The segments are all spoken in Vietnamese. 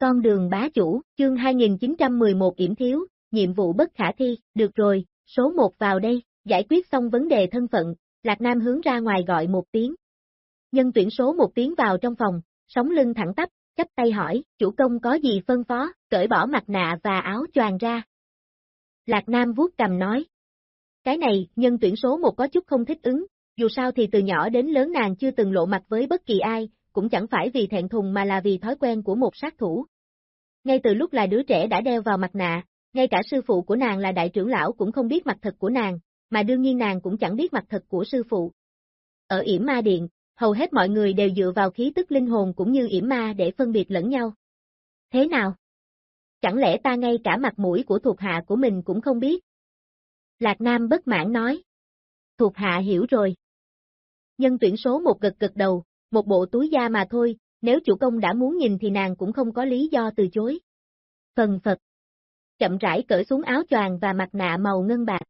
Con đường bá chủ, chương 2911 yểm thiếu, nhiệm vụ bất khả thi, được rồi, số 1 vào đây, giải quyết xong vấn đề thân phận, Lạc Nam hướng ra ngoài gọi một tiếng. Nhân tuyển số một tiếng vào trong phòng, sóng lưng thẳng tắp, chắp tay hỏi, chủ công có gì phân phó, cởi bỏ mặt nạ và áo choàng ra. Lạc Nam vuốt cầm nói. Cái này, nhân tuyển số một có chút không thích ứng, dù sao thì từ nhỏ đến lớn nàng chưa từng lộ mặt với bất kỳ ai, cũng chẳng phải vì thẹn thùng mà là vì thói quen của một sát thủ. Ngay từ lúc là đứa trẻ đã đeo vào mặt nạ, ngay cả sư phụ của nàng là đại trưởng lão cũng không biết mặt thật của nàng, mà đương nhiên nàng cũng chẳng biết mặt thật của sư phụ. Ở yểm ma điện, hầu hết mọi người đều dựa vào khí tức linh hồn cũng như yểm ma để phân biệt lẫn nhau. Thế nào? Chẳng lẽ ta ngay cả mặt mũi của thuộc hạ của mình cũng không biết? Lạc Nam bất mãn nói. Thuộc hạ hiểu rồi. Nhân tuyển số một gật gật đầu, một bộ túi da mà thôi, nếu chủ công đã muốn nhìn thì nàng cũng không có lý do từ chối. Phần Phật Chậm rãi cởi xuống áo choàng và mặt nạ màu ngân bạc.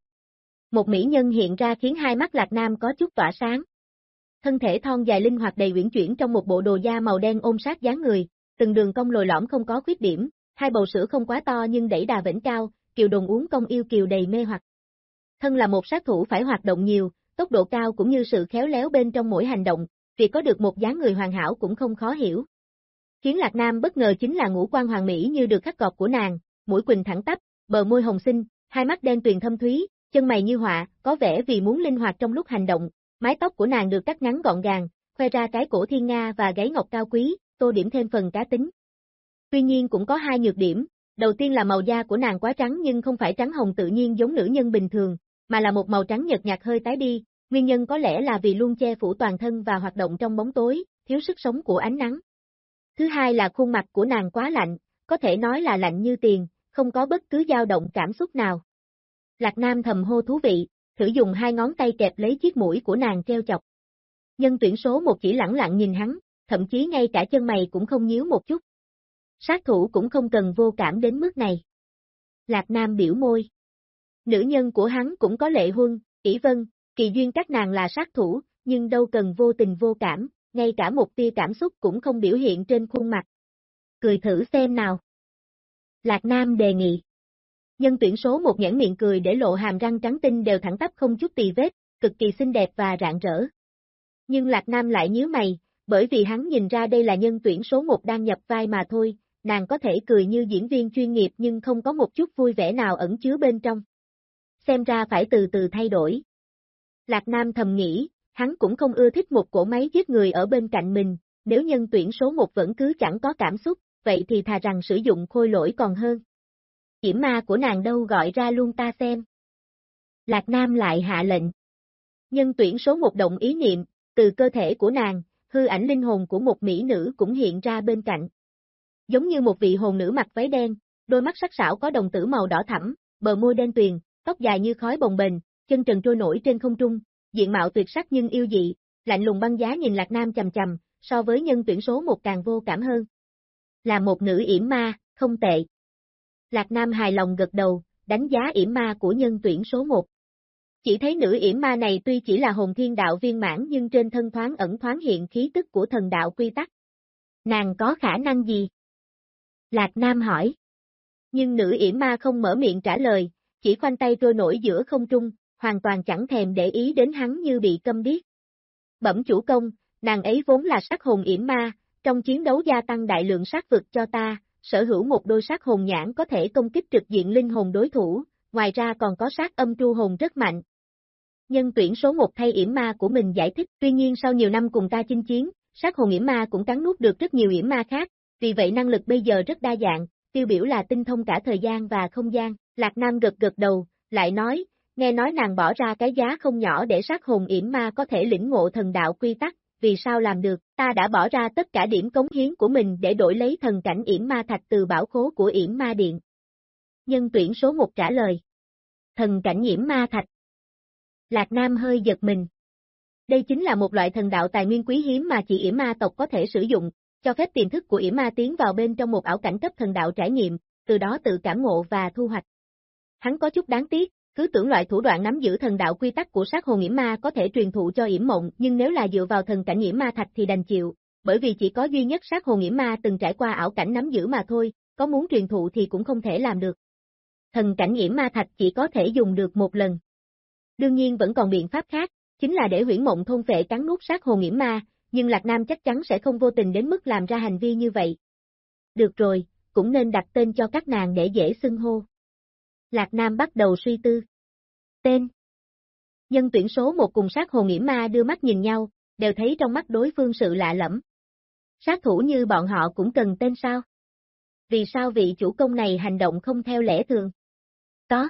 Một mỹ nhân hiện ra khiến hai mắt Lạc Nam có chút tỏa sáng. Thân thể thon dài linh hoạt đầy uyển chuyển trong một bộ đồ da màu đen ôm sát dáng người, từng đường cong lồi lõm không có khuyết điểm, hai bầu sữa không quá to nhưng đẩy đà vĩnh cao, kiều đồng uống công yêu kiều đầy mê hoặc. Thân là một sát thủ phải hoạt động nhiều, tốc độ cao cũng như sự khéo léo bên trong mỗi hành động, việc có được một dáng người hoàn hảo cũng không khó hiểu. Khiến Lạc Nam bất ngờ chính là ngũ quan hoàng mỹ như được khắc gọt của nàng, mũi quỳnh thẳng tắp, bờ môi hồng xinh, hai mắt đen tuyền thâm thúy, chân mày như họa, có vẻ vì muốn linh hoạt trong lúc hành động, mái tóc của nàng được cắt ngắn gọn gàng, khoe ra cái cổ thiên nga và gáy ngọc cao quý, tô điểm thêm phần cá tính. Tuy nhiên cũng có hai nhược điểm, đầu tiên là màu da của nàng quá trắng nhưng không phải trắng hồng tự nhiên giống nữ nhân bình thường, mà là một màu trắng nhợt nhạt hơi tái đi, nguyên nhân có lẽ là vì luôn che phủ toàn thân và hoạt động trong bóng tối, thiếu sức sống của ánh nắng. Thứ hai là khuôn mặt của nàng quá lạnh, có thể nói là lạnh như tiền, không có bất cứ dao động cảm xúc nào. Lạc Nam thầm hô thú vị, thử dùng hai ngón tay kẹp lấy chiếc mũi của nàng treo chọc. Nhân tuyển số một chỉ lẳng lặng nhìn hắn, thậm chí ngay cả chân mày cũng không nhíu một chút. Sát thủ cũng không cần vô cảm đến mức này. Lạc Nam biểu môi. Nữ nhân của hắn cũng có lệ huân, ỷ vân, kỳ duyên các nàng là sát thủ, nhưng đâu cần vô tình vô cảm, ngay cả một tia cảm xúc cũng không biểu hiện trên khuôn mặt. Cười thử xem nào. Lạc Nam đề nghị. Nhân tuyển số một nhãn miệng cười để lộ hàm răng trắng tinh đều thẳng tắp không chút tì vết, cực kỳ xinh đẹp và rạng rỡ. Nhưng Lạc Nam lại nhíu mày, bởi vì hắn nhìn ra đây là nhân tuyển số một đang nhập vai mà thôi, nàng có thể cười như diễn viên chuyên nghiệp nhưng không có một chút vui vẻ nào ẩn chứa bên trong. Xem ra phải từ từ thay đổi. Lạc Nam thầm nghĩ, hắn cũng không ưa thích một cổ máy giết người ở bên cạnh mình, nếu nhân tuyển số một vẫn cứ chẳng có cảm xúc, vậy thì thà rằng sử dụng khôi lỗi còn hơn. Kiểm ma của nàng đâu gọi ra luôn ta xem. Lạc Nam lại hạ lệnh. Nhân tuyển số một động ý niệm, từ cơ thể của nàng, hư ảnh linh hồn của một mỹ nữ cũng hiện ra bên cạnh. Giống như một vị hồn nữ mặc váy đen, đôi mắt sắc sảo có đồng tử màu đỏ thẳm, bờ môi đen tuyền, tóc dài như khói bồng bềnh, chân trần trôi nổi trên không trung, diện mạo tuyệt sắc nhưng yêu dị, lạnh lùng băng giá nhìn Lạc Nam chầm chầm, so với nhân tuyển số một càng vô cảm hơn. Là một nữ yểm ma, không tệ. Lạc Nam hài lòng gật đầu, đánh giá yểm ma của nhân tuyển số 1. Chỉ thấy nữ yểm ma này tuy chỉ là hồn thiên đạo viên mãn nhưng trên thân thoáng ẩn thoáng hiện khí tức của thần đạo quy tắc. Nàng có khả năng gì? Lạc Nam hỏi. Nhưng nữ yểm ma không mở miệng trả lời, chỉ khoanh tay trôi nổi giữa không trung, hoàn toàn chẳng thèm để ý đến hắn như bị câm điếc. Bẩm chủ công, nàng ấy vốn là sát hồn yểm ma, trong chiến đấu gia tăng đại lượng sát vực cho ta, sở hữu một đôi sát hồn nhãn có thể công kích trực diện linh hồn đối thủ, ngoài ra còn có sát âm tru hồn rất mạnh. Nhân tuyển số một thay yểm ma của mình giải thích, tuy nhiên sau nhiều năm cùng ta chinh chiến, sát hồn yểm ma cũng cắn nuốt được rất nhiều yểm ma khác, vì vậy năng lực bây giờ rất đa dạng, tiêu biểu là tinh thông cả thời gian và không gian. Lạc Nam gật gật đầu, lại nói, nghe nói nàng bỏ ra cái giá không nhỏ để sát hồn yểm ma có thể lĩnh ngộ thần đạo quy tắc, vì sao làm được, ta đã bỏ ra tất cả điểm cống hiến của mình để đổi lấy thần cảnh yểm ma thạch từ bảo khố của yểm ma điện. Nhân tuyển số 1 trả lời. Thần cảnh yểm ma thạch. Lạc Nam hơi giật mình. Đây chính là một loại thần đạo tài nguyên quý hiếm mà chỉ yểm ma tộc có thể sử dụng, cho phép tiềm thức của yểm ma tiến vào bên trong một ảo cảnh cấp thần đạo trải nghiệm, từ đó tự cảm ngộ và thu hoạch. Hắn có chút đáng tiếc, cứ tưởng loại thủ đoạn nắm giữ thần đạo quy tắc của sát hồn yểm ma có thể truyền thụ cho yểm mộng, nhưng nếu là dựa vào thần cảnh yểm ma thạch thì đành chịu, bởi vì chỉ có duy nhất sát hồn yểm ma từng trải qua ảo cảnh nắm giữ mà thôi, có muốn truyền thụ thì cũng không thể làm được. Thần cảnh yểm ma thạch chỉ có thể dùng được một lần. Đương nhiên vẫn còn biện pháp khác, chính là để huyễn mộng thôn vệ cắn nuốt sát hồn yểm ma, nhưng Lạc Nam chắc chắn sẽ không vô tình đến mức làm ra hành vi như vậy. Được rồi, cũng nên đặt tên cho các nàng để dễ xưng hô. Lạc Nam bắt đầu suy tư. Tên Nhân tuyển số một cùng sát hồn nghiễm ma đưa mắt nhìn nhau, đều thấy trong mắt đối phương sự lạ lẫm. Sát thủ như bọn họ cũng cần tên sao? Vì sao vị chủ công này hành động không theo lẽ thường? Có.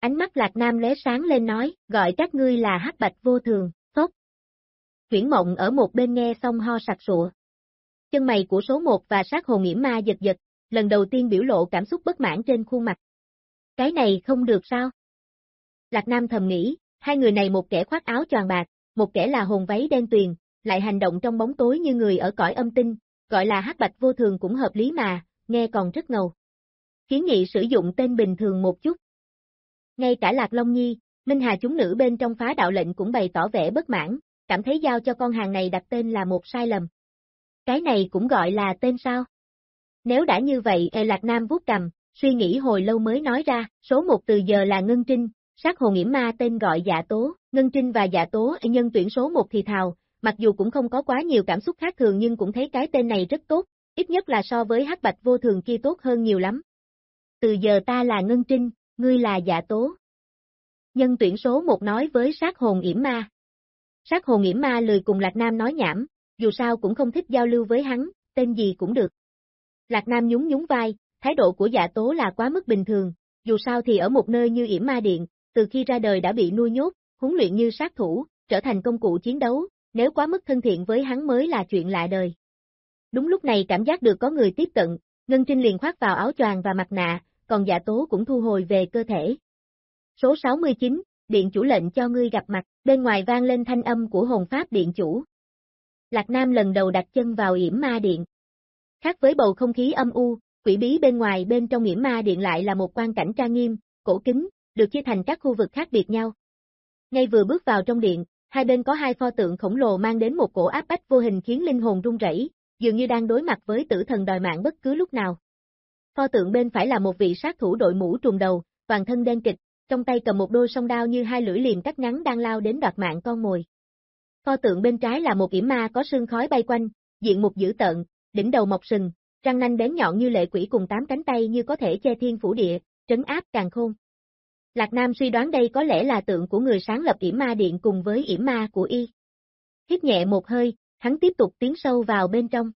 Ánh mắt Lạc Nam lóe sáng lên nói, gọi các ngươi là hắc bạch vô thường, tốt. Chuyển mộng ở một bên nghe xong ho sặc sụa. Chân mày của số một và sát hồn nghiễm ma giật giật, lần đầu tiên biểu lộ cảm xúc bất mãn trên khuôn mặt. Cái này không được sao? Lạc Nam thầm nghĩ, hai người này một kẻ khoác áo choàng bạc, một kẻ là hồn váy đen tuyền, lại hành động trong bóng tối như người ở cõi âm tinh, gọi là hắc bạch vô thường cũng hợp lý mà, nghe còn rất ngầu. Kiến nghị sử dụng tên bình thường một chút. Ngay cả Lạc Long Nhi, Minh Hà chúng nữ bên trong phá đạo lệnh cũng bày tỏ vẻ bất mãn, cảm thấy giao cho con hàng này đặt tên là một sai lầm. Cái này cũng gọi là tên sao? Nếu đã như vậy, e Lạc Nam vuốt cầm, suy nghĩ hồi lâu mới nói ra, số một từ giờ là Ngân Trinh, sát hồn nghiễm ma tên gọi dạ tố, Ngân Trinh và dạ tố nhân tuyển số một thì thào, mặc dù cũng không có quá nhiều cảm xúc khác thường nhưng cũng thấy cái tên này rất tốt, ít nhất là so với hắc bạch vô thường kia tốt hơn nhiều lắm. Từ giờ ta là Ngân Trinh, ngươi là dạ tố. Nhân tuyển số một nói với sát hồn yểm ma. Sát hồn yểm ma lười cùng Lạc Nam nói nhảm, dù sao cũng không thích giao lưu với hắn, tên gì cũng được. Lạc Nam nhún nhún vai, thái độ của dạ tố là quá mức bình thường, dù sao thì ở một nơi như yểm ma điện, từ khi ra đời đã bị nuôi nhốt, huấn luyện như sát thủ, trở thành công cụ chiến đấu, nếu quá mức thân thiện với hắn mới là chuyện lạ đời. Đúng lúc này cảm giác được có người tiếp cận, Ngân Trinh liền khoác vào áo choàng và mặt nạ, còn dạ tố cũng thu hồi về cơ thể. Số 69, điện chủ lệnh cho ngươi gặp mặt, bên ngoài vang lên thanh âm của hồn pháp điện chủ. Lạc Nam lần đầu đặt chân vào yểm ma điện. Khác với bầu không khí âm u, quỷ bí bên ngoài bên trong nghiễm ma điện lại là một quan cảnh trang nghiêm, cổ kính, được chia thành các khu vực khác biệt nhau. Ngay vừa bước vào trong điện, hai bên có hai pho tượng khổng lồ mang đến một cổ áp bách vô hình khiến linh hồn run rẩy, dường như đang đối mặt với tử thần đòi mạng bất cứ lúc nào. Pho tượng bên phải là một vị sát thủ đội mũ trùng đầu, toàn thân đen kịch, trong tay cầm một đôi song đao như hai lưỡi liềm cắt ngắn đang lao đến đoạt mạng con mồi. Pho tượng bên trái là một yểm ma có sương khói bay quanh, diện mục dữ tợn, đỉnh đầu mọc sừng, răng nanh bén nhọn như lệ quỷ cùng tám cánh tay như có thể che thiên phủ địa, trấn áp càng khôn. Lạc Nam suy đoán đây có lẽ là tượng của người sáng lập yểm ma điện cùng với yểm ma của y. Hít nhẹ một hơi, hắn tiếp tục tiến sâu vào bên trong.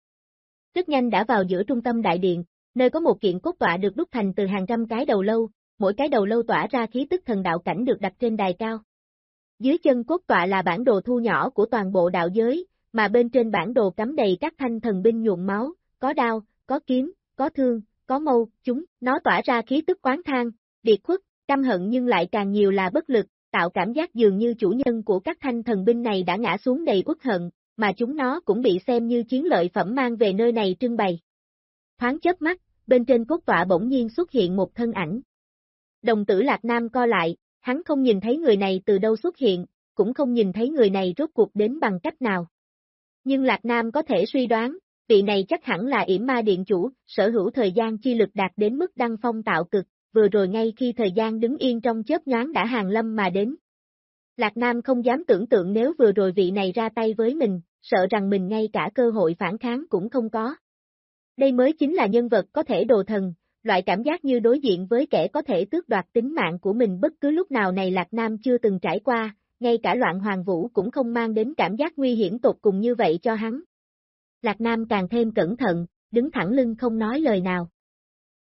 Rất nhanh đã vào giữa trung tâm đại điện, nơi có một kiện cốt tọa được đúc thành từ hàng trăm cái đầu lâu, mỗi cái đầu lâu tỏa ra khí tức thần đạo cảnh được đặt trên đài cao. Dưới chân cốt tọa là bản đồ thu nhỏ của toàn bộ đạo giới, mà bên trên bản đồ cắm đầy các thanh thần binh nhuộm máu, có đao, có kiếm, có thương, có mâu, chúng, nó tỏa ra khí tức quán thang, điệt khuất, căm hận nhưng lại càng nhiều là bất lực, tạo cảm giác dường như chủ nhân của các thanh thần binh này đã ngã xuống đầy uất hận, mà chúng nó cũng bị xem như chiến lợi phẩm mang về nơi này trưng bày. Thoáng chớp mắt, bên trên cốt tọa bỗng nhiên xuất hiện một thân ảnh. Đồng tử Lạc Nam co lại, hắn không nhìn thấy người này từ đâu xuất hiện, cũng không nhìn thấy người này rốt cuộc đến bằng cách nào. Nhưng Lạc Nam có thể suy đoán, vị này chắc hẳn là yểm ma điện chủ, sở hữu thời gian chi lực đạt đến mức đăng phong tạo cực, vừa rồi ngay khi thời gian đứng yên trong chớp nhoáng đã hàng lâm mà đến. Lạc Nam không dám tưởng tượng nếu vừa rồi vị này ra tay với mình, sợ rằng mình ngay cả cơ hội phản kháng cũng không có. Đây mới chính là nhân vật có thể đồ thần, loại cảm giác như đối diện với kẻ có thể tước đoạt tính mạng của mình bất cứ lúc nào này Lạc Nam chưa từng trải qua, ngay cả loạn hoàng vũ cũng không mang đến cảm giác nguy hiểm tột cùng như vậy cho hắn. Lạc Nam càng thêm cẩn thận, đứng thẳng lưng không nói lời nào.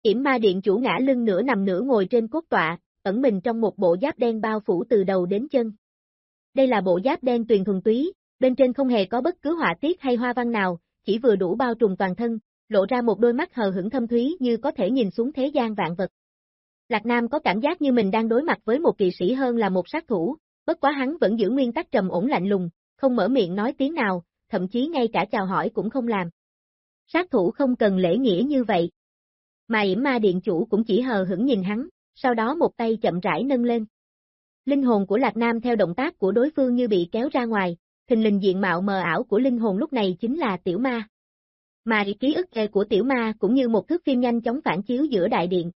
Yểm ma điện chủ ngã lưng nửa nằm nửa ngồi trên cốt tọa, ẩn mình trong một bộ giáp đen bao phủ từ đầu đến chân. Đây là bộ giáp đen tuyền thuần túy, bên trên không hề có bất cứ họa tiết hay hoa văn nào, chỉ vừa đủ bao trùm toàn thân, lộ ra một đôi mắt hờ hững thâm thúy như có thể nhìn xuống thế gian vạn vật. Lạc Nam có cảm giác như mình đang đối mặt với một kỳ sĩ hơn là một sát thủ, bất quá hắn vẫn giữ nguyên tắc trầm ổn lạnh lùng, không mở miệng nói tiếng nào, thậm chí ngay cả chào hỏi cũng không làm. Sát thủ không cần lễ nghĩa như vậy. Mà yểm ma điện chủ cũng chỉ hờ hững nhìn hắn, sau đó một tay chậm rãi nâng lên. Linh hồn của Lạc Nam theo động tác của đối phương như bị kéo ra ngoài, thình lình diện mạo mờ ảo của linh hồn lúc này chính là tiểu ma. Mà ký ức kê của tiểu ma cũng như một thước phim nhanh chóng phản chiếu giữa đại điện.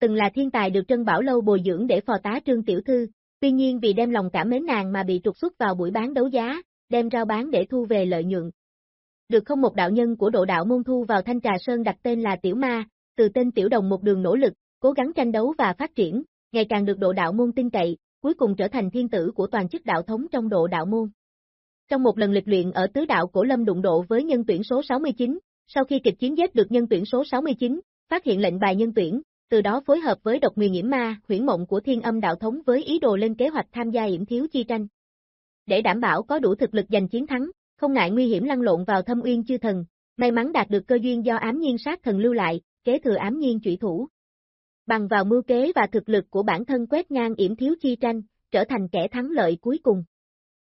Từng là thiên tài được Trân Bảo Lâu bồi dưỡng để phò tá Trương Tiểu Thư, tuy nhiên vì đem lòng cảm mến nàng mà bị trục xuất vào buổi bán đấu giá, đem rao bán để thu về lợi nhuận. Được không một đạo nhân của độ đạo môn thu vào Thanh Trà Sơn đặt tên là Tiểu Ma, từ tên Tiểu Đồng một đường nỗ lực, cố gắng tranh đấu và phát triển, ngày càng được độ đạo môn tin cậy, cuối cùng trở thành thiên tử của toàn chức đạo thống trong độ đạo môn. Trong một lần lịch luyện ở tứ đạo Cổ Lâm đụng độ với nhân tuyển số 69, sau khi kịch chiến giết được nhân tuyển số 69, phát hiện lệnh bài nhân tuyển, từ đó phối hợp với độc nguyên nhiễm ma, huyễn mộng của thiên âm đạo thống với ý đồ lên kế hoạch tham gia yểm thiếu chi tranh. Để đảm bảo có đủ thực lực giành chiến thắng, không ngại nguy hiểm lăn lộn vào thâm uyên chư thần, may mắn đạt được cơ duyên do ám nhiên sát thần lưu lại, kế thừa ám nhiên trụy thủ. Bằng vào mưu kế và thực lực của bản thân quét ngang yểm thiếu chi tranh, trở thành kẻ thắng lợi cuối cùng.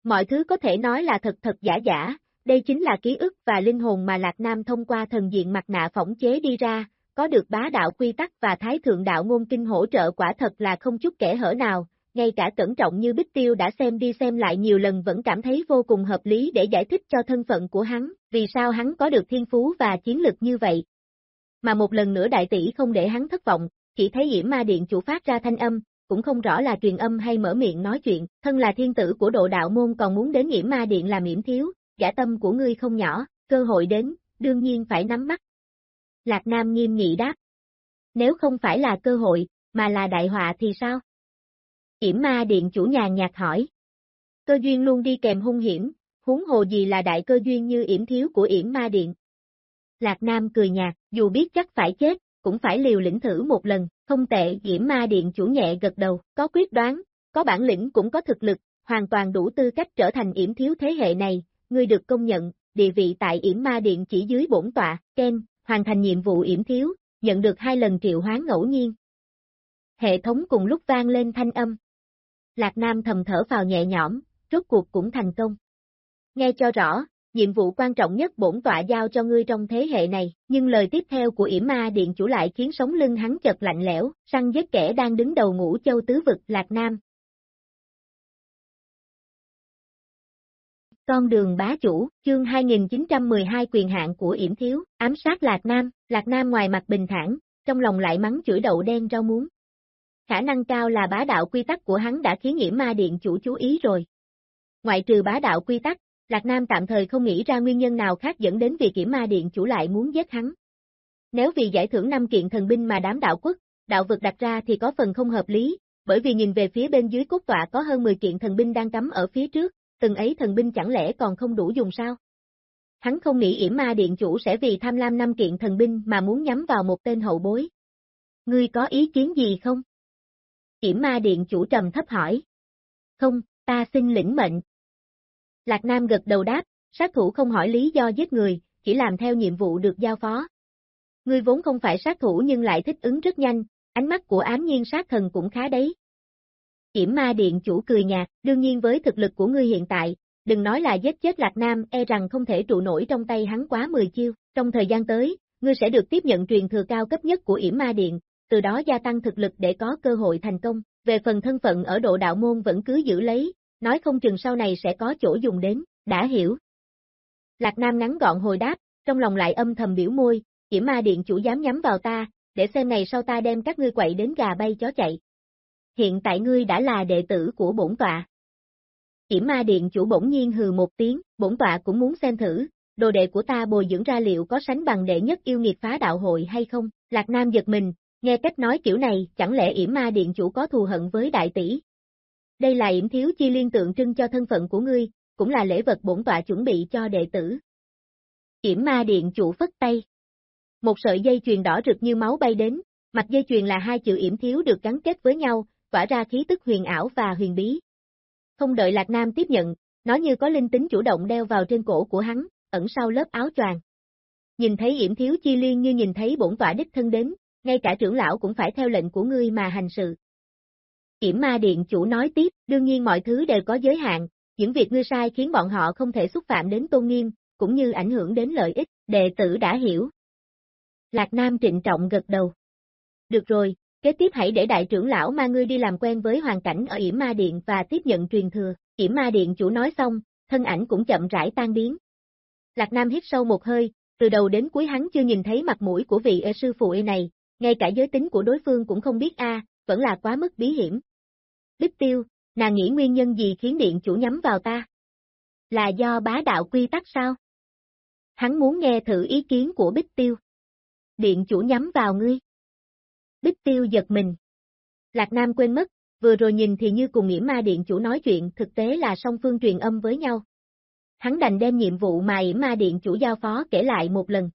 Mọi thứ có thể nói là thật thật giả giả, đây chính là ký ức và linh hồn mà Lạc Nam thông qua thần diện mặt nạ phỏng chế đi ra, có được bá đạo quy tắc và thái thượng đạo ngôn kinh hỗ trợ quả thật là không chút kẻ hở nào, ngay cả cẩn trọng như Bích Tiêu đã xem đi xem lại nhiều lần vẫn cảm thấy vô cùng hợp lý để giải thích cho thân phận của hắn, vì sao hắn có được thiên phú và chiến lực như vậy. Mà một lần nữa đại tỷ không để hắn thất vọng, chỉ thấy Diễm Ma Điện chủ phát ra thanh âm, cũng không rõ là truyền âm hay mở miệng nói chuyện, thân là thiên tử của độ đạo môn còn muốn đến Diễm Ma Điện làm yểm thiếu, giả tâm của ngươi không nhỏ, cơ hội đến, đương nhiên phải nắm bắt. Lạc Nam nghiêm nghị đáp. Nếu không phải là cơ hội, mà là đại họa thì sao? Yểm Ma Điện chủ nhàn nhạt hỏi. Cơ duyên luôn đi kèm hung hiểm, huống hồ gì là đại cơ duyên như yểm thiếu của yểm Ma Điện. Lạc Nam cười nhạt, dù biết chắc phải chết, cũng phải liều lĩnh thử một lần, không tệ, Yểm Ma Điện chủ nhẹ gật đầu, có quyết đoán, có bản lĩnh cũng có thực lực, hoàn toàn đủ tư cách trở thành yểm thiếu thế hệ này, ngươi được công nhận, địa vị tại yểm Ma Điện chỉ dưới bổn tọa, Ken, hoàn thành nhiệm vụ yểm thiếu, nhận được hai lần triệu hoán ngẫu nhiên. Hệ thống cùng lúc vang lên thanh âm. Lạc Nam thầm thở vào nhẹ nhõm, rốt cuộc cũng thành công. Nghe cho rõ, nhiệm vụ quan trọng nhất bổn tọa giao cho ngươi trong thế hệ này, nhưng lời tiếp theo của yểm ma điện chủ lại khiến sống lưng hắn chật lạnh lẽo, săn giết kẻ đang đứng đầu ngũ châu tứ vực Lạc Nam. Con đường bá chủ, chương 2912 quyền hạn của yểm thiếu, ám sát Lạc Nam, Lạc Nam ngoài mặt bình thản, trong lòng lại mắng chửi đậu đen rau muống. Khả năng cao là bá đạo quy tắc của hắn đã khiến nhiễm ma điện chủ chú ý rồi. Ngoại trừ bá đạo quy tắc, Lạc Nam tạm thời không nghĩ ra nguyên nhân nào khác dẫn đến việc nhiễm ma điện chủ lại muốn giết hắn. Nếu vì giải thưởng năm kiện thần binh mà đám đạo quốc, đạo vực đặt ra thì có phần không hợp lý, bởi vì nhìn về phía bên dưới cốt tọa có hơn 10 kiện thần binh đang cắm ở phía trước, từng ấy thần binh chẳng lẽ còn không đủ dùng sao? Hắn không nghĩ yểm ma điện chủ sẽ vì tham lam năm kiện thần binh mà muốn nhắm vào một tên hậu bối. Ngươi có ý kiến gì không? Yểm ma điện chủ trầm thấp hỏi. Không, ta xin lĩnh mệnh, Lạc Nam gật đầu đáp, sát thủ không hỏi lý do giết người, chỉ làm theo nhiệm vụ được giao phó. Ngươi vốn không phải sát thủ nhưng lại thích ứng rất nhanh, ánh mắt của ám nhiên sát thần cũng khá đấy. Kiểm ma điện chủ cười nhạt, đương nhiên với thực lực của ngươi hiện tại, đừng nói là giết chết Lạc Nam e rằng không thể trụ nổi trong tay hắn quá 10 chiêu, trong thời gian tới, ngươi sẽ được tiếp nhận truyền thừa cao cấp nhất của yểm ma điện, từ đó gia tăng thực lực để có cơ hội thành công, về phần thân phận ở độ đạo môn vẫn cứ giữ lấy, nói không chừng sau này sẽ có chỗ dùng đến, đã hiểu. Lạc Nam ngắn gọn hồi đáp, trong lòng lại âm thầm biểu môi, kiểm ma điện chủ dám nhắm vào ta, để xem ngày sau ta đem các ngươi quậy đến gà bay chó chạy. Hiện tại ngươi đã là đệ tử của bổn tọa. Kiểm ma điện chủ bỗng nhiên hừ một tiếng, bổn tọa cũng muốn xem thử, đồ đệ của ta bồi dưỡng ra liệu có sánh bằng đệ nhất yêu nghiệt phá đạo hội hay không, Lạc Nam giật mình, nghe cách nói kiểu này, chẳng lẽ yểm ma điện chủ có thù hận với đại tỷ, đây là yểm thiếu chi liên tượng trưng cho thân phận của ngươi, cũng là lễ vật bổn tọa chuẩn bị cho đệ tử. Yểm ma điện chủ phất tay. Một sợi dây chuyền đỏ rực như máu bay đến, mặt dây chuyền là hai chữ yểm thiếu được gắn kết với nhau, tỏa ra khí tức huyền ảo và huyền bí. Không đợi Lạc Nam tiếp nhận, nó như có linh tính chủ động đeo vào trên cổ của hắn, ẩn sau lớp áo choàng. Nhìn thấy yểm thiếu chi liên như nhìn thấy bổn tọa đích thân đến, ngay cả trưởng lão cũng phải theo lệnh của ngươi mà hành sự. Kiểm ma điện chủ nói tiếp, đương nhiên mọi thứ đều có giới hạn, những việc ngươi sai khiến bọn họ không thể xúc phạm đến tôn nghiêm, cũng như ảnh hưởng đến lợi ích, đệ tử đã hiểu. Lạc Nam trịnh trọng gật đầu. Được rồi, kế tiếp hãy để đại trưởng lão ma ngươi đi làm quen với hoàn cảnh ở Yểm Ma Điện và tiếp nhận truyền thừa. Yểm Ma Điện chủ nói xong, thân ảnh cũng chậm rãi tan biến. Lạc Nam hít sâu một hơi, từ đầu đến cuối hắn chưa nhìn thấy mặt mũi của vị ê sư phụ y này, ngay cả giới tính của đối phương cũng không biết a, vẫn là quá mức bí hiểm. Bích tiêu, nàng nghĩ nguyên nhân gì khiến điện chủ nhắm vào ta? Là do bá đạo quy tắc sao? Hắn muốn nghe thử ý kiến của Bích tiêu. Điện chủ nhắm vào ngươi. Bích tiêu giật mình. Lạc Nam quên mất, vừa rồi nhìn thì như cùng nghĩa ma điện chủ nói chuyện thực tế là song phương truyền âm với nhau. Hắn đành đem nhiệm vụ mà yểm ma điện chủ giao phó kể lại một lần.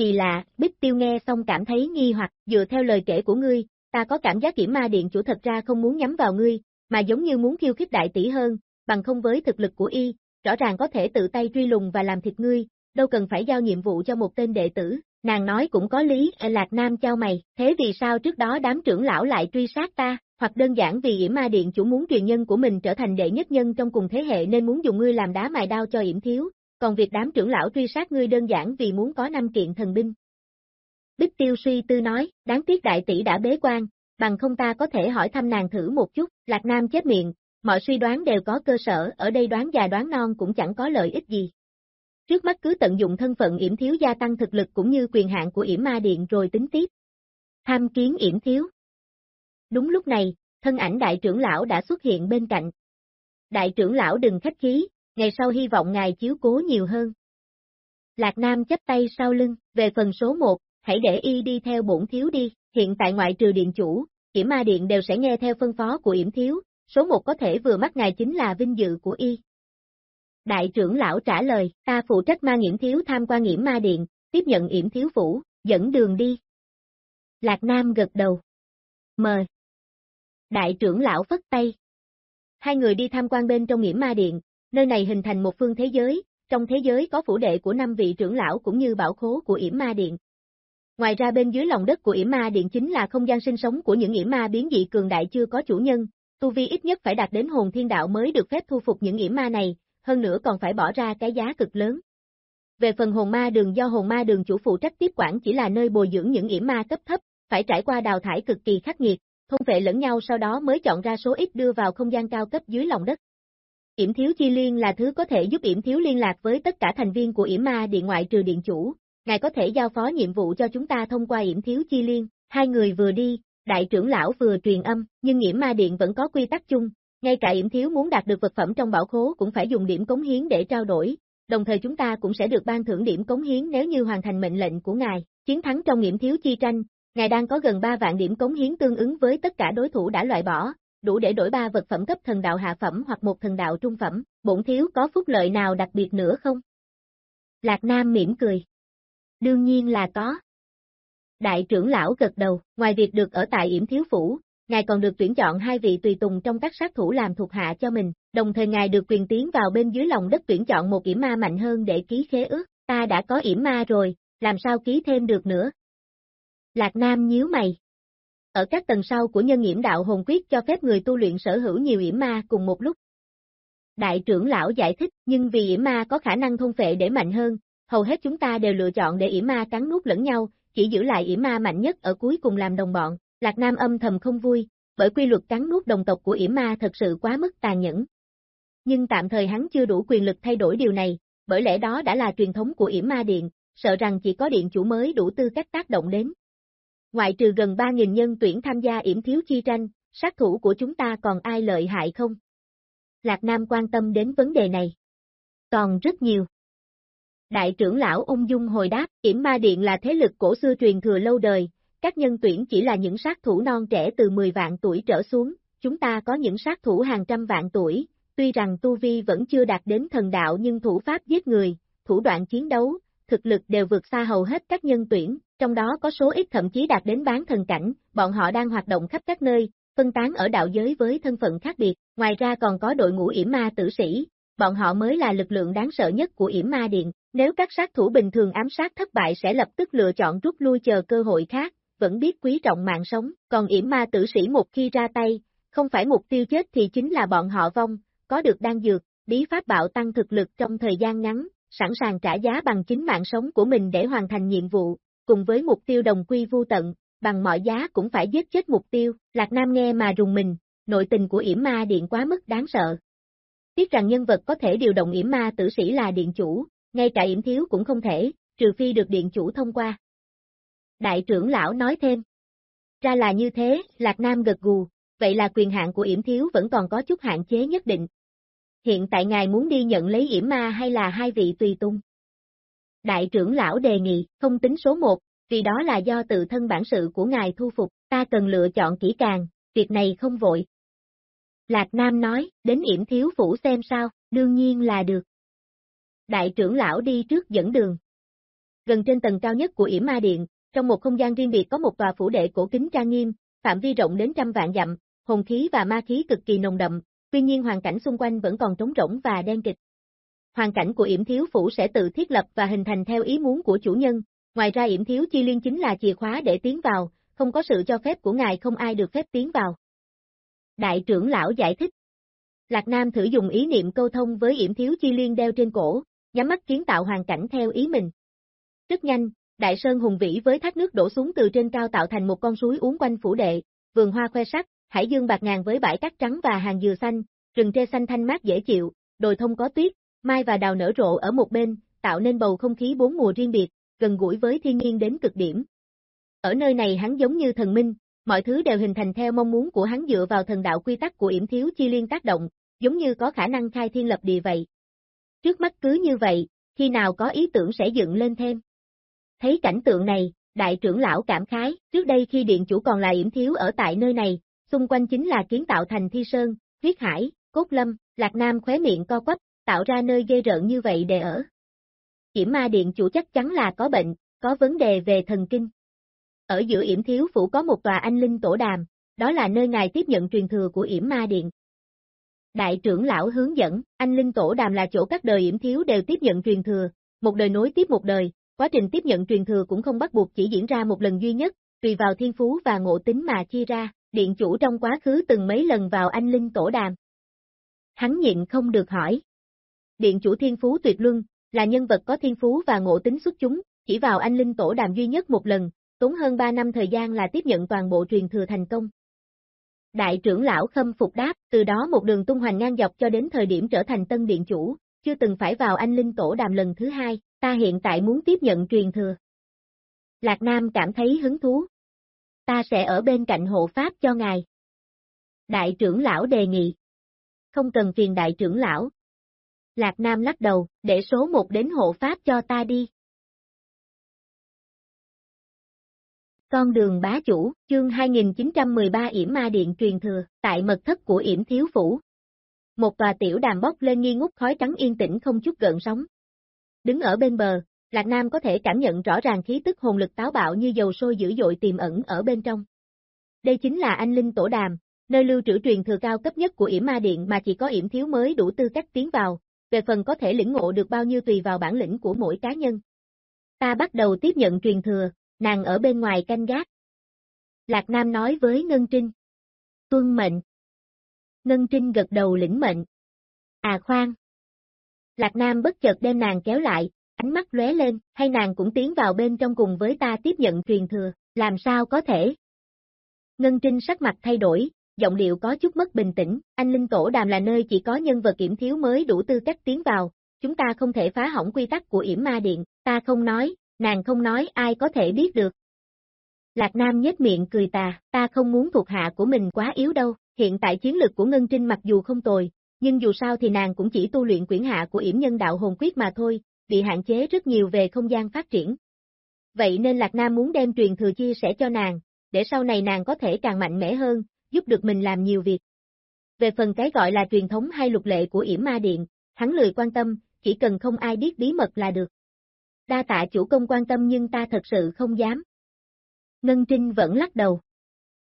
Kỳ lạ, Bích Tiêu nghe xong cảm thấy nghi hoặc, dựa theo lời kể của ngươi, ta có cảm giác kiểm ma điện chủ thật ra không muốn nhắm vào ngươi, mà giống như muốn khiêu khích đại tỷ hơn, bằng không với thực lực của y, rõ ràng có thể tự tay truy lùng và làm thịt ngươi, đâu cần phải giao nhiệm vụ cho một tên đệ tử, nàng nói cũng có lý, e Lạc Nam trao mày, thế vì sao trước đó đám trưởng lão lại truy sát ta, hoặc đơn giản vì yểm ma điện chủ muốn truyền nhân của mình trở thành đệ nhất nhân trong cùng thế hệ nên muốn dùng ngươi làm đá mài đao cho yểm thiếu, còn việc đám trưởng lão truy sát ngươi đơn giản vì muốn có năm kiện thần binh. Bích Tiêu suy tư nói, đáng tiếc đại tỷ đã bế quan, bằng không ta có thể hỏi thăm nàng thử một chút, Lạc Nam chết miệng, mọi suy đoán đều có cơ sở, ở đây đoán già đoán non cũng chẳng có lợi ích gì. Trước mắt cứ tận dụng thân phận yểm thiếu gia tăng thực lực cũng như quyền hạn của yểm ma điện rồi tính tiếp. Tham kiến yểm thiếu. Đúng lúc này, thân ảnh đại trưởng lão đã xuất hiện bên cạnh. Đại trưởng lão đừng khách khí, ngày sau hy vọng ngài chiếu cố nhiều hơn. Lạc Nam chấp tay sau lưng, về phần số 1, hãy để y đi theo bổn thiếu đi, hiện tại ngoại trừ điện chủ, Yểm Ma Điện đều sẽ nghe theo phân phó của Yểm Thiếu, số 1 có thể vừa mắt ngài chính là vinh dự của y. Đại trưởng lão trả lời, ta phụ trách ma Yểm Thiếu tham quan Yểm Ma Điện, tiếp nhận Yểm Thiếu phủ, dẫn đường đi. Lạc Nam gật đầu. Mời. Đại trưởng lão phất tay. Hai người đi tham quan bên trong Yểm Ma Điện, nơi này hình thành một phương thế giới, trong thế giới có phủ đệ của năm vị trưởng lão cũng như bảo khố của Yểm Ma Điện. Ngoài ra bên dưới lòng đất của Yểm Ma Điện chính là không gian sinh sống của những Yểm Ma biến dị cường đại chưa có chủ nhân, tu vi ít nhất phải đạt đến hồn thiên đạo mới được phép thu phục những Yểm Ma này, hơn nữa còn phải bỏ ra cái giá cực lớn. Về phần hồn ma đường do hồn ma đường chủ phụ trách tiếp quản chỉ là nơi bồi dưỡng những Yểm Ma cấp thấp, phải trải qua đào thải cực kỳ khắc nghiệt, thôn vệ lẫn nhau sau đó mới chọn ra số ít đưa vào không gian cao cấp dưới lòng đất. Yểm thiếu chi liên là thứ có thể giúp yểm thiếu liên lạc với tất cả thành viên của yểm ma điện ngoại trừ điện chủ, ngài có thể giao phó nhiệm vụ cho chúng ta thông qua yểm thiếu chi liên, hai người vừa đi, đại trưởng lão vừa truyền âm, nhưng yểm ma điện vẫn có quy tắc chung, ngay cả yểm thiếu muốn đạt được vật phẩm trong bảo khố cũng phải dùng điểm cống hiến để trao đổi, đồng thời chúng ta cũng sẽ được ban thưởng điểm cống hiến nếu như hoàn thành mệnh lệnh của ngài, chiến thắng trong yểm thiếu chi tranh, ngài đang có gần 3 vạn điểm cống hiến tương ứng với tất cả đối thủ đã loại bỏ, đủ để đổi ba vật phẩm cấp thần đạo hạ phẩm hoặc một thần đạo trung phẩm, bổn thiếu có phúc lợi nào đặc biệt nữa không? Lạc Nam mỉm cười. Đương nhiên là có. Đại trưởng lão gật đầu, ngoài việc được ở tại yểm thiếu phủ, ngài còn được tuyển chọn hai vị tùy tùng trong các sát thủ làm thuộc hạ cho mình, đồng thời ngài được quyền tiến vào bên dưới lòng đất tuyển chọn một yểm ma mạnh hơn để ký khế ước, ta đã có yểm ma rồi, làm sao ký thêm được nữa? Lạc Nam nhíu mày. Ở các tầng sau của nhân nghiễm đạo hồn quyết cho phép người tu luyện sở hữu nhiều yểm ma cùng một lúc. Đại trưởng lão giải thích, nhưng vì yểm ma có khả năng thôn phệ để mạnh hơn, hầu hết chúng ta đều lựa chọn để yểm ma cắn nuốt lẫn nhau, chỉ giữ lại yểm ma mạnh nhất ở cuối cùng làm đồng bọn. Lạc Nam âm thầm không vui, bởi quy luật cắn nuốt đồng tộc của yểm ma thật sự quá mức tàn nhẫn. Nhưng tạm thời hắn chưa đủ quyền lực thay đổi điều này, bởi lẽ đó đã là truyền thống của yểm ma điện, sợ rằng chỉ có điện chủ mới đủ tư cách tác động đến. Ngoại trừ gần 3.000 nhân tuyển tham gia yểm thiếu chi tranh, sát thủ của chúng ta còn ai lợi hại không? Lạc Nam quan tâm đến vấn đề này. Còn rất nhiều. Đại trưởng lão ung dung hồi đáp, yểm ma điện là thế lực cổ xưa truyền thừa lâu đời, các nhân tuyển chỉ là những sát thủ non trẻ từ 10 vạn tuổi trở xuống, chúng ta có những sát thủ hàng trăm vạn tuổi, tuy rằng tu vi vẫn chưa đạt đến thần đạo nhưng thủ pháp giết người, thủ đoạn chiến đấu, thực lực đều vượt xa hầu hết các nhân tuyển, trong đó có số ít thậm chí đạt đến bán thần cảnh, bọn họ đang hoạt động khắp các nơi, phân tán ở đạo giới với thân phận khác biệt, ngoài ra còn có đội ngũ yểm ma tử sĩ, bọn họ mới là lực lượng đáng sợ nhất của yểm ma điện, nếu các sát thủ bình thường ám sát thất bại sẽ lập tức lựa chọn rút lui chờ cơ hội khác, vẫn biết quý trọng mạng sống, còn yểm ma tử sĩ một khi ra tay, không phải mục tiêu chết thì chính là bọn họ vong, có được đan dược, bí pháp bạo tăng thực lực trong thời gian ngắn, sẵn sàng trả giá bằng chính mạng sống của mình để hoàn thành nhiệm vụ, cùng với mục tiêu đồng quy vu tận, bằng mọi giá cũng phải giết chết mục tiêu, Lạc Nam nghe mà rùng mình, nội tình của yểm ma điện quá mức đáng sợ. tiếc rằng nhân vật có thể điều động yểm ma tử sĩ là điện chủ, ngay cả yểm thiếu cũng không thể, trừ phi được điện chủ thông qua. Đại trưởng lão nói thêm. Ra là như thế, Lạc Nam gật gù, vậy là quyền hạn của yểm thiếu vẫn còn có chút hạn chế nhất định. Hiện tại ngài muốn đi nhận lấy yểm ma hay là hai vị tùy tung? Đại trưởng lão đề nghị, không tính số một, vì đó là do tự thân bản sự của ngài thu phục, ta cần lựa chọn kỹ càng, việc này không vội. Lạc Nam nói, đến yểm thiếu phủ xem sao, đương nhiên là được. Đại trưởng lão đi trước dẫn đường. Gần trên tầng cao nhất của yểm ma điện, trong một không gian riêng biệt có một tòa phủ đệ cổ kính trang nghiêm, phạm vi rộng đến trăm vạn dặm, hồn khí và ma khí cực kỳ nồng đậm, tuy nhiên hoàn cảnh xung quanh vẫn còn trống rỗng và đen kịch. Hoàn cảnh của yểm thiếu phủ sẽ tự thiết lập và hình thành theo ý muốn của chủ nhân, ngoài ra yểm thiếu chi liên chính là chìa khóa để tiến vào, không có sự cho phép của ngài không ai được phép tiến vào. Đại trưởng lão giải thích. Lạc Nam thử dùng ý niệm câu thông với yểm thiếu chi liên đeo trên cổ, nhắm mắt kiến tạo hoàn cảnh theo ý mình. Rất nhanh, đại sơn hùng vĩ với thác nước đổ xuống từ trên cao tạo thành một con suối uốn quanh phủ đệ, vườn hoa khoe sắc, hải dương bạc ngàn với bãi cát trắng và hàng dừa xanh, rừng tre xanh thanh mát dễ chịu, đồi thông có tuyết, mai và đào nở rộ ở một bên, tạo nên bầu không khí bốn mùa riêng biệt, gần gũi với thiên nhiên đến cực điểm. Ở nơi này hắn giống như thần minh, mọi thứ đều hình thành theo mong muốn của hắn dựa vào thần đạo quy tắc của yểm thiếu chi liên tác động, giống như có khả năng khai thiên lập địa vậy. Trước mắt cứ như vậy, khi nào có ý tưởng sẽ dựng lên thêm. Thấy cảnh tượng này, đại trưởng lão cảm khái, trước đây khi điện chủ còn là yểm thiếu ở tại nơi này, xung quanh chính là kiến tạo thành thi sơn, huyết hải, cốt lâm, lạc nam khóe miệng co quắp, tạo ra nơi ghê rợn như vậy để ở. Diễm ma điện chủ chắc chắn là có bệnh, có vấn đề về thần kinh. Ở giữa yểm thiếu phủ có một tòa anh linh tổ đàm, đó là nơi ngài tiếp nhận truyền thừa của yểm ma điện. Đại trưởng lão hướng dẫn, anh linh tổ đàm là chỗ các đời yểm thiếu đều tiếp nhận truyền thừa, một đời nối tiếp một đời, quá trình tiếp nhận truyền thừa cũng không bắt buộc chỉ diễn ra một lần duy nhất, tùy vào thiên phú và ngộ tính mà chia ra, điện chủ trong quá khứ từng mấy lần vào anh linh tổ đàm. Hắn nhịn không được hỏi. Điện chủ thiên phú tuyệt luân, là nhân vật có thiên phú và ngộ tính xuất chúng, chỉ vào anh linh tổ đàm duy nhất một lần, tốn hơn 3 năm thời gian là tiếp nhận toàn bộ truyền thừa thành công. Đại trưởng lão khâm phục đáp, từ đó một đường tung hoành ngang dọc cho đến thời điểm trở thành tân điện chủ, chưa từng phải vào anh linh tổ đàm lần thứ hai, ta hiện tại muốn tiếp nhận truyền thừa. Lạc Nam cảm thấy hứng thú. Ta sẽ ở bên cạnh hộ pháp cho ngài. Đại trưởng lão đề nghị. Không cần phiền đại trưởng lão. Lạc Nam lắc đầu, để số một đến hộ pháp cho ta đi. Con đường bá chủ, chương 2913 yểm ma điện truyền thừa, tại mật thất của yểm thiếu phủ. Một tòa tiểu đàm bốc lên nghi ngút khói trắng yên tĩnh không chút gợn sóng. Đứng ở bên bờ, Lạc Nam có thể cảm nhận rõ ràng khí tức hồn lực táo bạo như dầu sôi dữ dội tiềm ẩn ở bên trong. Đây chính là anh linh tổ đàm, nơi lưu trữ truyền thừa cao cấp nhất của yểm ma điện mà chỉ có yểm thiếu mới đủ tư cách tiến vào, về phần có thể lĩnh ngộ được bao nhiêu tùy vào bản lĩnh của mỗi cá nhân. Ta bắt đầu tiếp nhận truyền thừa, nàng ở bên ngoài canh gác. Lạc Nam nói với Ngân Trinh. Tuân mệnh. Ngân Trinh gật đầu lĩnh mệnh. À khoan. Lạc Nam bất chợt đem nàng kéo lại, ánh mắt lóe lên, hay nàng cũng tiến vào bên trong cùng với ta tiếp nhận truyền thừa, làm sao có thể? Ngân Trinh sắc mặt thay đổi, giọng điệu có chút mất bình tĩnh, anh Linh Tổ Đàm là nơi chỉ có nhân vật kiểm thiếu mới đủ tư cách tiến vào, chúng ta không thể phá hỏng quy tắc của yểm ma điện, ta không nói, nàng không nói ai có thể biết được. Lạc Nam nhếch miệng cười tà, ta không muốn thuộc hạ của mình quá yếu đâu, hiện tại chiến lực của Ngân Trinh mặc dù không tồi, nhưng dù sao thì nàng cũng chỉ tu luyện quyển hạ của yểm nhân đạo hồn quyết mà thôi, bị hạn chế rất nhiều về không gian phát triển. Vậy nên Lạc Nam muốn đem truyền thừa chia sẻ cho nàng, để sau này nàng có thể càng mạnh mẽ hơn, giúp được mình làm nhiều việc. Về phần cái gọi là truyền thống hay luật lệ của yểm ma điện, hắn lười quan tâm, chỉ cần không ai biết bí mật là được. Đa tạ chủ công quan tâm nhưng ta thật sự không dám. Ngân Trinh vẫn lắc đầu.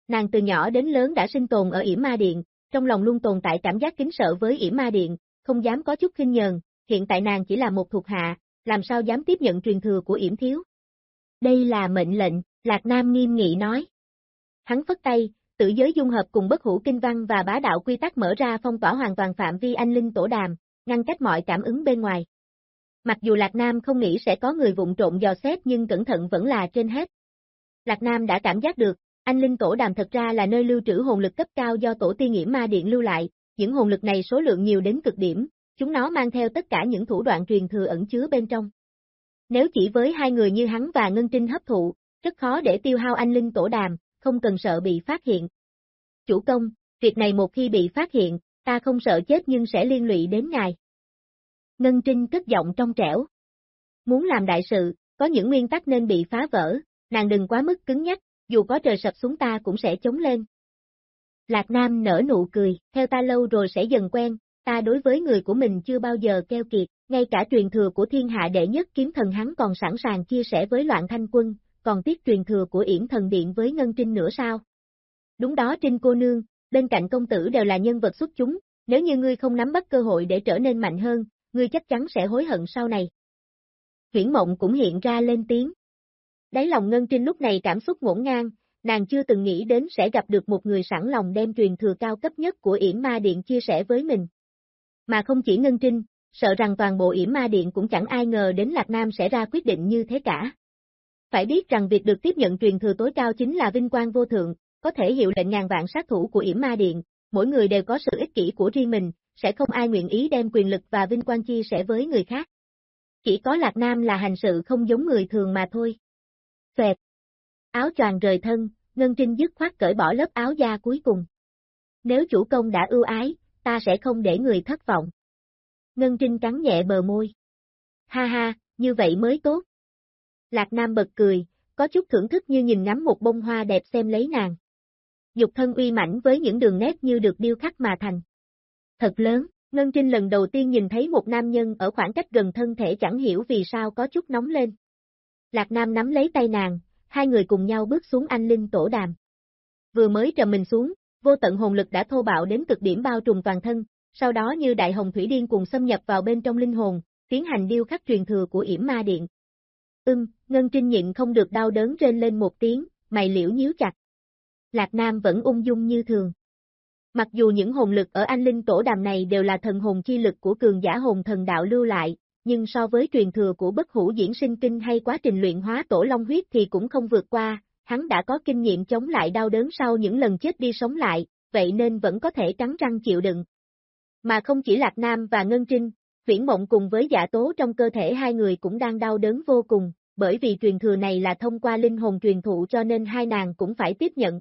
Nàng từ nhỏ đến lớn đã sinh tồn ở yểm ma điện, trong lòng luôn tồn tại cảm giác kính sợ với yểm ma điện, không dám có chút khinh nhờn, hiện tại nàng chỉ là một thuộc hạ, làm sao dám tiếp nhận truyền thừa của yểm thiếu. Đây là mệnh lệnh, Lạc Nam nghiêm nghị nói. Hắn phất tay, tự giới dung hợp cùng bất hữu kinh văn và bá đạo quy tắc mở ra phong tỏa hoàn toàn phạm vi anh linh tổ đàm, ngăn cách mọi cảm ứng bên ngoài. Mặc dù Lạc Nam không nghĩ sẽ có người vụng trộn dò xét nhưng cẩn thận vẫn là trên hết. Lạc Nam đã cảm giác được, anh linh tổ đàm thật ra là nơi lưu trữ hồn lực cấp cao do tổ tiên nghiễm ma điện lưu lại, những hồn lực này số lượng nhiều đến cực điểm, chúng nó mang theo tất cả những thủ đoạn truyền thừa ẩn chứa bên trong. Nếu chỉ với hai người như hắn và Ngân Trinh hấp thụ, rất khó để tiêu hao anh linh tổ đàm, không cần sợ bị phát hiện. Chủ công, việc này một khi bị phát hiện, ta không sợ chết nhưng sẽ liên lụy đến ngài. Ngân Trinh cất giọng trong trẻo. Muốn làm đại sự, có những nguyên tắc nên bị phá vỡ, nàng đừng quá mức cứng nhắc, dù có trời sập xuống ta cũng sẽ chống lên. Lạc Nam nở nụ cười, theo ta lâu rồi sẽ dần quen, ta đối với người của mình chưa bao giờ keo kiệt, ngay cả truyền thừa của thiên hạ đệ nhất kiếm thần hắn còn sẵn sàng chia sẻ với loạn thanh quân, còn tiếc truyền thừa của yển thần điện với Ngân Trinh nữa sao? Đúng đó Trinh cô nương, bên cạnh công tử đều là nhân vật xuất chúng, nếu như ngươi không nắm bắt cơ hội để trở nên mạnh hơn, ngươi chắc chắn sẽ hối hận sau này. Huyển mộng cũng hiện ra lên tiếng. Đáy lòng Ngân Trinh lúc này cảm xúc ngổn ngang, nàng chưa từng nghĩ đến sẽ gặp được một người sẵn lòng đem truyền thừa cao cấp nhất của yển ma điện chia sẻ với mình. Mà không chỉ Ngân Trinh, sợ rằng toàn bộ yểm ma điện cũng chẳng ai ngờ đến Lạc Nam sẽ ra quyết định như thế cả. Phải biết rằng việc được tiếp nhận truyền thừa tối cao chính là vinh quang vô thượng, có thể hiệu lệnh ngàn vạn sát thủ của yểm ma điện, mỗi người đều có sự ích kỷ của riêng mình, sẽ không ai nguyện ý đem quyền lực và vinh quang chia sẻ với người khác. Chỉ có Lạc Nam là hành sự không giống người thường mà thôi. Xoẹt. Áo choàng rời thân, Ngân Trinh dứt khoát cởi bỏ lớp áo da cuối cùng. Nếu chủ công đã ưu ái, ta sẽ không để người thất vọng. Ngân Trinh cắn nhẹ bờ môi. Ha ha, như vậy mới tốt. Lạc Nam bật cười, có chút thưởng thức như nhìn ngắm một bông hoa đẹp xem lấy nàng. Dục thân uy mãnh với những đường nét như được điêu khắc mà thành. Thật lớn, Ngân Trinh lần đầu tiên nhìn thấy một nam nhân ở khoảng cách gần thân thể chẳng hiểu vì sao có chút nóng lên. Lạc Nam nắm lấy tay nàng, hai người cùng nhau bước xuống anh linh tổ đàm. Vừa mới trầm mình xuống, vô tận hồn lực đã thô bạo đến cực điểm bao trùm toàn thân, sau đó như đại hồng thủy điên cùng xâm nhập vào bên trong linh hồn, tiến hành điêu khắc truyền thừa của yểm ma điện. Ưng, Ngân Trinh nhịn không được đau đớn trên lên một tiếng, mày liễu nhíu chặt. Lạc Nam vẫn ung dung như thường. Mặc dù những hồn lực ở anh linh tổ đàm này đều là thần hồn chi lực của cường giả hồn thần đạo lưu lại, nhưng so với truyền thừa của bất hủ diễn sinh kinh hay quá trình luyện hóa tổ long huyết thì cũng không vượt qua, hắn đã có kinh nghiệm chống lại đau đớn sau những lần chết đi sống lại, vậy nên vẫn có thể cắn răng chịu đựng. Mà không chỉ Lạc Nam và Ngân Trinh, Viễn Mộng cùng với giả tố trong cơ thể hai người cũng đang đau đớn vô cùng, bởi vì truyền thừa này là thông qua linh hồn truyền thụ cho nên hai nàng cũng phải tiếp nhận.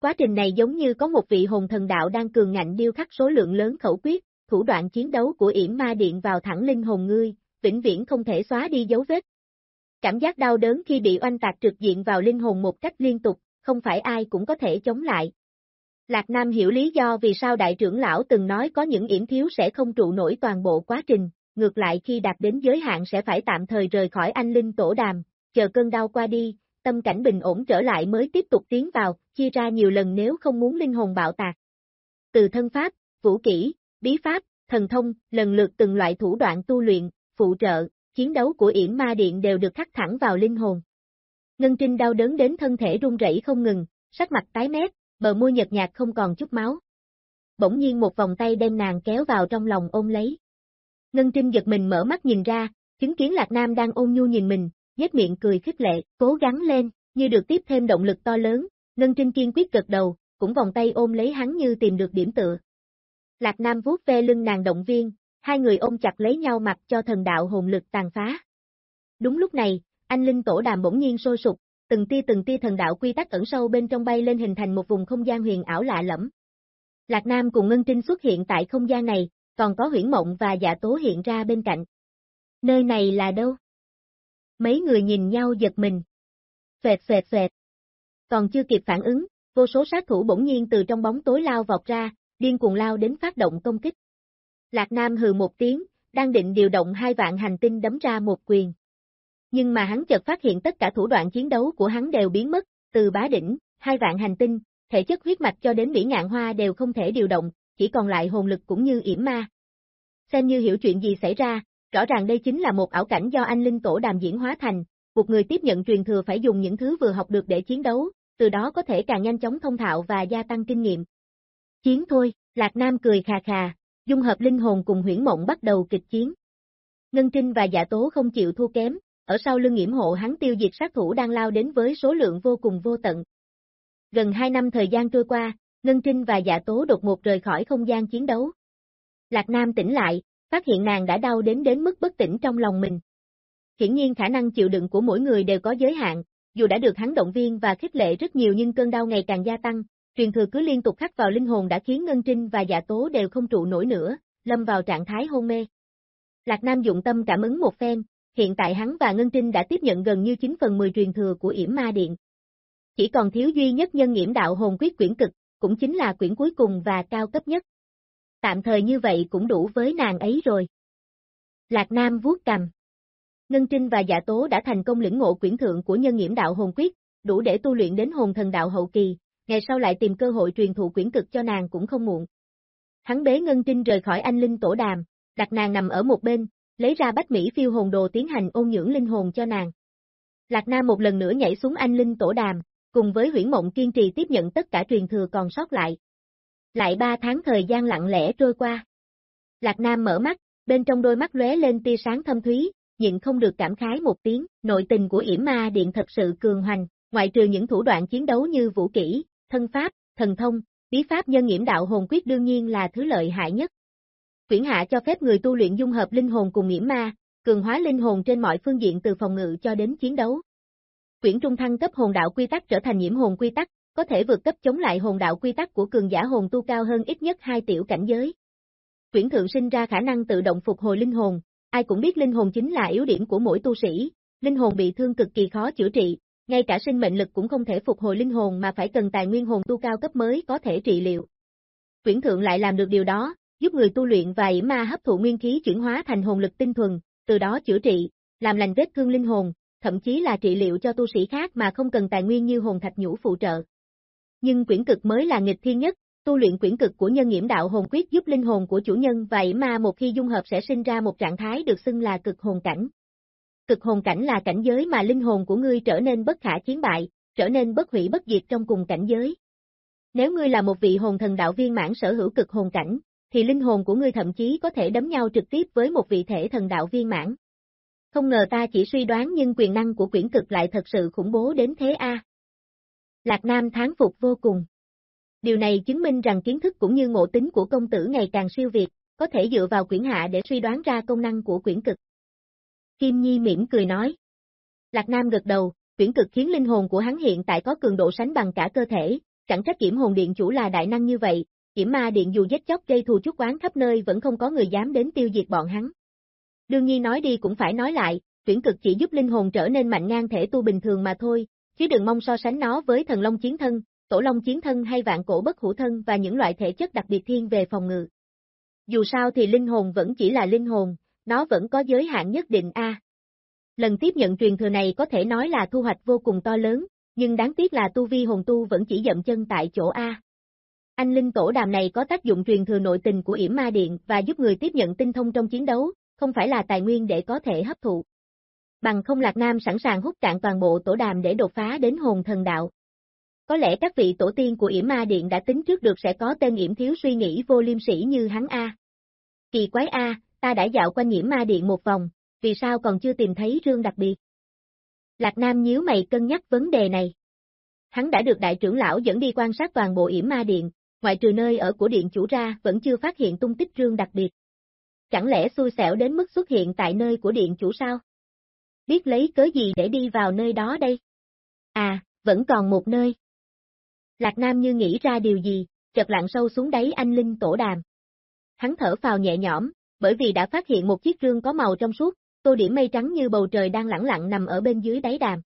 Quá trình này giống như có một vị hồn thần đạo đang cường ngạnh điêu khắc số lượng lớn khẩu quyết, thủ đoạn chiến đấu của yểm ma điện vào thẳng linh hồn ngươi, vĩnh viễn không thể xóa đi dấu vết. Cảm giác đau đớn khi bị oanh tạc trực diện vào linh hồn một cách liên tục, không phải ai cũng có thể chống lại. Lạc Nam hiểu lý do vì sao đại trưởng lão từng nói có những yểm thiếu sẽ không trụ nổi toàn bộ quá trình, ngược lại khi đạt đến giới hạn sẽ phải tạm thời rời khỏi anh linh tổ đàm, chờ cơn đau qua đi, tâm cảnh bình ổn trở lại mới tiếp tục tiến vào, chia ra nhiều lần nếu không muốn linh hồn bạo tạc. Từ thân pháp, vũ kỹ, bí pháp, thần thông, lần lượt từng loại thủ đoạn tu luyện, phụ trợ, chiến đấu của yểm ma điện đều được khắc thẳng vào linh hồn. Ngân Trinh đau đớn đến thân thể run rẩy không ngừng, sắc mặt tái mét, bờ môi nhợt nhạt không còn chút máu. Bỗng nhiên một vòng tay đem nàng kéo vào trong lòng ôm lấy. Ngân Trinh giật mình mở mắt nhìn ra, chứng kiến Lạc Nam đang ôn nhu nhìn mình, nhếch miệng cười khích lệ, cố gắng lên, như được tiếp thêm động lực to lớn, Ngân Trinh kiên quyết gật đầu, cũng vòng tay ôm lấy hắn như tìm được điểm tựa. Lạc Nam vuốt ve lưng nàng động viên, hai người ôm chặt lấy nhau mặc cho thần đạo hồn lực tàn phá. Đúng lúc này, anh Linh Tổ Đàm bỗng nhiên sôi sục, từng tia từng tia thần đạo quy tắc ẩn sâu bên trong bay lên hình thành một vùng không gian huyền ảo lạ lẫm. Lạc Nam cùng Ngân Trinh xuất hiện tại không gian này, còn có huyễn mộng và dạ tố hiện ra bên cạnh. Nơi này là đâu? Mấy người nhìn nhau giật mình. Phệt phệt phệt. Còn chưa kịp phản ứng, vô số sát thủ bỗng nhiên từ trong bóng tối lao vọt ra, điên cuồng lao đến phát động công kích. Lạc Nam hừ một tiếng, đang định điều động hai vạn hành tinh đấm ra một quyền. Nhưng mà hắn chợt phát hiện tất cả thủ đoạn chiến đấu của hắn đều biến mất, từ bá đỉnh, hai vạn hành tinh, thể chất huyết mạch cho đến mỹ ngạn hoa đều không thể điều động, chỉ còn lại hồn lực cũng như yểm ma. Xem như hiểu chuyện gì xảy ra, rõ ràng đây chính là một ảo cảnh do anh Linh Tổ đàm diễn hóa thành, một người tiếp nhận truyền thừa phải dùng những thứ vừa học được để chiến đấu, từ đó có thể càng nhanh chóng thông thạo và gia tăng kinh nghiệm. Chiến thôi, Lạc Nam cười khà khà, dung hợp linh hồn cùng huyễn mộng bắt đầu kịch chiến. Ngân Trinh và Dạ Tố không chịu thua kém, ở sau lưng nghiễm hộ hắn tiêu diệt sát thủ đang lao đến với số lượng vô cùng vô tận. Gần 2 năm thời gian trôi qua, Ngân Trinh và Dạ Tố đột ngột rời khỏi không gian chiến đấu. Lạc Nam tỉnh lại, phát hiện nàng đã đau đến đến mức bất tỉnh trong lòng mình. Hiển nhiên khả năng chịu đựng của mỗi người đều có giới hạn, dù đã được hắn động viên và khích lệ rất nhiều nhưng cơn đau ngày càng gia tăng, truyền thừa cứ liên tục khắc vào linh hồn đã khiến Ngân Trinh và Dạ Tố đều không trụ nổi nữa, lâm vào trạng thái hôn mê. Lạc Nam dụng tâm cảm ứng một phen, hiện tại hắn và Ngân Trinh đã tiếp nhận gần như 9 phần 10 truyền thừa của yểm ma điện. Chỉ còn thiếu duy nhất nhân nghiễm đạo hồn quyết quyển cực, cũng chính là quyển cuối cùng và cao cấp nhất. Tạm thời như vậy cũng đủ với nàng ấy rồi. Lạc Nam vuốt cầm. Ngân Trinh và Dạ Tố đã thành công lĩnh ngộ quyển thượng của nhân nghiễm đạo hồn quyết, đủ để tu luyện đến hồn thần đạo hậu kỳ, ngày sau lại tìm cơ hội truyền thụ quyển cực cho nàng cũng không muộn. Hắn bế Ngân Trinh rời khỏi anh linh tổ đàm, đặt nàng nằm ở một bên, lấy ra bách Mỹ phiêu hồn đồ tiến hành ôn nhưỡng linh hồn cho nàng. Lạc Nam một lần nữa nhảy xuống anh linh tổ đàm, cùng với huyển mộng kiên trì tiếp nhận tất cả truyền thừa còn sót lại. Lại ba tháng thời gian lặng lẽ trôi qua. Lạc Nam mở mắt, bên trong đôi mắt lóe lên tia sáng thâm thúy, nhịn không được cảm khái một tiếng, nội tình của yểm ma điện thật sự cường hoành, ngoại trừ những thủ đoạn chiến đấu như vũ kỹ, thân pháp, thần thông, bí pháp nhân nghiễm đạo hồn quyết đương nhiên là thứ lợi hại nhất. Quyển hạ cho phép người tu luyện dung hợp linh hồn cùng nghiễm ma, cường hóa linh hồn trên mọi phương diện từ phòng ngự cho đến chiến đấu. Quyển trung thăng cấp hồn đạo quy tắc trở thành nhiễm hồn quy tắc, có thể vượt cấp chống lại hồn đạo quy tắc của cường giả hồn tu cao hơn ít nhất hai tiểu cảnh giới. Quyển thượng sinh ra khả năng tự động phục hồi linh hồn, ai cũng biết linh hồn chính là yếu điểm của mỗi tu sĩ, linh hồn bị thương cực kỳ khó chữa trị, ngay cả sinh mệnh lực cũng không thể phục hồi linh hồn mà phải cần tài nguyên hồn tu cao cấp mới có thể trị liệu. Quyển thượng lại làm được điều đó, giúp người tu luyện và yểm ma hấp thụ nguyên khí chuyển hóa thành hồn lực tinh thuần, từ đó chữa trị, làm lành vết thương linh hồn, thậm chí là trị liệu cho tu sĩ khác mà không cần tài nguyên như hồn thạch nhũ phụ trợ. Nhưng quyển cực mới là nghịch thiên nhất, tu luyện quyển cực của nhân nghiễm đạo hồn quyết giúp linh hồn của chủ nhân và yểm ma một khi dung hợp sẽ sinh ra một trạng thái được xưng là cực hồn cảnh. Cực hồn cảnh là cảnh giới mà linh hồn của ngươi trở nên bất khả chiến bại, trở nên bất hủy bất diệt trong cùng cảnh giới. Nếu ngươi là một vị hồn thần đạo viên mãn sở hữu cực hồn cảnh, thì linh hồn của ngươi thậm chí có thể đấm nhau trực tiếp với một vị thể thần đạo viên mãn. Không ngờ ta chỉ suy đoán nhưng quyền năng của quyển cực lại thật sự khủng bố đến thế a. Lạc Nam tháng phục vô cùng. Điều này chứng minh rằng kiến thức cũng như ngộ tính của công tử ngày càng siêu việt, có thể dựa vào quyển hạ để suy đoán ra công năng của quyển cực. Kim Nhi mỉm cười nói. Lạc Nam gật đầu, chuyển cực khiến linh hồn của hắn hiện tại có cường độ sánh bằng cả cơ thể, chẳng trách kiểm hồn điện chủ là đại năng như vậy, kiểm ma điện dù giết chóc gây thù chút quán khắp nơi vẫn không có người dám đến tiêu diệt bọn hắn. Đương nhiên nói đi cũng phải nói lại, chuyển cực chỉ giúp linh hồn trở nên mạnh ngang thể tu bình thường mà thôi, chứ đừng mong so sánh nó với thần long chiến thân, tổ long chiến thân hay vạn cổ bất hữu thân và những loại thể chất đặc biệt thiên về phòng ngự. Dù sao thì linh hồn vẫn chỉ là linh hồn, nó vẫn có giới hạn nhất định a. Lần tiếp nhận truyền thừa này có thể nói là thu hoạch vô cùng to lớn, nhưng đáng tiếc là tu vi hồn tu vẫn chỉ dậm chân tại chỗ A. Anh linh tổ đàm này có tác dụng truyền thừa nội tình của yểm ma điện và giúp người tiếp nhận tinh thông trong chiến đấu, không phải là tài nguyên để có thể hấp thụ. Bằng không Lạc Nam sẵn sàng hút cạn toàn bộ tổ đàm để đột phá đến hồn thần đạo. Có lẽ các vị tổ tiên của yểm ma điện đã tính trước được sẽ có tên yểm thiếu suy nghĩ vô liêm sĩ như hắn A. Kỳ quái A, ta đã dạo quanh nhiễm ma điện một vòng, vì sao còn chưa tìm thấy rương đặc biệt? Lạc Nam nhíu mày cân nhắc vấn đề này. Hắn đã được đại trưởng lão dẫn đi quan sát toàn bộ yểm ma điện, ngoại trừ nơi ở của điện chủ ra vẫn chưa phát hiện tung tích rương đặc biệt. Chẳng lẽ xui xẻo đến mức xuất hiện tại nơi của điện chủ sao? Biết lấy cớ gì để đi vào nơi đó đây? À, vẫn còn một nơi. Lạc Nam như nghĩ ra điều gì, chợt lặng sâu xuống đáy anh Linh tổ đàm. Hắn thở phào nhẹ nhõm, bởi vì đã phát hiện một chiếc rương có màu trong suốt, tô điểm mây trắng như bầu trời đang lẳng lặng nằm ở bên dưới đáy đàm.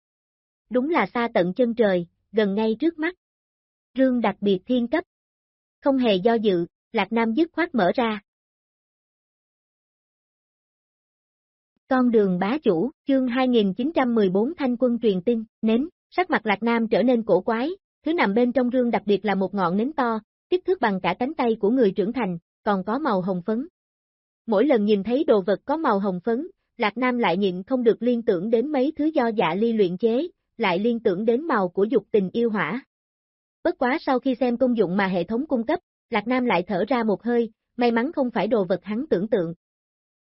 Đúng là xa tận chân trời, gần ngay trước mắt. Rương đặc biệt thiên cấp. Không hề do dự, Lạc Nam dứt khoát mở ra. Con đường bá chủ, chương 2914 thanh quân truyền tin, nến, sắc mặt Lạc Nam trở nên cổ quái, thứ nằm bên trong rương đặc biệt là một ngọn nến to, kích thước bằng cả cánh tay của người trưởng thành, còn có màu hồng phấn. Mỗi lần nhìn thấy đồ vật có màu hồng phấn, Lạc Nam lại nhịn không được liên tưởng đến mấy thứ do dạ ly luyện chế, lại liên tưởng đến màu của dục tình yêu hỏa. Bất quá sau khi xem công dụng mà hệ thống cung cấp, Lạc Nam lại thở ra một hơi, may mắn không phải đồ vật hắn tưởng tượng.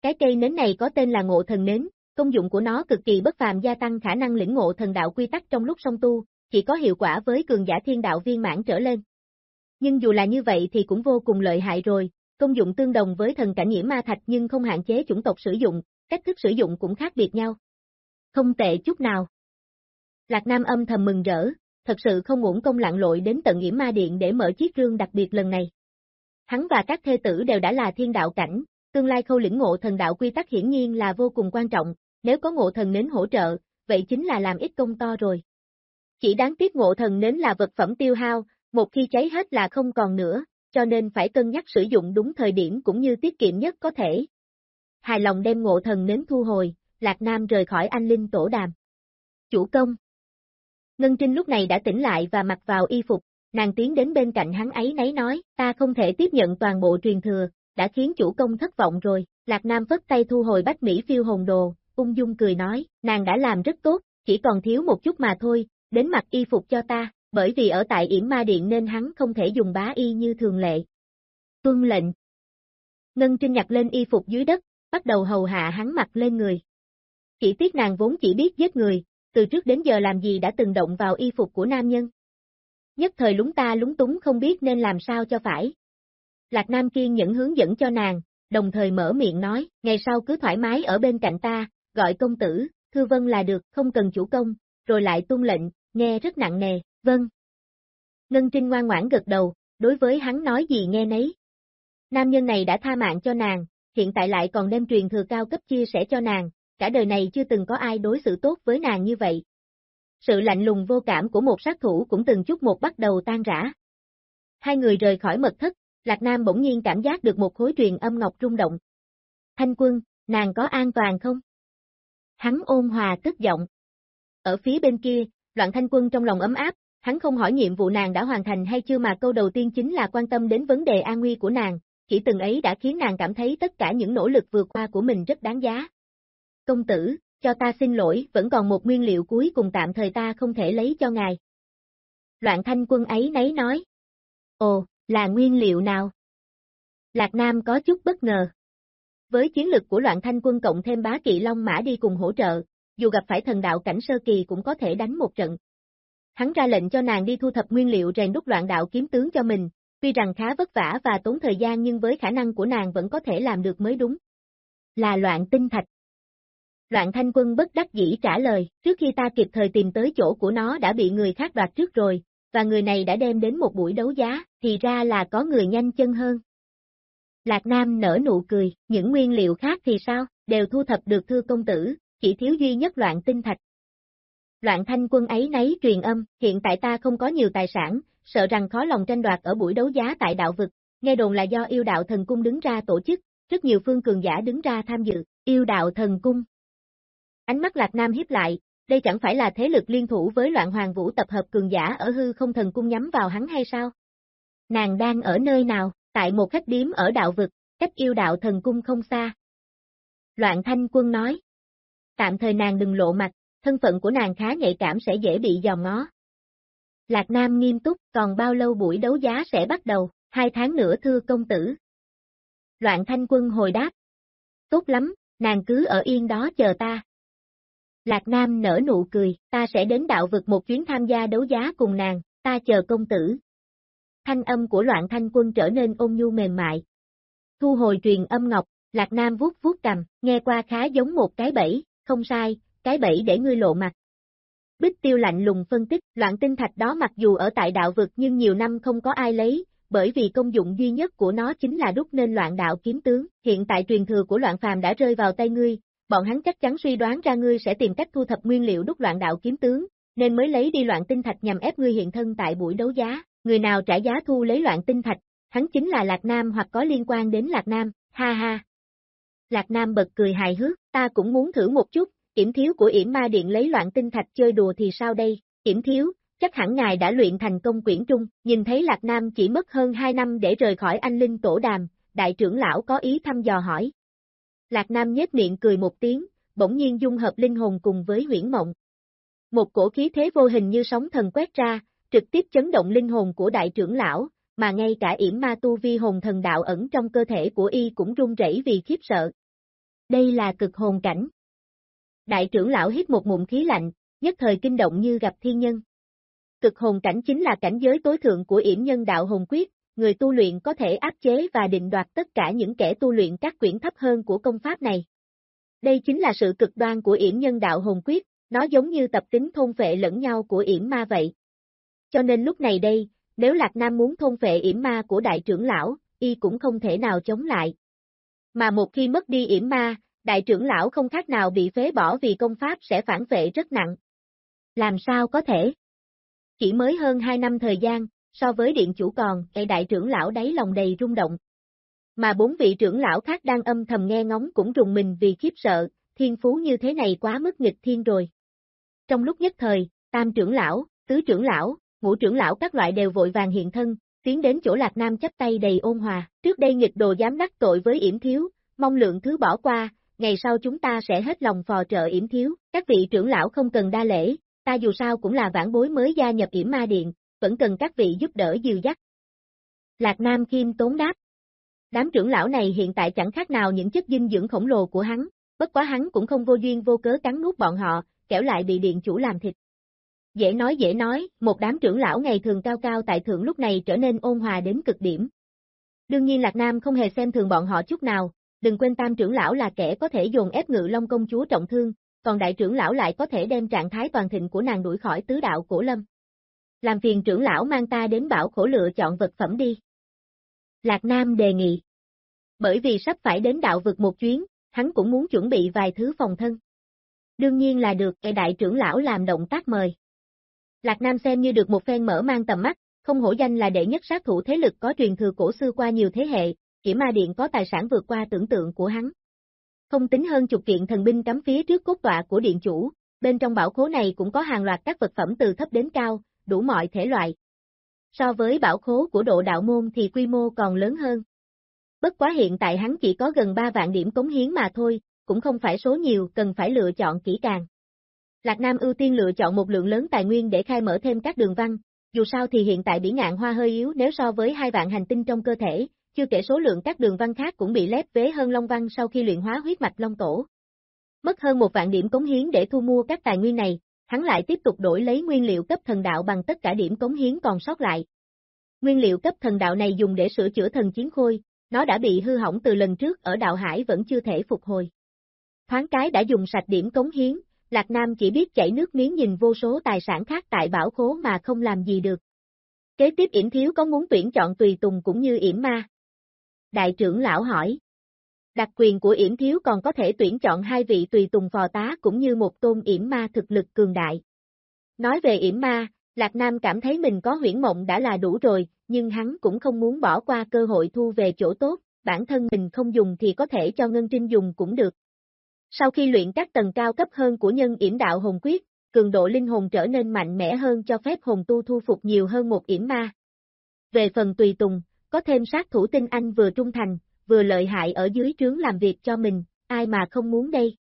Cái cây nến này có tên là ngộ thần nến, công dụng của nó cực kỳ bất phàm gia tăng khả năng lĩnh ngộ thần đạo quy tắc trong lúc song tu, chỉ có hiệu quả với cường giả thiên đạo viên mãn trở lên. nhưng dù là như vậy thì cũng vô cùng lợi hại rồi, công dụng tương đồng với thần cảnh nhiễm ma thạch nhưng không hạn chế chủng tộc sử dụng, cách thức sử dụng cũng khác biệt nhau. Không tệ chút nào. Lạc Nam âm thầm mừng rỡ, thật sự không uổng công lặn lội đến tận nhiễm Ma Điện để mở chiếc rương đặc biệt lần này. Hắn và các thê tử đều đã là thiên đạo cảnh, tương lai khâu lĩnh ngộ thần đạo quy tắc hiển nhiên là vô cùng quan trọng, nếu có ngộ thần nến hỗ trợ, vậy chính là làm ít công to rồi. Chỉ đáng tiếc ngộ thần nến là vật phẩm tiêu hao, một khi cháy hết là không còn nữa, cho nên phải cân nhắc sử dụng đúng thời điểm cũng như tiết kiệm nhất có thể. Hài lòng đem ngộ thần nến thu hồi, Lạc Nam rời khỏi anh Linh tổ đàm. Chủ công, Ngân Trinh lúc này đã tỉnh lại và mặc vào y phục, nàng tiến đến bên cạnh hắn ấy nấy nói, ta không thể tiếp nhận toàn bộ truyền thừa, đã khiến chủ công thất vọng rồi, Lạc Nam vất tay thu hồi bách Mỹ phiêu hồn đồ, ung dung cười nói, nàng đã làm rất tốt, chỉ còn thiếu một chút mà thôi, đến mặc y phục cho ta, bởi vì ở tại yểm ma điện nên hắn không thể dùng bá y như thường lệ. Tuân lệnh. Ngân Trinh nhặt lên y phục dưới đất, bắt đầu hầu hạ hắn mặc lên người. Chỉ tiếc nàng vốn chỉ biết giết người, từ trước đến giờ làm gì đã từng động vào y phục của nam nhân. Nhất thời lúng ta lúng túng không biết nên làm sao cho phải. Lạc Nam kiên nhẫn hướng dẫn cho nàng, đồng thời mở miệng nói, ngày sau cứ thoải mái ở bên cạnh ta, gọi công tử, thư vân là được, không cần chủ công, rồi lại tuân lệnh, nghe rất nặng nề, vâng. Ngân Trinh ngoan ngoãn gật đầu, đối với hắn nói gì nghe nấy. Nam nhân này đã tha mạng cho nàng, hiện tại lại còn đem truyền thừa cao cấp chia sẻ cho nàng, cả đời này chưa từng có ai đối xử tốt với nàng như vậy. Sự lạnh lùng vô cảm của một sát thủ cũng từng chút một bắt đầu tan rã. Hai người rời khỏi mật thất, Lạc Nam bỗng nhiên cảm giác được một khối truyền âm ngọc rung động. Thanh quân, nàng có an toàn không? Hắn ôn hòa tức giọng. Ở phía bên kia, loạn thanh quân trong lòng ấm áp, hắn không hỏi nhiệm vụ nàng đã hoàn thành hay chưa mà câu đầu tiên chính là quan tâm đến vấn đề an nguy của nàng, chỉ từng ấy đã khiến nàng cảm thấy tất cả những nỗ lực vượt qua của mình rất đáng giá công tử, cho ta xin lỗi, vẫn còn một nguyên liệu cuối cùng tạm thời ta không thể lấy cho ngài. Loạn thanh quân ấy nấy nói. Ồ, là nguyên liệu nào? Lạc Nam có chút bất ngờ. Với chiến lực của loạn thanh quân cộng thêm bá kỵ Long Mã đi cùng hỗ trợ, dù gặp phải thần đạo cảnh sơ kỳ cũng có thể đánh một trận. Hắn ra lệnh cho nàng đi thu thập nguyên liệu rèn đúc loạn đạo kiếm tướng cho mình, tuy rằng khá vất vả và tốn thời gian nhưng với khả năng của nàng vẫn có thể làm được mới đúng. Là loạn tinh thạch. Loạn thanh quân bất đắc dĩ trả lời, trước khi ta kịp thời tìm tới chỗ của nó đã bị người khác đoạt trước rồi, và người này đã đem đến một buổi đấu giá, thì ra là có người nhanh chân hơn. Lạc Nam nở nụ cười, những nguyên liệu khác thì sao, đều thu thập được thưa công tử, chỉ thiếu duy nhất loạn tinh thạch. Loạn thanh quân ấy nấy truyền âm, hiện tại ta không có nhiều tài sản, sợ rằng khó lòng tranh đoạt ở buổi đấu giá tại đạo vực, nghe đồn là do yêu đạo thần cung đứng ra tổ chức, rất nhiều phương cường giả đứng ra tham dự, yêu đạo thần cung, Ánh mắt Lạc Nam hiếp lại, đây chẳng phải là thế lực liên thủ với loạn hoàng vũ tập hợp cường giả ở hư không thần cung nhắm vào hắn hay sao? Nàng đang ở nơi nào, tại một khách điếm ở đạo vực, cách yêu đạo thần cung không xa. Loạn thanh quân nói. Tạm thời nàng đừng lộ mặt, thân phận của nàng khá nhạy cảm sẽ dễ bị dòm ngó. Lạc Nam nghiêm túc, còn bao lâu buổi đấu giá sẽ bắt đầu, hai tháng nữa thưa công tử. Loạn thanh quân hồi đáp. Tốt lắm, nàng cứ ở yên đó chờ ta. Lạc Nam nở nụ cười, ta sẽ đến đạo vực một chuyến tham gia đấu giá cùng nàng, ta chờ công tử. Thanh âm của loạn thanh quân trở nên ôn nhu mềm mại. Thu hồi truyền âm ngọc, Lạc Nam vuốt vuốt cầm, nghe qua khá giống một cái bẫy, không sai, cái bẫy để ngươi lộ mặt. Bích tiêu lạnh lùng phân tích, loạn tinh thạch đó mặc dù ở tại đạo vực nhưng nhiều năm không có ai lấy, bởi vì công dụng duy nhất của nó chính là đúc nên loạn đạo kiếm tướng, hiện tại truyền thừa của loạn phàm đã rơi vào tay ngươi, bọn hắn chắc chắn suy đoán ra ngươi sẽ tìm cách thu thập nguyên liệu đúc loạn đạo kiếm tướng, nên mới lấy đi loạn tinh thạch nhằm ép ngươi hiện thân tại buổi đấu giá, người nào trả giá thu lấy loạn tinh thạch, hắn chính là Lạc Nam hoặc có liên quan đến Lạc Nam, ha ha. Lạc Nam bật cười hài hước, ta cũng muốn thử một chút, yểm thiếu của yểm ma điện lấy loạn tinh thạch chơi đùa thì sao đây, yểm thiếu, chắc hẳn ngài đã luyện thành công quyển trung, nhìn thấy Lạc Nam chỉ mất hơn 2 năm để rời khỏi anh Linh Tổ Đàm, đại trưởng lão có ý thăm dò hỏi, Lạc Nam nhếch miệng cười một tiếng, bỗng nhiên dung hợp linh hồn cùng với huyễn mộng. Một cổ khí thế vô hình như sóng thần quét ra, trực tiếp chấn động linh hồn của đại trưởng lão, mà ngay cả yểm ma tu vi hồn thần đạo ẩn trong cơ thể của y cũng run rẩy vì khiếp sợ. Đây là cực hồn cảnh. Đại trưởng lão hít một ngụm khí lạnh, nhất thời kinh động như gặp thiên nhân. cực hồn cảnh chính là cảnh giới tối thượng của yểm nhân đạo hồn quyết, người tu luyện có thể áp chế và định đoạt tất cả những kẻ tu luyện các quyển thấp hơn của công pháp này. Đây chính là sự cực đoan của yểm nhân đạo hồn quyết, nó giống như tập tính thôn vệ lẫn nhau của yểm ma vậy. Cho nên lúc này đây, nếu Lạc Nam muốn thôn vệ yểm ma của đại trưởng lão, y cũng không thể nào chống lại. Mà một khi mất đi yểm ma, đại trưởng lão không khác nào bị phế bỏ vì công pháp sẽ phản vệ rất nặng. Làm sao có thể? Chỉ mới hơn 2 năm thời gian, so với điện chủ còn, cây đại trưởng lão đáy lòng đầy rung động. Mà bốn vị trưởng lão khác đang âm thầm nghe ngóng cũng rùng mình vì khiếp sợ, thiên phú như thế này quá mức nghịch thiên rồi. Trong lúc nhất thời, tam trưởng lão, tứ trưởng lão, ngũ trưởng lão các loại đều vội vàng hiện thân, tiến đến chỗ Lạc Nam chấp tay đầy ôn hòa, trước đây nghịch đồ dám đắc tội với yểm thiếu, mong lượng thứ bỏ qua, ngày sau chúng ta sẽ hết lòng phò trợ yểm thiếu, các vị trưởng lão không cần đa lễ, ta dù sao cũng là vãn bối mới gia nhập yểm ma điện, vẫn cần các vị giúp đỡ dìu dắt. Lạc Nam Kim tốn đáp. Đám trưởng lão này hiện tại chẳng khác nào những chất dinh dưỡng khổng lồ của hắn, bất quá hắn cũng không vô duyên vô cớ cắn nuốt bọn họ, kẻo lại bị điện chủ làm thịt. Dễ nói dễ nói, một đám trưởng lão ngày thường cao cao tại thượng lúc này trở nên ôn hòa đến cực điểm. Đương nhiên Lạc Nam không hề xem thường bọn họ chút nào, đừng quên tam trưởng lão là kẻ có thể dồn ép ngự long công chúa trọng thương, còn đại trưởng lão lại có thể đem trạng thái toàn thịnh của nàng đuổi khỏi tứ đạo cổ lâm. Làm phiền trưởng lão mang ta đến bảo khổ lựa chọn vật phẩm đi. Lạc Nam đề nghị. Bởi vì sắp phải đến đạo vực một chuyến, hắn cũng muốn chuẩn bị vài thứ phòng thân. Đương nhiên là được kẻ đại trưởng lão làm động tác mời. Lạc Nam xem như được một phen mở mang tầm mắt, không hổ danh là đệ nhất sát thủ thế lực có truyền thừa cổ xưa qua nhiều thế hệ, Kỷ Ma Điện có tài sản vượt qua tưởng tượng của hắn. Không tính hơn chục kiện thần binh cắm phía trước cốt tọa của điện chủ, bên trong bảo khố này cũng có hàng loạt các vật phẩm từ thấp đến cao, đủ mọi thể loại. So với bảo khố của độ đạo môn thì quy mô còn lớn hơn. Bất quá hiện tại hắn chỉ có gần 3 vạn điểm cống hiến mà thôi, cũng không phải số nhiều cần phải lựa chọn kỹ càng. Lạc Nam ưu tiên lựa chọn một lượng lớn tài nguyên để khai mở thêm các đường văn, dù sao thì hiện tại bỉ ngạn hoa hơi yếu nếu so với hai vạn hành tinh trong cơ thể, chưa kể số lượng các đường văn khác cũng bị lép vế hơn Long Văn sau khi luyện hóa huyết mạch Long Tổ. Mất hơn một vạn điểm cống hiến để thu mua các tài nguyên này, hắn lại tiếp tục đổi lấy nguyên liệu cấp thần đạo bằng tất cả điểm cống hiến còn sót lại. Nguyên liệu cấp thần đạo này dùng để sửa chữa thần chiến khôi, nó đã bị hư hỏng từ lần trước ở đạo hải vẫn chưa thể phục hồi. Thoáng cái đã dùng sạch điểm cống hiến, Lạc Nam chỉ biết chảy nước miếng nhìn vô số tài sản khác tại bảo khố mà không làm gì được. Kế tiếp yểm thiếu có muốn tuyển chọn tùy tùng cũng như yểm ma. Đại trưởng lão hỏi. Đặc quyền của yểm thiếu còn có thể tuyển chọn hai vị tùy tùng phò tá cũng như một tôn yểm ma thực lực cường đại. Nói về yểm ma, Lạc Nam cảm thấy mình có huyễn mộng đã là đủ rồi, nhưng hắn cũng không muốn bỏ qua cơ hội thu về chỗ tốt, bản thân mình không dùng thì có thể cho Ngân Trinh dùng cũng được. Sau khi luyện các tầng cao cấp hơn của nhân yểm đạo hồn quyết, cường độ linh hồn trở nên mạnh mẽ hơn cho phép hồn tu thu phục nhiều hơn một yểm ma. Về phần tùy tùng, có thêm sát thủ tinh anh vừa trung thành, vừa lợi hại ở dưới trướng làm việc cho mình, ai mà không muốn đây.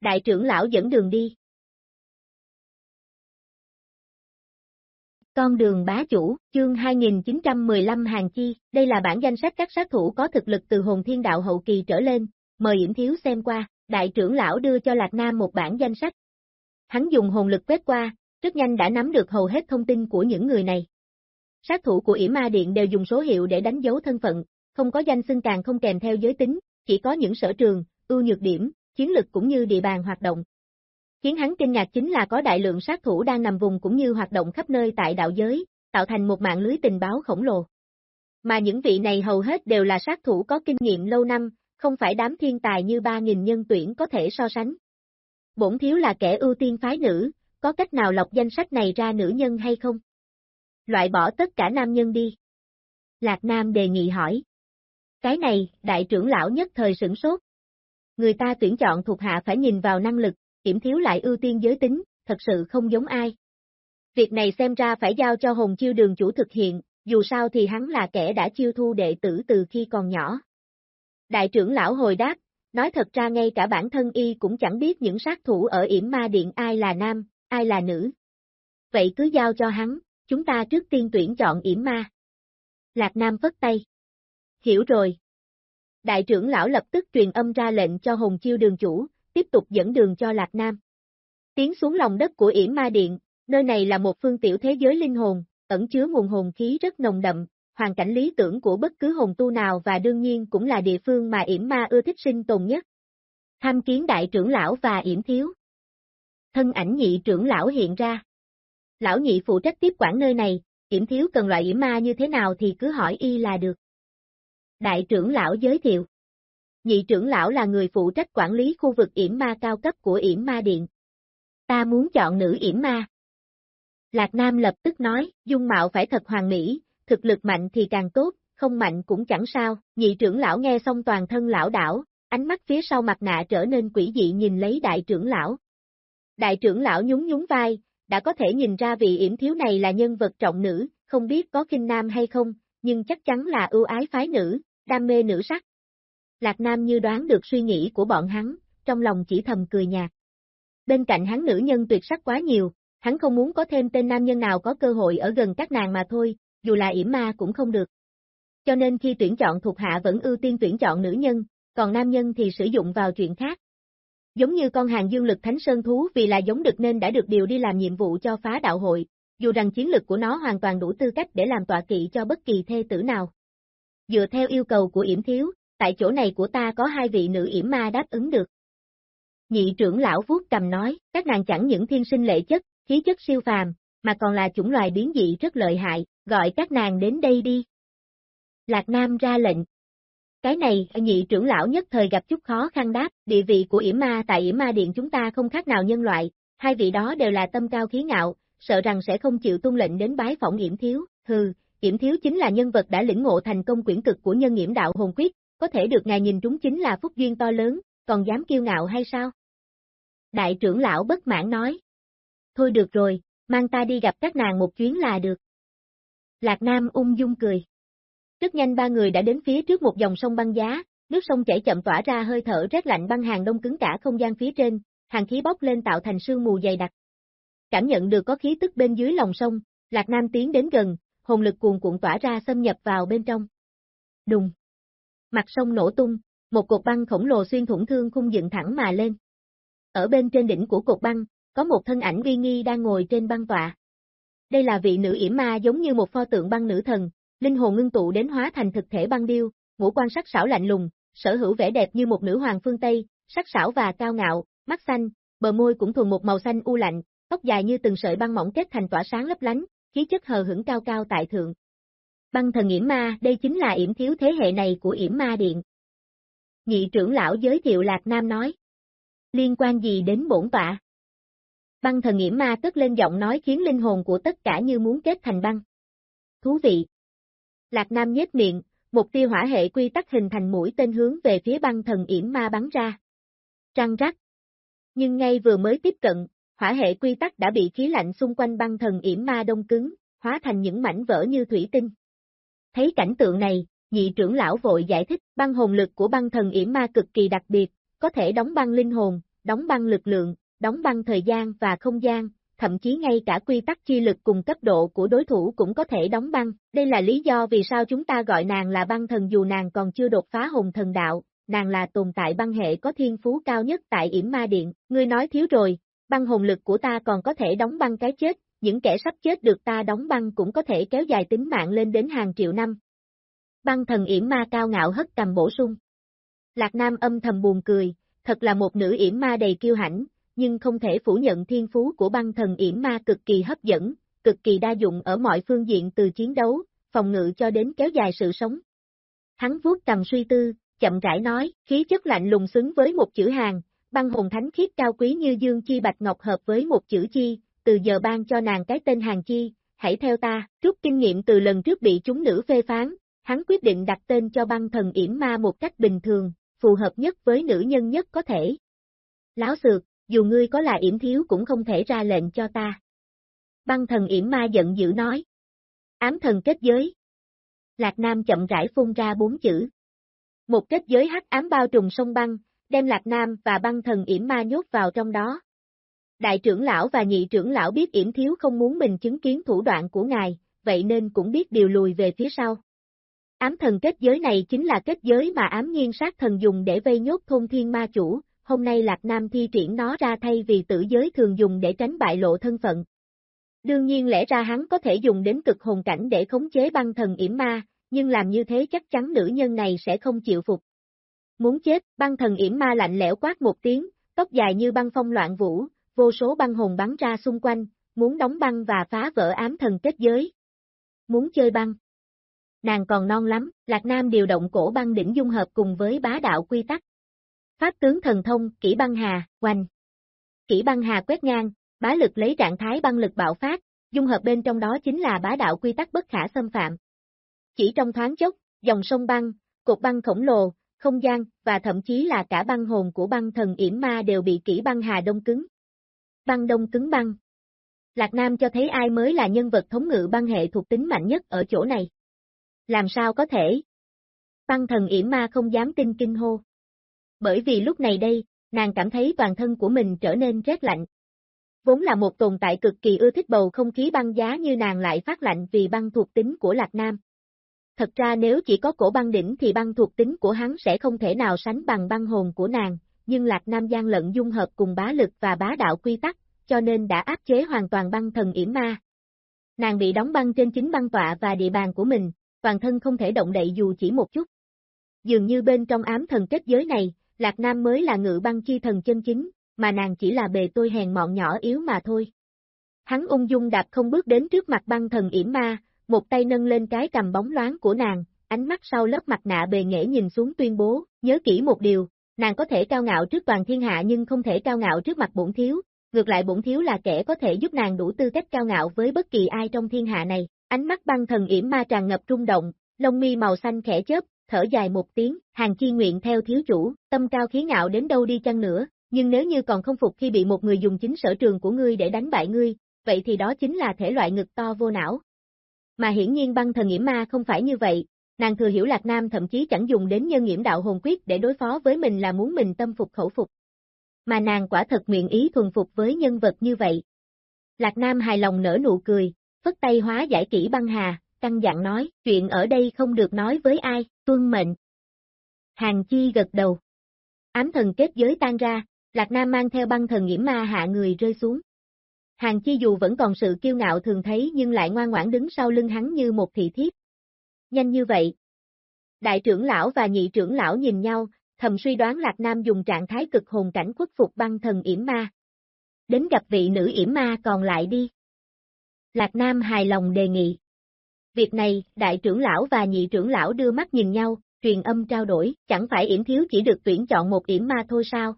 Đại trưởng lão dẫn đường đi. Con đường bá chủ, chương 2915 hàng chi, đây là bản danh sách các sát thủ có thực lực từ hồn thiên đạo hậu kỳ trở lên, mời yểm thiếu xem qua, đại trưởng lão đưa cho Lạc Nam một bản danh sách. Hắn dùng hồn lực quét qua, rất nhanh đã nắm được hầu hết thông tin của những người này. Sát thủ của Yểm Ma Điện đều dùng số hiệu để đánh dấu thân phận, không có danh xưng càng không kèm theo giới tính, chỉ có những sở trường, ưu nhược điểm, chiến lực cũng như địa bàn hoạt động. Khiến hắn kinh ngạc chính là có đại lượng sát thủ đang nằm vùng cũng như hoạt động khắp nơi tại đạo giới, tạo thành một mạng lưới tình báo khổng lồ. Mà những vị này hầu hết đều là sát thủ có kinh nghiệm lâu năm, không phải đám thiên tài như 3.000 nhân tuyển có thể so sánh. Bổn thiếu là kẻ ưu tiên phái nữ, có cách nào lọc danh sách này ra nữ nhân hay không? Loại bỏ tất cả nam nhân đi. Lạc Nam đề nghị hỏi. Cái này, đại trưởng lão nhất thời sửng sốt. Người ta tuyển chọn thuộc hạ phải nhìn vào năng lực, kiểm thiếu lại ưu tiên giới tính, thật sự không giống ai. Việc này xem ra phải giao cho Hồng chiêu đường chủ thực hiện, dù sao thì hắn là kẻ đã chiêu thu đệ tử từ khi còn nhỏ. Đại trưởng lão hồi đáp, nói thật ra ngay cả bản thân y cũng chẳng biết những sát thủ ở yểm ma điện ai là nam, ai là nữ. Vậy cứ giao cho hắn, chúng ta trước tiên tuyển chọn yểm ma. Lạc Nam vất tay. Hiểu rồi. Đại trưởng lão lập tức truyền âm ra lệnh cho Hồng Chiêu đường chủ, tiếp tục dẫn đường cho Lạc Nam. Tiến xuống lòng đất của yểm ma điện, Nơi này là một phương tiểu thế giới linh hồn, ẩn chứa nguồn hồn khí rất nồng đậm, hoàn cảnh lý tưởng của bất cứ hồn tu nào và đương nhiên cũng là địa phương mà yểm ma ưa thích sinh tồn nhất. Tham kiến đại trưởng lão và yểm thiếu. Thân ảnh nhị trưởng lão hiện ra. Lão nhị phụ trách tiếp quản nơi này, yểm thiếu cần loại yểm ma như thế nào thì cứ hỏi y là được. Đại trưởng lão giới thiệu. Nhị trưởng lão là người phụ trách quản lý khu vực yểm ma cao cấp của yểm ma điện. Ta muốn chọn nữ yểm ma. Lạc Nam lập tức nói, dung mạo phải thật hoàn mỹ, thực lực mạnh thì càng tốt, không mạnh cũng chẳng sao, nhị trưởng lão nghe xong toàn thân lão đảo, ánh mắt phía sau mặt nạ trở nên quỷ dị nhìn lấy đại trưởng lão. Đại trưởng lão nhún nhún vai, đã có thể nhìn ra vị yểm thiếu này là nhân vật trọng nữ, không biết có kinh nam hay không, nhưng chắc chắn là ưu ái phái nữ, đam mê nữ sắc. Lạc Nam như đoán được suy nghĩ của bọn hắn, trong lòng chỉ thầm cười nhạt. Bên cạnh hắn nữ nhân tuyệt sắc quá nhiều, hắn không muốn có thêm tên nam nhân nào có cơ hội ở gần các nàng mà thôi, dù là yểm ma cũng không được. Cho nên khi tuyển chọn thuộc hạ vẫn ưu tiên tuyển chọn nữ nhân, còn nam nhân thì sử dụng vào chuyện khác. Giống như con hàng dương lực thánh sơn thú vì là giống được nên đã được điều đi làm nhiệm vụ cho phá đạo hội, dù rằng chiến lực của nó hoàn toàn đủ tư cách để làm tọa kỵ cho bất kỳ thê tử nào. Dựa theo yêu cầu của yểm thiếu, tại chỗ này của ta có hai vị nữ yểm ma đáp ứng được. Nhị trưởng lão vuốt cầm nói, các nàng chẳng những thiên sinh lệ chất, khí chất siêu phàm, mà còn là chủng loài biến dị rất lợi hại, gọi các nàng đến đây đi. Lạc Nam ra lệnh. Cái này, nhị trưởng lão nhất thời gặp chút khó khăn đáp, địa vị của yểm ma tại yểm ma điện chúng ta không khác nào nhân loại, hai vị đó đều là tâm cao khí ngạo, sợ rằng sẽ không chịu tung lệnh đến bái phỏng yểm thiếu, hừ, yểm thiếu chính là nhân vật đã lĩnh ngộ thành công quyển cực của nhân yểm đạo hồn quyết, có thể được ngài nhìn trúng chính là phúc duyên to lớn, còn dám kiêu ngạo hay sao? Đại trưởng lão bất mãn nói. Thôi được rồi, mang ta đi gặp các nàng một chuyến là được. Lạc Nam ung dung cười. Rất nhanh ba người đã đến phía trước một dòng sông băng giá, nước sông chảy chậm tỏa ra hơi thở rét lạnh băng hàng đông cứng cả không gian phía trên, hàng khí bốc lên tạo thành sương mù dày đặc. Cảm nhận được có khí tức bên dưới lòng sông, Lạc Nam tiến đến gần, hồn lực cuồn cuộn tỏa ra xâm nhập vào bên trong. Đùng. Mặt sông nổ tung, một cột băng khổng lồ xuyên thủng thương khung dựng thẳng mà lên. Ở bên trên đỉnh của cột băng, có một thân ảnh uy nghi đang ngồi trên băng tọa. Đây là vị nữ yểm ma giống như một pho tượng băng nữ thần, linh hồn ngưng tụ đến hóa thành thực thể băng điêu, ngũ quan sắc sảo lạnh lùng, sở hữu vẻ đẹp như một nữ hoàng phương Tây, sắc sảo và cao ngạo, mắt xanh, bờ môi cũng thuần một màu xanh u lạnh, tóc dài như từng sợi băng mỏng kết thành tỏa sáng lấp lánh, khí chất hờ hững cao cao tại thượng. Băng thần yểm ma, đây chính là yểm thiếu thế hệ này của yểm ma điện. Nhị trưởng lão giới thiệu Lạc Nam nói. Liên quan gì đến bổn tọa? Băng thần yểm ma tức lên giọng nói khiến linh hồn của tất cả như muốn kết thành băng. Thú vị. Lạc Nam nhếch miệng, một tia hỏa hệ quy tắc hình thành mũi tên hướng về phía băng thần yểm ma bắn ra. Trăng rắc. Nhưng ngay vừa mới tiếp cận, hỏa hệ quy tắc đã bị khí lạnh xung quanh băng thần yểm ma đông cứng, hóa thành những mảnh vỡ như thủy tinh. Thấy cảnh tượng này, nhị trưởng lão vội giải thích, băng hồn lực của băng thần yểm ma cực kỳ đặc biệt, có thể đóng băng linh hồn, đóng băng lực lượng, đóng băng thời gian và không gian, thậm chí ngay cả quy tắc chi lực cùng cấp độ của đối thủ cũng có thể đóng băng. Đây là lý do vì sao chúng ta gọi nàng là băng thần dù nàng còn chưa đột phá hồn thần đạo, nàng là tồn tại băng hệ có thiên phú cao nhất tại yểm ma điện. Ngươi nói thiếu rồi, băng hồn lực của ta còn có thể đóng băng cái chết, những kẻ sắp chết được ta đóng băng cũng có thể kéo dài tính mạng lên đến hàng triệu năm. Băng thần yểm ma cao ngạo hất cầm bổ sung. Lạc Nam âm thầm buồn cười, thật là một nữ yểm ma đầy kiêu hãnh, nhưng không thể phủ nhận thiên phú của băng thần yểm ma cực kỳ hấp dẫn, cực kỳ đa dụng ở mọi phương diện từ chiến đấu, phòng ngự cho đến kéo dài sự sống. Hắn vuốt cầm suy tư, chậm rãi nói, khí chất lạnh lùng xứng với một chữ hàng, băng hồn thánh khiết cao quý như dương chi bạch ngọc hợp với một chữ chi, từ giờ ban cho nàng cái tên hàng chi, hãy theo ta, rút kinh nghiệm từ lần trước bị chúng nữ phê phán, hắn quyết định đặt tên cho băng thần yểm ma một cách bình thường, phù hợp nhất với nữ nhân nhất có thể. Láo xược, dù ngươi có là yểm thiếu cũng không thể ra lệnh cho ta. Băng thần yểm ma giận dữ nói. Ám thần kết giới. Lạc Nam chậm rãi phun ra bốn chữ. Một kết giới hắc ám bao trùm sông băng, đem Lạc Nam và băng thần yểm ma nhốt vào trong đó. Đại trưởng lão và nhị trưởng lão biết yểm thiếu không muốn mình chứng kiến thủ đoạn của ngài, vậy nên cũng biết điều lùi về phía sau. Ám thần kết giới này chính là kết giới mà ám nghiên sát thần dùng để vây nhốt thôn thiên ma chủ, hôm nay Lạc Nam thi triển nó ra thay vì tử giới thường dùng để tránh bại lộ thân phận. Đương nhiên lẽ ra hắn có thể dùng đến cực hồn cảnh để khống chế băng thần yểm ma, nhưng làm như thế chắc chắn nữ nhân này sẽ không chịu phục. Muốn chết, băng thần yểm ma lạnh lẽo quát một tiếng, tóc dài như băng phong loạn vũ, vô số băng hồn bắn ra xung quanh, muốn đóng băng và phá vỡ ám thần kết giới. Muốn chơi băng. Nàng còn non lắm, Lạc Nam điều động cổ băng đỉnh dung hợp cùng với bá đạo quy tắc. Pháp tướng thần thông, kỹ băng hà, oanh. Kỹ băng hà quét ngang, bá lực lấy trạng thái băng lực bạo phát, dung hợp bên trong đó chính là bá đạo quy tắc bất khả xâm phạm. Chỉ trong thoáng chốc, dòng sông băng, cột băng khổng lồ, không gian, và thậm chí là cả băng hồn của băng thần yểm ma đều bị kỹ băng hà đông cứng. Băng đông cứng băng. Lạc Nam cho thấy ai mới là nhân vật thống ngự băng hệ thuộc tính mạnh nhất ở chỗ này. Làm sao có thể? Băng thần yểm ma không dám tin kinh hô. Bởi vì lúc này đây, nàng cảm thấy toàn thân của mình trở nên rét lạnh. Vốn là một tồn tại cực kỳ ưa thích bầu không khí băng giá như nàng lại phát lạnh vì băng thuộc tính của Lạc Nam. Thật ra nếu chỉ có cổ băng đỉnh thì băng thuộc tính của hắn sẽ không thể nào sánh bằng băng hồn của nàng, nhưng Lạc Nam gian lận dung hợp cùng bá lực và bá đạo quy tắc, cho nên đã áp chế hoàn toàn băng thần yểm ma. Nàng bị đóng băng trên chính băng tọa và địa bàn của mình, toàn thân không thể động đậy dù chỉ một chút. Dường như bên trong ám thần kết giới này, Lạc Nam mới là ngự băng chi thần chân chính, mà nàng chỉ là bề tôi hèn mọn nhỏ yếu mà thôi. Hắn ung dung đạp không bước đến trước mặt băng thần yểm ma, một tay nâng lên cái cầm bóng loáng của nàng, ánh mắt sau lớp mặt nạ bề nghệ nhìn xuống tuyên bố, nhớ kỹ một điều, nàng có thể cao ngạo trước toàn thiên hạ nhưng không thể cao ngạo trước mặt bổn thiếu, ngược lại bổn thiếu là kẻ có thể giúp nàng đủ tư cách cao ngạo với bất kỳ ai trong thiên hạ này. Ánh mắt băng thần yểm ma tràn ngập rung động, lông mi màu xanh khẽ chớp, thở dài một tiếng, hàng chi nguyện theo thiếu chủ, tâm cao khí ngạo đến đâu đi chăng nữa, nhưng nếu như còn không phục khi bị một người dùng chính sở trường của ngươi để đánh bại ngươi, vậy thì đó chính là thể loại ngực to vô não. Mà hiển nhiên băng thần nghiễm ma không phải như vậy, nàng thừa hiểu Lạc Nam thậm chí chẳng dùng đến nhân nghiễm đạo hồn quyết để đối phó với mình là muốn mình tâm phục khẩu phục. Mà nàng quả thật nguyện ý thuần phục với nhân vật như vậy. Lạc Nam hài lòng nở nụ cười, phất tay hóa giải kỹ băng hà, căng dặn nói, chuyện ở đây không được nói với ai, tuân mệnh. Hàng chi gật đầu. Ám thần kết giới tan ra, Lạc Nam mang theo băng thần nghiễm ma hạ người rơi xuống. Hàng chi dù vẫn còn sự kiêu ngạo thường thấy nhưng lại ngoan ngoãn đứng sau lưng hắn như một thị thiếp. Nhanh như vậy. Đại trưởng lão và nhị trưởng lão nhìn nhau, thầm suy đoán Lạc Nam dùng trạng thái cực hồn cảnh khuất phục băng thần yểm ma. Đến gặp vị nữ yểm ma còn lại đi. Lạc Nam hài lòng đề nghị. Việc này, đại trưởng lão và nhị trưởng lão đưa mắt nhìn nhau, truyền âm trao đổi, chẳng phải yểm thiếu chỉ được tuyển chọn một yểm ma thôi sao?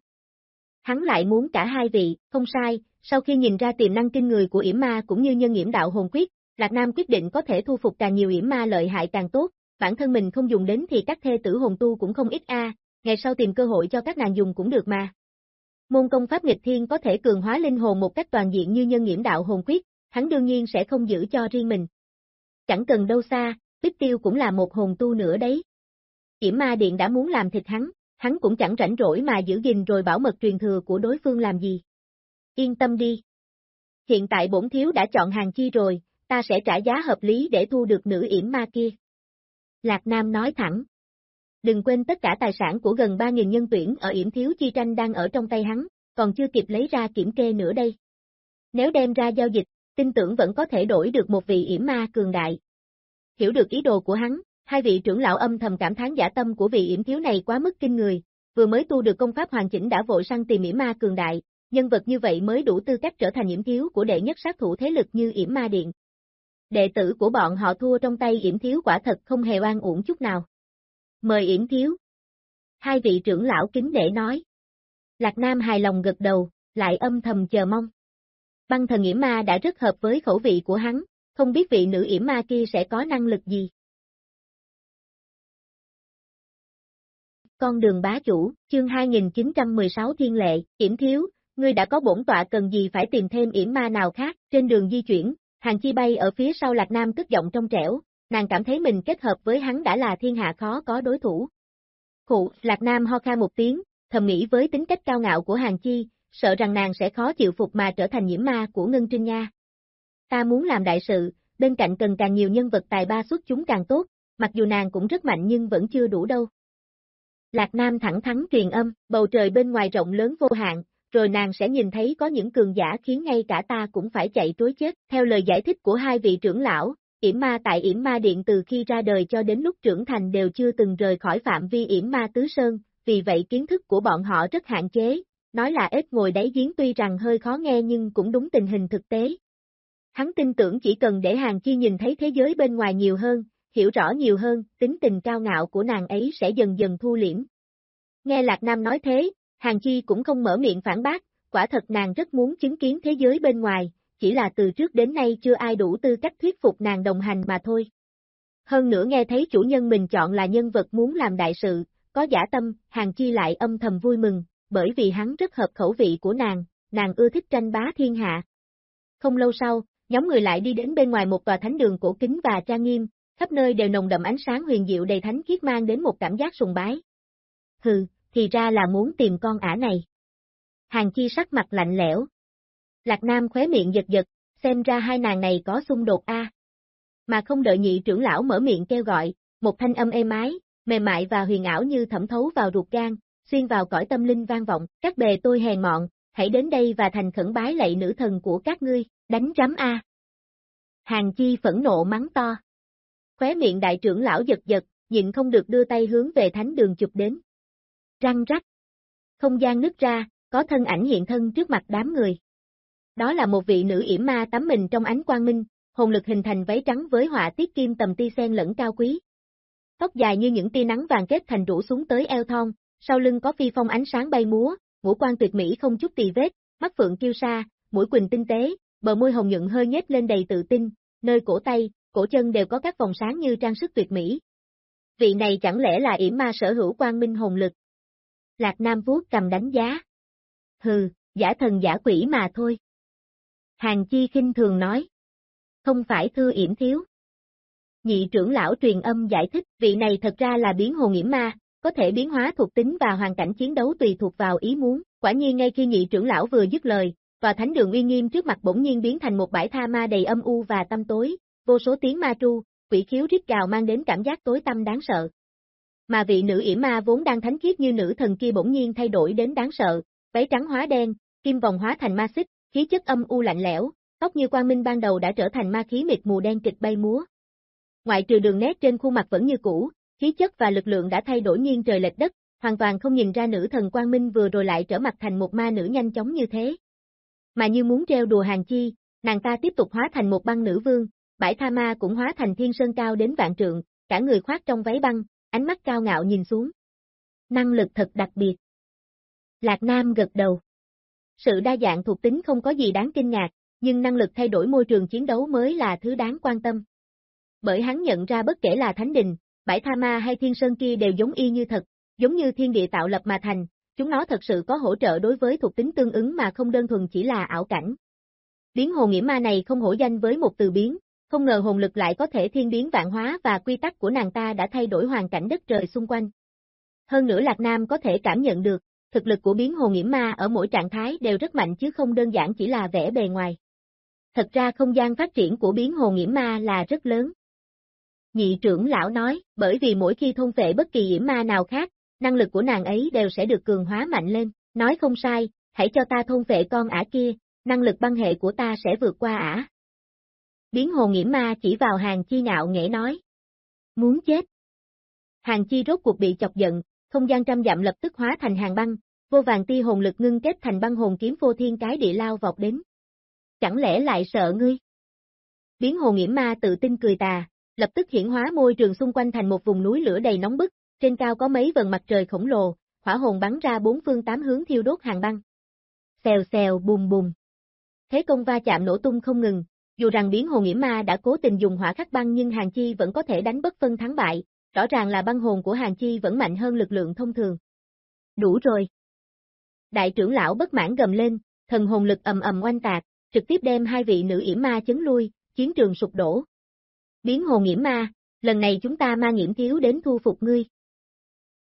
Hắn lại muốn cả hai vị, không sai, sau khi nhìn ra tiềm năng kinh người của yểm ma cũng như nhân yểm đạo hồn quyết, Lạc Nam quyết định có thể thu phục càng nhiều yểm ma lợi hại càng tốt, bản thân mình không dùng đến thì các thê tử hồn tu cũng không ít a, ngày sau tìm cơ hội cho các nàng dùng cũng được mà. Môn công pháp nghịch thiên có thể cường hóa linh hồn một cách toàn diện như nhân nghiễm đạo hồn quyết, hắn đương nhiên sẽ không giữ cho riêng mình. Chẳng cần đâu xa, Bích Tiêu cũng là một hồn tu nữa đấy. Kiểm ma điện đã muốn làm thịt hắn, hắn cũng chẳng rảnh rỗi mà giữ gìn rồi bảo mật truyền thừa của đối phương làm gì. Yên tâm đi. Hiện tại bổn thiếu đã chọn hàng chi rồi, ta sẽ trả giá hợp lý để thu được nữ yểm ma kia. Lạc Nam nói thẳng. Đừng quên tất cả tài sản của gần 3.000 nhân tuyển ở yểm thiếu chi tranh đang ở trong tay hắn, còn chưa kịp lấy ra kiểm kê nữa đây. Nếu đem ra giao dịch, tin tưởng vẫn có thể đổi được một vị yểm ma cường đại. Hiểu được ý đồ của hắn, hai vị trưởng lão âm thầm cảm thán giả tâm của vị yểm thiếu này quá mức kinh người, vừa mới tu được công pháp hoàn chỉnh đã vội săn tìm yểm ma cường đại, nhân vật như vậy mới đủ tư cách trở thành yểm thiếu của đệ nhất sát thủ thế lực như yểm ma điện. Đệ tử của bọn họ thua trong tay yểm thiếu quả thật không hề oan uổng chút nào. Mời yểm thiếu. Hai vị trưởng lão kính để nói. Lạc Nam hài lòng gật đầu, lại âm thầm chờ mong. Băng thần yểm ma đã rất hợp với khẩu vị của hắn, không biết vị nữ yểm ma kia sẽ có năng lực gì. Con đường bá chủ, chương 2916 thiên lệ, yểm thiếu, ngươi đã có bổn tọa cần gì phải tìm thêm yểm ma nào khác, trên đường di chuyển, hàng chi bay ở phía sau lạc nam cất giọng trong trẻo, nàng cảm thấy mình kết hợp với hắn đã là thiên hạ khó có đối thủ. Khụ, lạc nam ho kha một tiếng, thầm nghĩ với tính cách cao ngạo của hàng chi, sợ rằng nàng sẽ khó chịu phục mà trở thành nhiễm ma của Ngân Trinh Nha. Ta muốn làm đại sự, bên cạnh cần càng nhiều nhân vật tài ba xuất chúng càng tốt, mặc dù nàng cũng rất mạnh nhưng vẫn chưa đủ đâu. Lạc Nam thẳng thắn truyền âm, bầu trời bên ngoài rộng lớn vô hạn, rồi nàng sẽ nhìn thấy có những cường giả khiến ngay cả ta cũng phải chạy trối chết. Theo lời giải thích của hai vị trưởng lão, yểm ma tại yểm ma điện từ khi ra đời cho đến lúc trưởng thành đều chưa từng rời khỏi phạm vi yểm ma tứ sơn, vì vậy kiến thức của bọn họ rất hạn chế, nói là ếch ngồi đáy giếng tuy rằng hơi khó nghe nhưng cũng đúng tình hình thực tế. Hắn tin tưởng chỉ cần để Hàng Chi nhìn thấy thế giới bên ngoài nhiều hơn, hiểu rõ nhiều hơn, tính tình cao ngạo của nàng ấy sẽ dần dần thu liễm. Nghe Lạc Nam nói thế, Hàng Chi cũng không mở miệng phản bác, quả thật nàng rất muốn chứng kiến thế giới bên ngoài, chỉ là từ trước đến nay chưa ai đủ tư cách thuyết phục nàng đồng hành mà thôi. Hơn nữa nghe thấy chủ nhân mình chọn là nhân vật muốn làm đại sự, có giả tâm, Hàng Chi lại âm thầm vui mừng, bởi vì hắn rất hợp khẩu vị của nàng, nàng ưa thích tranh bá thiên hạ. Không lâu sau, nhóm người lại đi đến bên ngoài một tòa thánh đường cổ kính và trang nghiêm, khắp nơi đều nồng đậm ánh sáng huyền diệu đầy thánh khiết mang đến một cảm giác sùng bái. Hừ, thì ra là muốn tìm con ả này. Hàng chi sắc mặt lạnh lẽo. Lạc Nam khóe miệng giật giật, xem ra hai nàng này có xung đột a. Mà không đợi nhị trưởng lão mở miệng kêu gọi, một thanh âm êm ái, mềm mại và huyền ảo như thẩm thấu vào ruột gan, xuyên vào cõi tâm linh vang vọng, các bề tôi hèn mọn, hãy đến đây và thành khẩn bái lạy nữ thần của các ngươi, đánh rắm a. Hàng chi phẫn nộ mắng to. Khóe miệng đại trưởng lão giật giật, nhịn không được đưa tay hướng về thánh đường chụp đến. Răng rắc. Không gian nứt ra, có thân ảnh hiện thân trước mặt đám người. Đó là một vị nữ yểm ma tắm mình trong ánh quang minh, hồn lực hình thành váy trắng với họa tiết kim tầm ti sen lẫn cao quý. Tóc dài như những tia nắng vàng kết thành rủ xuống tới eo thon, sau lưng có phi phong ánh sáng bay múa, ngũ quan tuyệt mỹ không chút tì vết, mắt phượng kiêu sa, mũi quỳnh tinh tế, bờ môi hồng nhuận hơi nhếch lên đầy tự tin, nơi cổ tay, cổ chân đều có các vòng sáng như trang sức tuyệt mỹ. Vị này chẳng lẽ là yểm ma sở hữu quang minh hồn lực? Lạc Nam vuốt cầm đánh giá. Hừ, giả thần giả quỷ mà thôi. Hàng Chi khinh thường nói. Không phải thư yểm thiếu. Nhị trưởng lão truyền âm giải thích, vị này thật ra là biến hồn yểm ma, có thể biến hóa thuộc tính và hoàn cảnh chiến đấu tùy thuộc vào ý muốn. Quả nhiên ngay khi nhị trưởng lão vừa dứt lời, tòa thánh đường uy nghiêm trước mặt bỗng nhiên biến thành một bãi tha ma đầy âm u và tâm tối, vô số tiếng ma tru, quỷ khiếu rít gào mang đến cảm giác tối tâm đáng sợ. Mà vị nữ yểm ma vốn đang thánh khiết như nữ thần kia bỗng nhiên thay đổi đến đáng sợ, váy trắng hóa đen, kim vòng hóa thành ma xích, khí chất âm u lạnh lẽo, tóc như quang minh ban đầu đã trở thành ma khí mịt mù đen kịch bay múa. Ngoại trừ đường nét trên khuôn mặt vẫn như cũ, khí chất và lực lượng đã thay đổi nghiêng trời lệch đất, hoàn toàn không nhìn ra nữ thần quang minh vừa rồi lại trở mặt thành một ma nữ nhanh chóng như thế. Mà như muốn treo đùa hàng chi, nàng ta tiếp tục hóa thành một băng nữ vương, bãi tha ma cũng hóa thành thiên sơn cao đến vạn trượng, cả người khoác trong váy băng, ánh mắt cao ngạo nhìn xuống. Năng lực thật đặc biệt. Lạc Nam gật đầu. Sự đa dạng thuộc tính không có gì đáng kinh ngạc, nhưng năng lực thay đổi môi trường chiến đấu mới là thứ đáng quan tâm. Bởi hắn nhận ra bất kể là Thánh Đình, Bãi Tha Ma hay Thiên Sơn kia đều giống y như thật, giống như thiên địa tạo lập mà thành, chúng nó thật sự có hỗ trợ đối với thuộc tính tương ứng mà không đơn thuần chỉ là ảo cảnh. Biến hồn nghĩa ma này không hổ danh với một từ biến, không ngờ hồn lực lại có thể thiên biến vạn hóa và quy tắc của nàng ta đã thay đổi hoàn cảnh đất trời xung quanh. Hơn nữa Lạc Nam có thể cảm nhận được, thực lực của biến hồn nghiễm ma ở mỗi trạng thái đều rất mạnh chứ không đơn giản chỉ là vẻ bề ngoài. Thật ra không gian phát triển của biến hồn nghiễm ma là rất lớn. Nhị trưởng lão nói, bởi vì mỗi khi thôn vệ bất kỳ yểm ma nào khác, năng lực của nàng ấy đều sẽ được cường hóa mạnh lên, nói không sai, hãy cho ta thôn vệ con ả kia, năng lực băng hệ của ta sẽ vượt qua ả. Biến hồn nghiễm ma chỉ vào hàng chi ngạo nghệ nói. Muốn chết. Hàng chi rốt cuộc bị chọc giận, không gian trăm dặm lập tức hóa thành hàng băng, vô vàng ti hồn lực ngưng kết thành băng hồn kiếm vô thiên cái địa lao vọt đến. Chẳng lẽ lại sợ ngươi? Biến hồn nghiễm ma tự tin cười tà, lập tức hiển hóa môi trường xung quanh thành một vùng núi lửa đầy nóng bức, trên cao có mấy vần mặt trời khổng lồ, hỏa hồn bắn ra bốn phương tám hướng thiêu đốt hàng băng. Xèo xèo bùm bùm. Thế công va chạm nổ tung không ngừng, dù rằng biến hồn nghiễm ma đã cố tình dùng hỏa khắc băng nhưng Hàng Chi vẫn có thể đánh bất phân thắng bại, rõ ràng là băng hồn của Hàng Chi vẫn mạnh hơn lực lượng thông thường. Đủ rồi. Đại trưởng lão bất mãn gầm lên, thần hồn lực ầm ầm oanh tạc, trực tiếp đem hai vị nữ yểm ma chấn lui, chiến trường sụp đổ. Biến hồ nghiễm ma, lần này chúng ta ma nghiễm thiếu đến thu phục ngươi.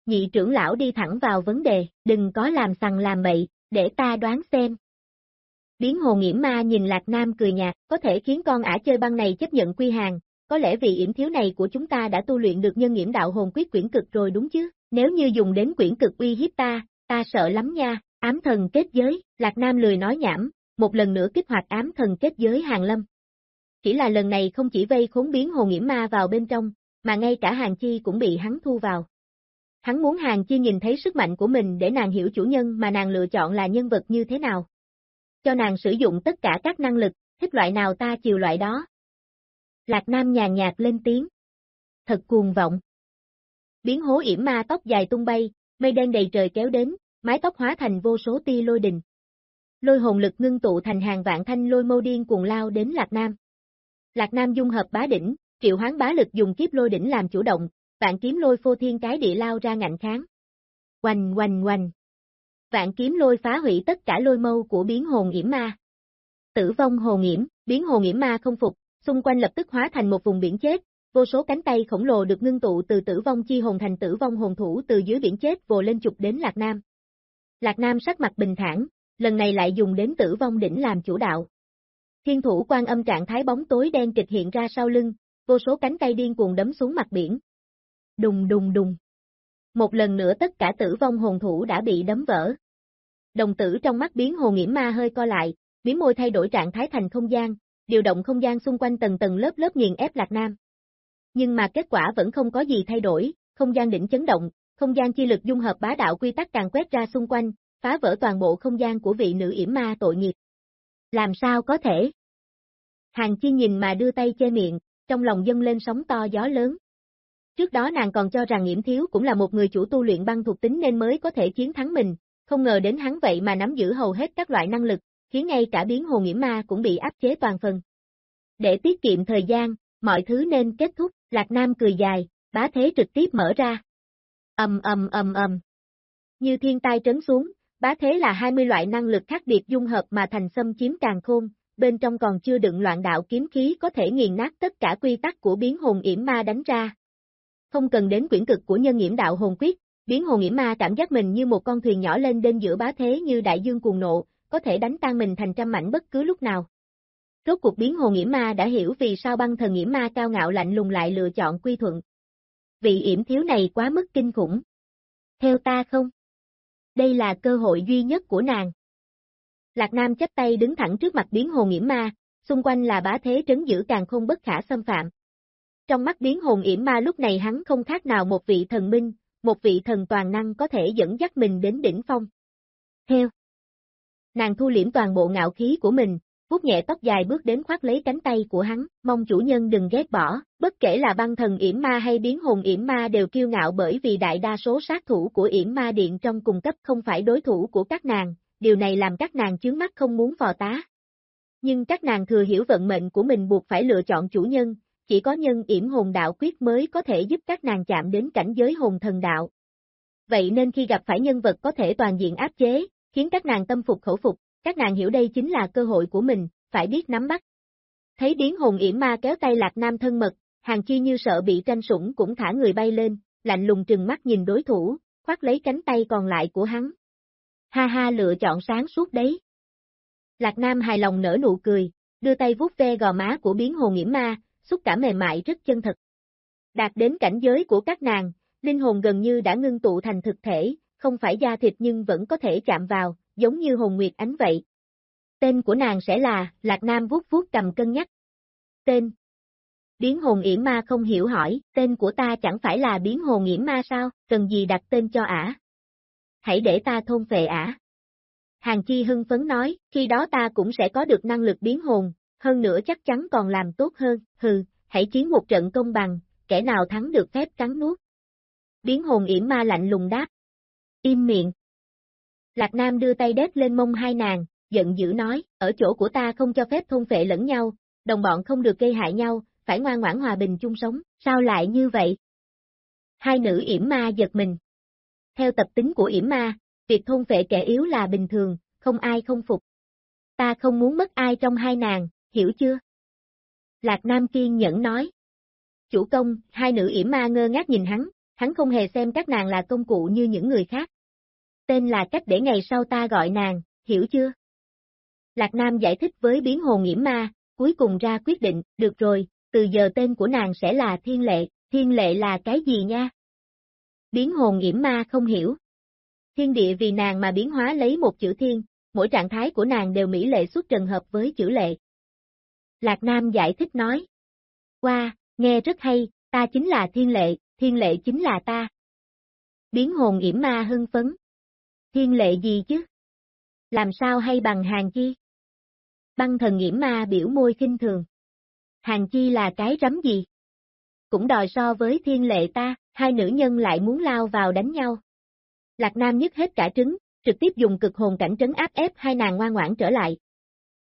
Nhị trưởng lão đi thẳng vào vấn đề, đừng có làm sằng làm bậy, để ta đoán xem. Biến hồ nghiễm ma nhìn Lạc Nam cười nhạt, có thể khiến con ả chơi băng này chấp nhận quy hàng, có lẽ vì yểm thiếu này của chúng ta đã tu luyện được nhân nghiễm đạo hồn quyết quyển cực rồi đúng chứ, nếu như dùng đến quyển cực uy hiếp ta, ta sợ lắm nha, Ám thần kết giới, Lạc Nam lười nói nhảm, một lần nữa kích hoạt ám thần kết giới hàng lâm. Chỉ là lần này không chỉ vây khốn biến hồ nghiễm ma vào bên trong, mà ngay cả hàng chi cũng bị hắn thu vào. Hắn muốn hàng chi nhìn thấy sức mạnh của mình để nàng hiểu chủ nhân mà nàng lựa chọn là nhân vật như thế nào. Cho nàng sử dụng tất cả các năng lực, thích loại nào ta chiều loại đó. Lạc Nam nhàn nhạt lên tiếng. Thật cuồng vọng. Biến hố yểm ma tóc dài tung bay, mây đen đầy trời kéo đến, mái tóc hóa thành vô số tia lôi đình. Lôi hồn lực ngưng tụ thành hàng vạn thanh lôi mâu điên cuồng lao đến Lạc Nam. Lạc Nam dung hợp bá đỉnh, triệu hoán bá lực dùng kiếp lôi đỉnh làm chủ động, vạn kiếm lôi phô thiên cái địa lao ra ngạnh kháng. Oanh oanh oanh. Vạn kiếm lôi phá hủy tất cả lôi mâu của biến hồn yểm ma. Tử vong Hồn Yểm, biến Hồn Yểm ma không phục, xung quanh lập tức hóa thành một vùng biển chết, vô số cánh tay khổng lồ được ngưng tụ từ tử vong chi hồn thành tử vong hồn thủ từ dưới biển chết vồ lên chụp đến Lạc Nam. Lạc Nam sắc mặt bình thản, lần này lại dùng đến tử vong đỉnh làm chủ đạo. Thiên thủ quan âm trạng thái bóng tối đen kịch hiện ra sau lưng, vô số cánh tay điên cuồng đấm xuống mặt biển. Đùng đùng đùng. Một lần nữa tất cả tử vong hồn thủ đã bị đấm vỡ. Đồng tử trong mắt biến hồ nghiễm ma hơi co lại, biến môi thay đổi trạng thái thành không gian, điều động không gian xung quanh tầng tầng lớp lớp nghiền ép Lạc Nam. Nhưng mà kết quả vẫn không có gì thay đổi, không gian đỉnh chấn động, không gian chi lực dung hợp bá đạo quy tắc càng quét ra xung quanh, phá vỡ toàn bộ không gian của vị nữ yểm ma tội nghiệp. Làm sao có thể? Hàng chi nhìn mà đưa tay che miệng, trong lòng dâng lên sóng to gió lớn. Trước đó nàng còn cho rằng Nghiễm Thiếu cũng là một người chủ tu luyện băng thuộc tính nên mới có thể chiến thắng mình, không ngờ đến hắn vậy mà nắm giữ hầu hết các loại năng lực, khiến ngay cả biến hồ Nghiễm Ma cũng bị áp chế toàn phần. Để tiết kiệm thời gian, mọi thứ nên kết thúc, Lạc Nam cười dài, bá thế trực tiếp mở ra. Ầm ầm ầm ầm. Như thiên tai trấn xuống, bá thế là 20 loại năng lực khác biệt dung hợp mà thành xâm chiếm càng khôn, bên trong còn chưa đựng loạn đạo kiếm khí có thể nghiền nát tất cả quy tắc của biến hồn yểm ma đánh ra. Không cần đến quyển cực của nhân yểm đạo hồn quyết, biến hồn yểm ma cảm giác mình như một con thuyền nhỏ lên đên giữa bá thế như đại dương cuồng nộ, có thể đánh tan mình thành trăm mảnh bất cứ lúc nào. Rốt cuộc biến hồn yểm ma đã hiểu vì sao băng thần yểm ma cao ngạo lạnh lùng lại lựa chọn quy thuận. Vị yểm thiếu này quá mức kinh khủng. Theo ta không? Đây là cơ hội duy nhất của nàng. Lạc Nam chấp tay đứng thẳng trước mặt biến hồn nghiễm ma, xung quanh là bá thế trấn giữ càng không bất khả xâm phạm. Trong mắt biến hồn yểm ma lúc này hắn không khác nào một vị thần minh, một vị thần toàn năng có thể dẫn dắt mình đến đỉnh phong. Theo. Nàng thu liễm toàn bộ ngạo khí của mình, vuốt nhẹ tóc dài bước đến khoát lấy cánh tay của hắn, mong chủ nhân đừng ghét bỏ, bất kể là băng thần yểm ma hay biến hồn yểm ma đều kiêu ngạo bởi vì đại đa số sát thủ của yểm ma điện trong cùng cấp không phải đối thủ của các nàng, điều này làm các nàng chướng mắt không muốn phò tá. Nhưng các nàng thừa hiểu vận mệnh của mình buộc phải lựa chọn chủ nhân, chỉ có nhân yểm hồn đạo quyết mới có thể giúp các nàng chạm đến cảnh giới hồn thần đạo. Vậy nên khi gặp phải nhân vật có thể toàn diện áp chế, khiến các nàng tâm phục khẩu phục, các nàng hiểu đây chính là cơ hội của mình, phải biết nắm bắt. Thấy biến hồn yểm ma kéo tay lạc nam thân mật, hàng chi như sợ bị tranh sủng cũng thả người bay lên, lạnh lùng trừng mắt nhìn đối thủ, khoát lấy cánh tay còn lại của hắn, ha ha lựa chọn sáng suốt đấy. Lạc Nam hài lòng nở nụ cười, đưa tay vuốt ve gò má của biến hồn yểm ma, xúc cảm mềm mại rất chân thật. Đạt đến cảnh giới của các nàng, linh hồn gần như đã ngưng tụ thành thực thể, không phải da thịt nhưng vẫn có thể chạm vào, giống như hồn nguyệt ánh vậy. Tên của nàng sẽ là, Lạc Nam vuốt vuốt cầm cân nhắc. Tên. Biến hồn yểm ma không hiểu hỏi, tên của ta chẳng phải là biến hồn yểm ma sao, cần gì đặt tên cho ả hãy để ta thôn về ả. Hàng Chi hưng phấn nói, khi đó ta cũng sẽ có được năng lực biến hồn, hơn nữa chắc chắn còn làm tốt hơn, hừ, hãy chiến một trận công bằng, kẻ nào thắng được phép cắn nuốt. Biến hồn yểm ma lạnh lùng đáp. Im miệng. Lạc Nam đưa tay đét lên mông hai nàng, giận dữ nói, ở chỗ của ta không cho phép thôn phệ lẫn nhau, đồng bọn không được gây hại nhau, phải ngoan ngoãn hòa bình chung sống, sao lại như vậy? Hai nữ yểm ma giật mình, theo tập tính của yểm ma, việc thôn phệ kẻ yếu là bình thường, không ai không phục. Ta không muốn mất ai trong hai nàng, hiểu chưa? Lạc Nam kiên nhẫn nói. Chủ công, hai nữ yểm ma ngơ ngác nhìn hắn, hắn không hề xem các nàng là công cụ như những người khác. Tên là cách để ngày sau ta gọi nàng, hiểu chưa? Lạc Nam giải thích với biến hồn nghiễm ma, cuối cùng ra quyết định, được rồi, từ giờ tên của nàng sẽ là Thiên Lệ, Thiên Lệ là cái gì nha? biến hồn nghiễm ma không hiểu. Thiên địa vì nàng mà biến hóa lấy một chữ thiên, mỗi trạng thái của nàng đều mỹ lệ xuất trần hợp với chữ lệ. Lạc Nam giải thích nói. Qua, wow, nghe rất hay, ta chính là thiên lệ, thiên lệ chính là ta. Biến hồn yểm ma hưng phấn. Thiên lệ gì chứ? Làm sao hay bằng hàng chi? Băng thần nghiễm ma biểu môi kinh thường. Hàng chi là cái rắm gì? Cũng đòi so với thiên lệ ta, hai nữ nhân lại muốn lao vào đánh nhau. Lạc Nam nhất hết cả trứng, trực tiếp dùng cực hồn cảnh trấn áp ép hai nàng ngoan ngoãn trở lại.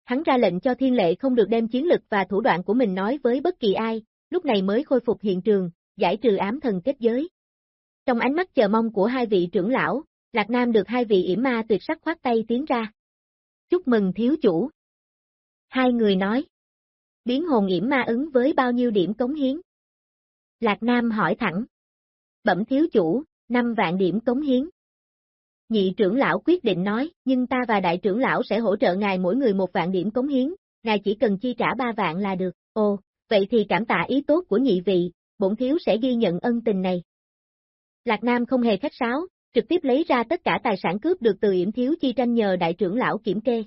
Hắn ra lệnh cho thiên lệ không được đem chiến lực và thủ đoạn của mình nói với bất kỳ ai, lúc này mới khôi phục hiện trường, giải trừ ám thần kết giới. Trong ánh mắt chờ mong của hai vị trưởng lão, Lạc Nam được hai vị yểm ma tuyệt sắc khoát tay tiến ra. Chúc mừng thiếu chủ. Hai người nói. Biến hồn yểm ma ứng với bao nhiêu điểm cống hiến? Lạc Nam hỏi thẳng. Bẩm thiếu chủ, 5 vạn điểm cống hiến. Nhị trưởng lão quyết định nói, nhưng ta và đại trưởng lão sẽ hỗ trợ ngài mỗi người một vạn điểm cống hiến, ngài chỉ cần chi trả 3 vạn là được. Ồ, vậy thì cảm tạ ý tốt của nhị vị, bổn thiếu sẽ ghi nhận ân tình này. Lạc Nam không hề khách sáo, trực tiếp lấy ra tất cả tài sản cướp được từ yểm thiếu chi tranh nhờ đại trưởng lão kiểm kê.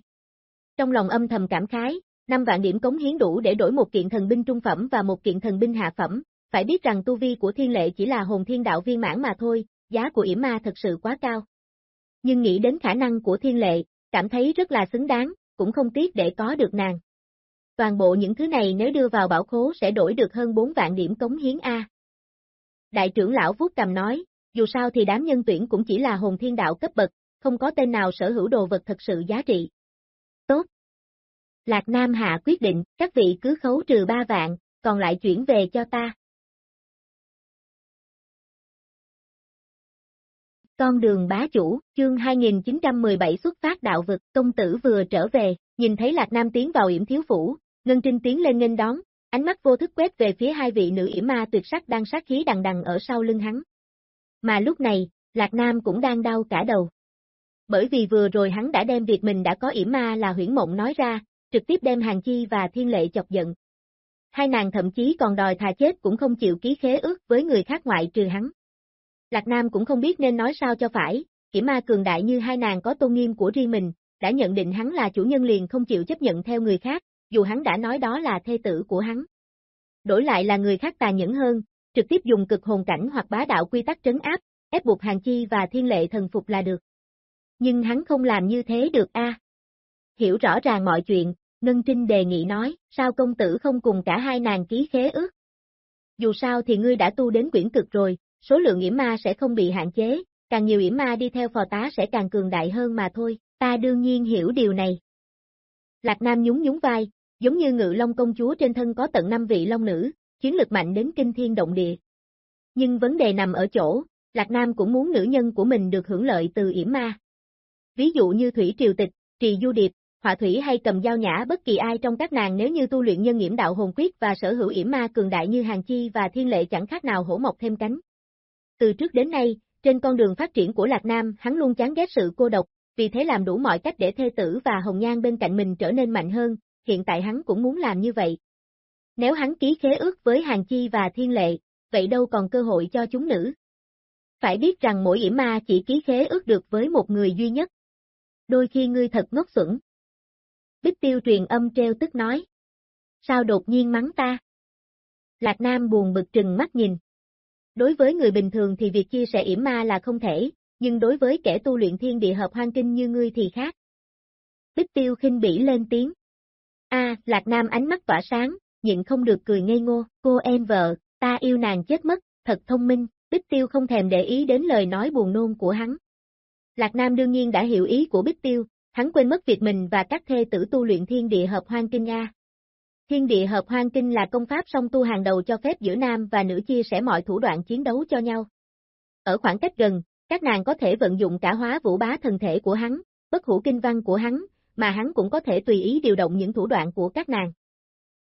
Trong lòng âm thầm cảm khái, 5 vạn điểm cống hiến đủ để đổi một kiện thần binh trung phẩm và một kiện thần binh hạ phẩm, phải biết rằng tu vi của thiên lệ chỉ là hồn thiên đạo viên mãn mà thôi, giá của yểm ma thật sự quá cao. Nhưng nghĩ đến khả năng của thiên lệ, cảm thấy rất là xứng đáng, cũng không tiếc để có được nàng. Toàn bộ những thứ này nếu đưa vào bảo khố sẽ đổi được hơn 4 vạn điểm cống hiến A. Đại trưởng lão vuốt cầm nói, dù sao thì đám nhân tuyển cũng chỉ là hồn thiên đạo cấp bậc, không có tên nào sở hữu đồ vật thật sự giá trị. Tốt. Lạc Nam Hạ quyết định, các vị cứ khấu trừ 3 vạn, còn lại chuyển về cho ta. Con đường bá chủ, chương 2917 xuất phát đạo vực, công tử vừa trở về, nhìn thấy Lạc Nam tiến vào yểm thiếu phủ, Ngân Trinh tiến lên nghênh đón, ánh mắt vô thức quét về phía hai vị nữ yểm ma tuyệt sắc đang sát khí đằng đằng ở sau lưng hắn. Mà lúc này, Lạc Nam cũng đang đau cả đầu. Bởi vì vừa rồi hắn đã đem việc mình đã có yểm ma là huyễn mộng nói ra, trực tiếp đem Hàng Chi và Thiên Lệ chọc giận. Hai nàng thậm chí còn đòi thà chết cũng không chịu ký khế ước với người khác ngoại trừ hắn. Lạc Nam cũng không biết nên nói sao cho phải, kỹ ma cường đại như hai nàng có tôn nghiêm của riêng mình, đã nhận định hắn là chủ nhân liền không chịu chấp nhận theo người khác, dù hắn đã nói đó là thê tử của hắn. Đổi lại là người khác tàn nhẫn hơn, trực tiếp dùng cực hồn cảnh hoặc bá đạo quy tắc trấn áp, ép buộc hàng chi và thiên lệ thần phục là được. Nhưng hắn không làm như thế được a. Hiểu rõ ràng mọi chuyện, Ngân Trinh đề nghị nói, sao công tử không cùng cả hai nàng ký khế ước? Dù sao thì ngươi đã tu đến quyển cực rồi, số lượng yểm ma sẽ không bị hạn chế, càng nhiều yểm ma đi theo phò tá sẽ càng cường đại hơn mà thôi, ta đương nhiên hiểu điều này. Lạc Nam nhún nhún vai, giống như ngự long công chúa trên thân có tận năm vị long nữ, chiến lực mạnh đến kinh thiên động địa. Nhưng vấn đề nằm ở chỗ, Lạc Nam cũng muốn nữ nhân của mình được hưởng lợi từ yểm ma. Ví dụ như Thủy Triều Tịch, Trì Du Điệp, Họa Thủy hay cầm dao nhã bất kỳ ai trong các nàng nếu như tu luyện nhân nghiễm đạo hồn quyết và sở hữu yểm ma cường đại như Hàng Chi và Thiên Lệ chẳng khác nào hổ mọc thêm cánh. Từ trước đến nay, trên con đường phát triển của Lạc Nam hắn luôn chán ghét sự cô độc, vì thế làm đủ mọi cách để thê tử và Hồng Nhan bên cạnh mình trở nên mạnh hơn, hiện tại hắn cũng muốn làm như vậy. Nếu hắn ký khế ước với Hàng Chi và Thiên Lệ, vậy đâu còn cơ hội cho chúng nữ. Phải biết rằng mỗi yểm ma chỉ ký khế ước được với một người duy nhất. Đôi khi ngươi thật ngốc xuẩn. Bích tiêu truyền âm treo tức nói. Sao đột nhiên mắng ta? Lạc Nam buồn bực trừng mắt nhìn. Đối với người bình thường thì việc chia sẻ yểm ma là không thể, nhưng đối với kẻ tu luyện thiên địa hợp hoang kinh như ngươi thì khác. Bích tiêu khinh bỉ lên tiếng. A, Lạc Nam ánh mắt tỏa sáng, nhịn không được cười ngây ngô, cô em vợ, ta yêu nàng chết mất, thật thông minh, Bích Tiêu không thèm để ý đến lời nói buồn nôn của hắn. Lạc Nam đương nhiên đã hiểu ý của Bích Tiêu, hắn quên mất việc mình và các thê tử tu luyện thiên địa hợp hoang kinh A. Thiên địa hợp hoang kinh là công pháp song tu hàng đầu cho phép giữa nam và nữ chia sẻ mọi thủ đoạn chiến đấu cho nhau. Ở khoảng cách gần, các nàng có thể vận dụng cả hóa vũ bá thần thể của hắn, bất hủ kinh văn của hắn, mà hắn cũng có thể tùy ý điều động những thủ đoạn của các nàng.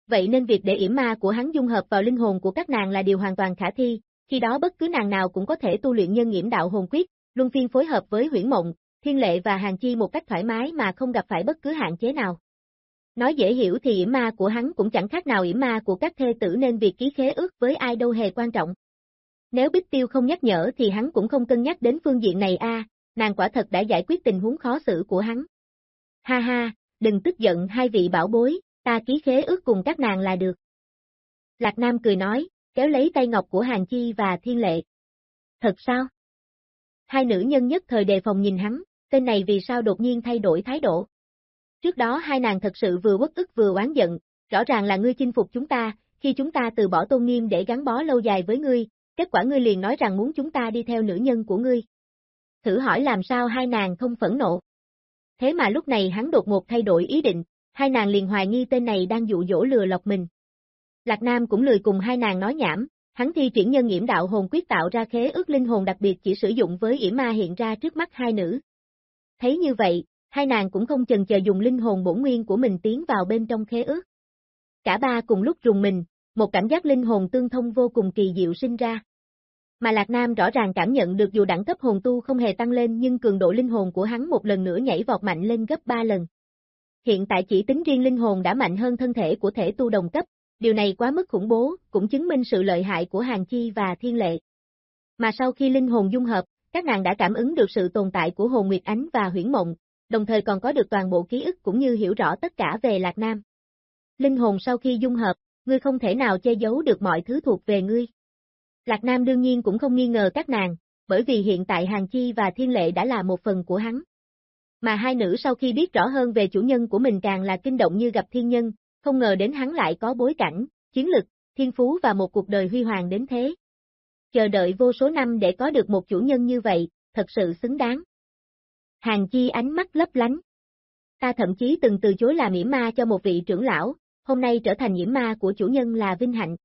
Vậy nên việc để yểm ma của hắn dung hợp vào linh hồn của các nàng là điều hoàn toàn khả thi, khi đó bất cứ nàng nào cũng có thể tu luyện nhân nhiễm đạo hồn quyết, luân phiên phối hợp với huyễn mộng, thiên lệ và hàng chi một cách thoải mái mà không gặp phải bất cứ hạn chế nào. Nói dễ hiểu thì yểm ma của hắn cũng chẳng khác nào yểm ma của các thê tử nên việc ký khế ước với ai đâu hề quan trọng. Nếu Bích Tiêu không nhắc nhở thì hắn cũng không cân nhắc đến phương diện này a, nàng quả thật đã giải quyết tình huống khó xử của hắn. Ha ha, đừng tức giận hai vị bảo bối, ta ký khế ước cùng các nàng là được. Lạc Nam cười nói, kéo lấy tay ngọc của Hàng Chi và Thiên Lệ. Thật sao? Hai nữ nhân nhất thời đề phòng nhìn hắn, tên này vì sao đột nhiên thay đổi thái độ. Trước đó hai nàng thật sự vừa bất ức vừa oán giận, rõ ràng là ngươi chinh phục chúng ta, khi chúng ta từ bỏ tôn nghiêm để gắn bó lâu dài với ngươi, kết quả ngươi liền nói rằng muốn chúng ta đi theo nữ nhân của ngươi. Thử hỏi làm sao hai nàng không phẫn nộ. Thế mà lúc này hắn đột ngột thay đổi ý định, hai nàng liền hoài nghi tên này đang dụ dỗ lừa lọc mình. Lạc Nam cũng lười cùng hai nàng nói nhảm, hắn thi triển nhân nghiễm đạo hồn quyết tạo ra khế ước linh hồn đặc biệt chỉ sử dụng với yểm ma hiện ra trước mắt hai nữ. Thấy như vậy, hai nàng cũng không chần chờ dùng linh hồn bổn nguyên của mình tiến vào bên trong khế ước. Cả ba cùng lúc rùng mình, một cảm giác linh hồn tương thông vô cùng kỳ diệu sinh ra. Mà Lạc Nam rõ ràng cảm nhận được dù đẳng cấp hồn tu không hề tăng lên nhưng cường độ linh hồn của hắn một lần nữa nhảy vọt mạnh lên gấp 3 lần. Hiện tại chỉ tính riêng linh hồn đã mạnh hơn thân thể của thể tu đồng cấp, điều này quá mức khủng bố, cũng chứng minh sự lợi hại của Hàng Chi và Thiên Lệ. Mà sau khi linh hồn dung hợp, các nàng đã cảm ứng được sự tồn tại của hồn Nguyệt Ánh và huyễn mộng, đồng thời còn có được toàn bộ ký ức cũng như hiểu rõ tất cả về Lạc Nam. Linh hồn sau khi dung hợp, ngươi không thể nào che giấu được mọi thứ thuộc về ngươi. Lạc Nam đương nhiên cũng không nghi ngờ các nàng, bởi vì hiện tại Hàng Chi và Thiên Lệ đã là một phần của hắn. Mà hai nữ sau khi biết rõ hơn về chủ nhân của mình càng là kinh động như gặp thiên nhân, không ngờ đến hắn lại có bối cảnh, chiến lực, thiên phú và một cuộc đời huy hoàng đến thế. Chờ đợi vô số năm để có được một chủ nhân như vậy, thật sự xứng đáng. Hàng Chi ánh mắt lấp lánh. Ta thậm chí từng từ chối làm mỉa ma cho một vị trưởng lão, hôm nay trở thành nhiễm ma của chủ nhân là vinh hạnh.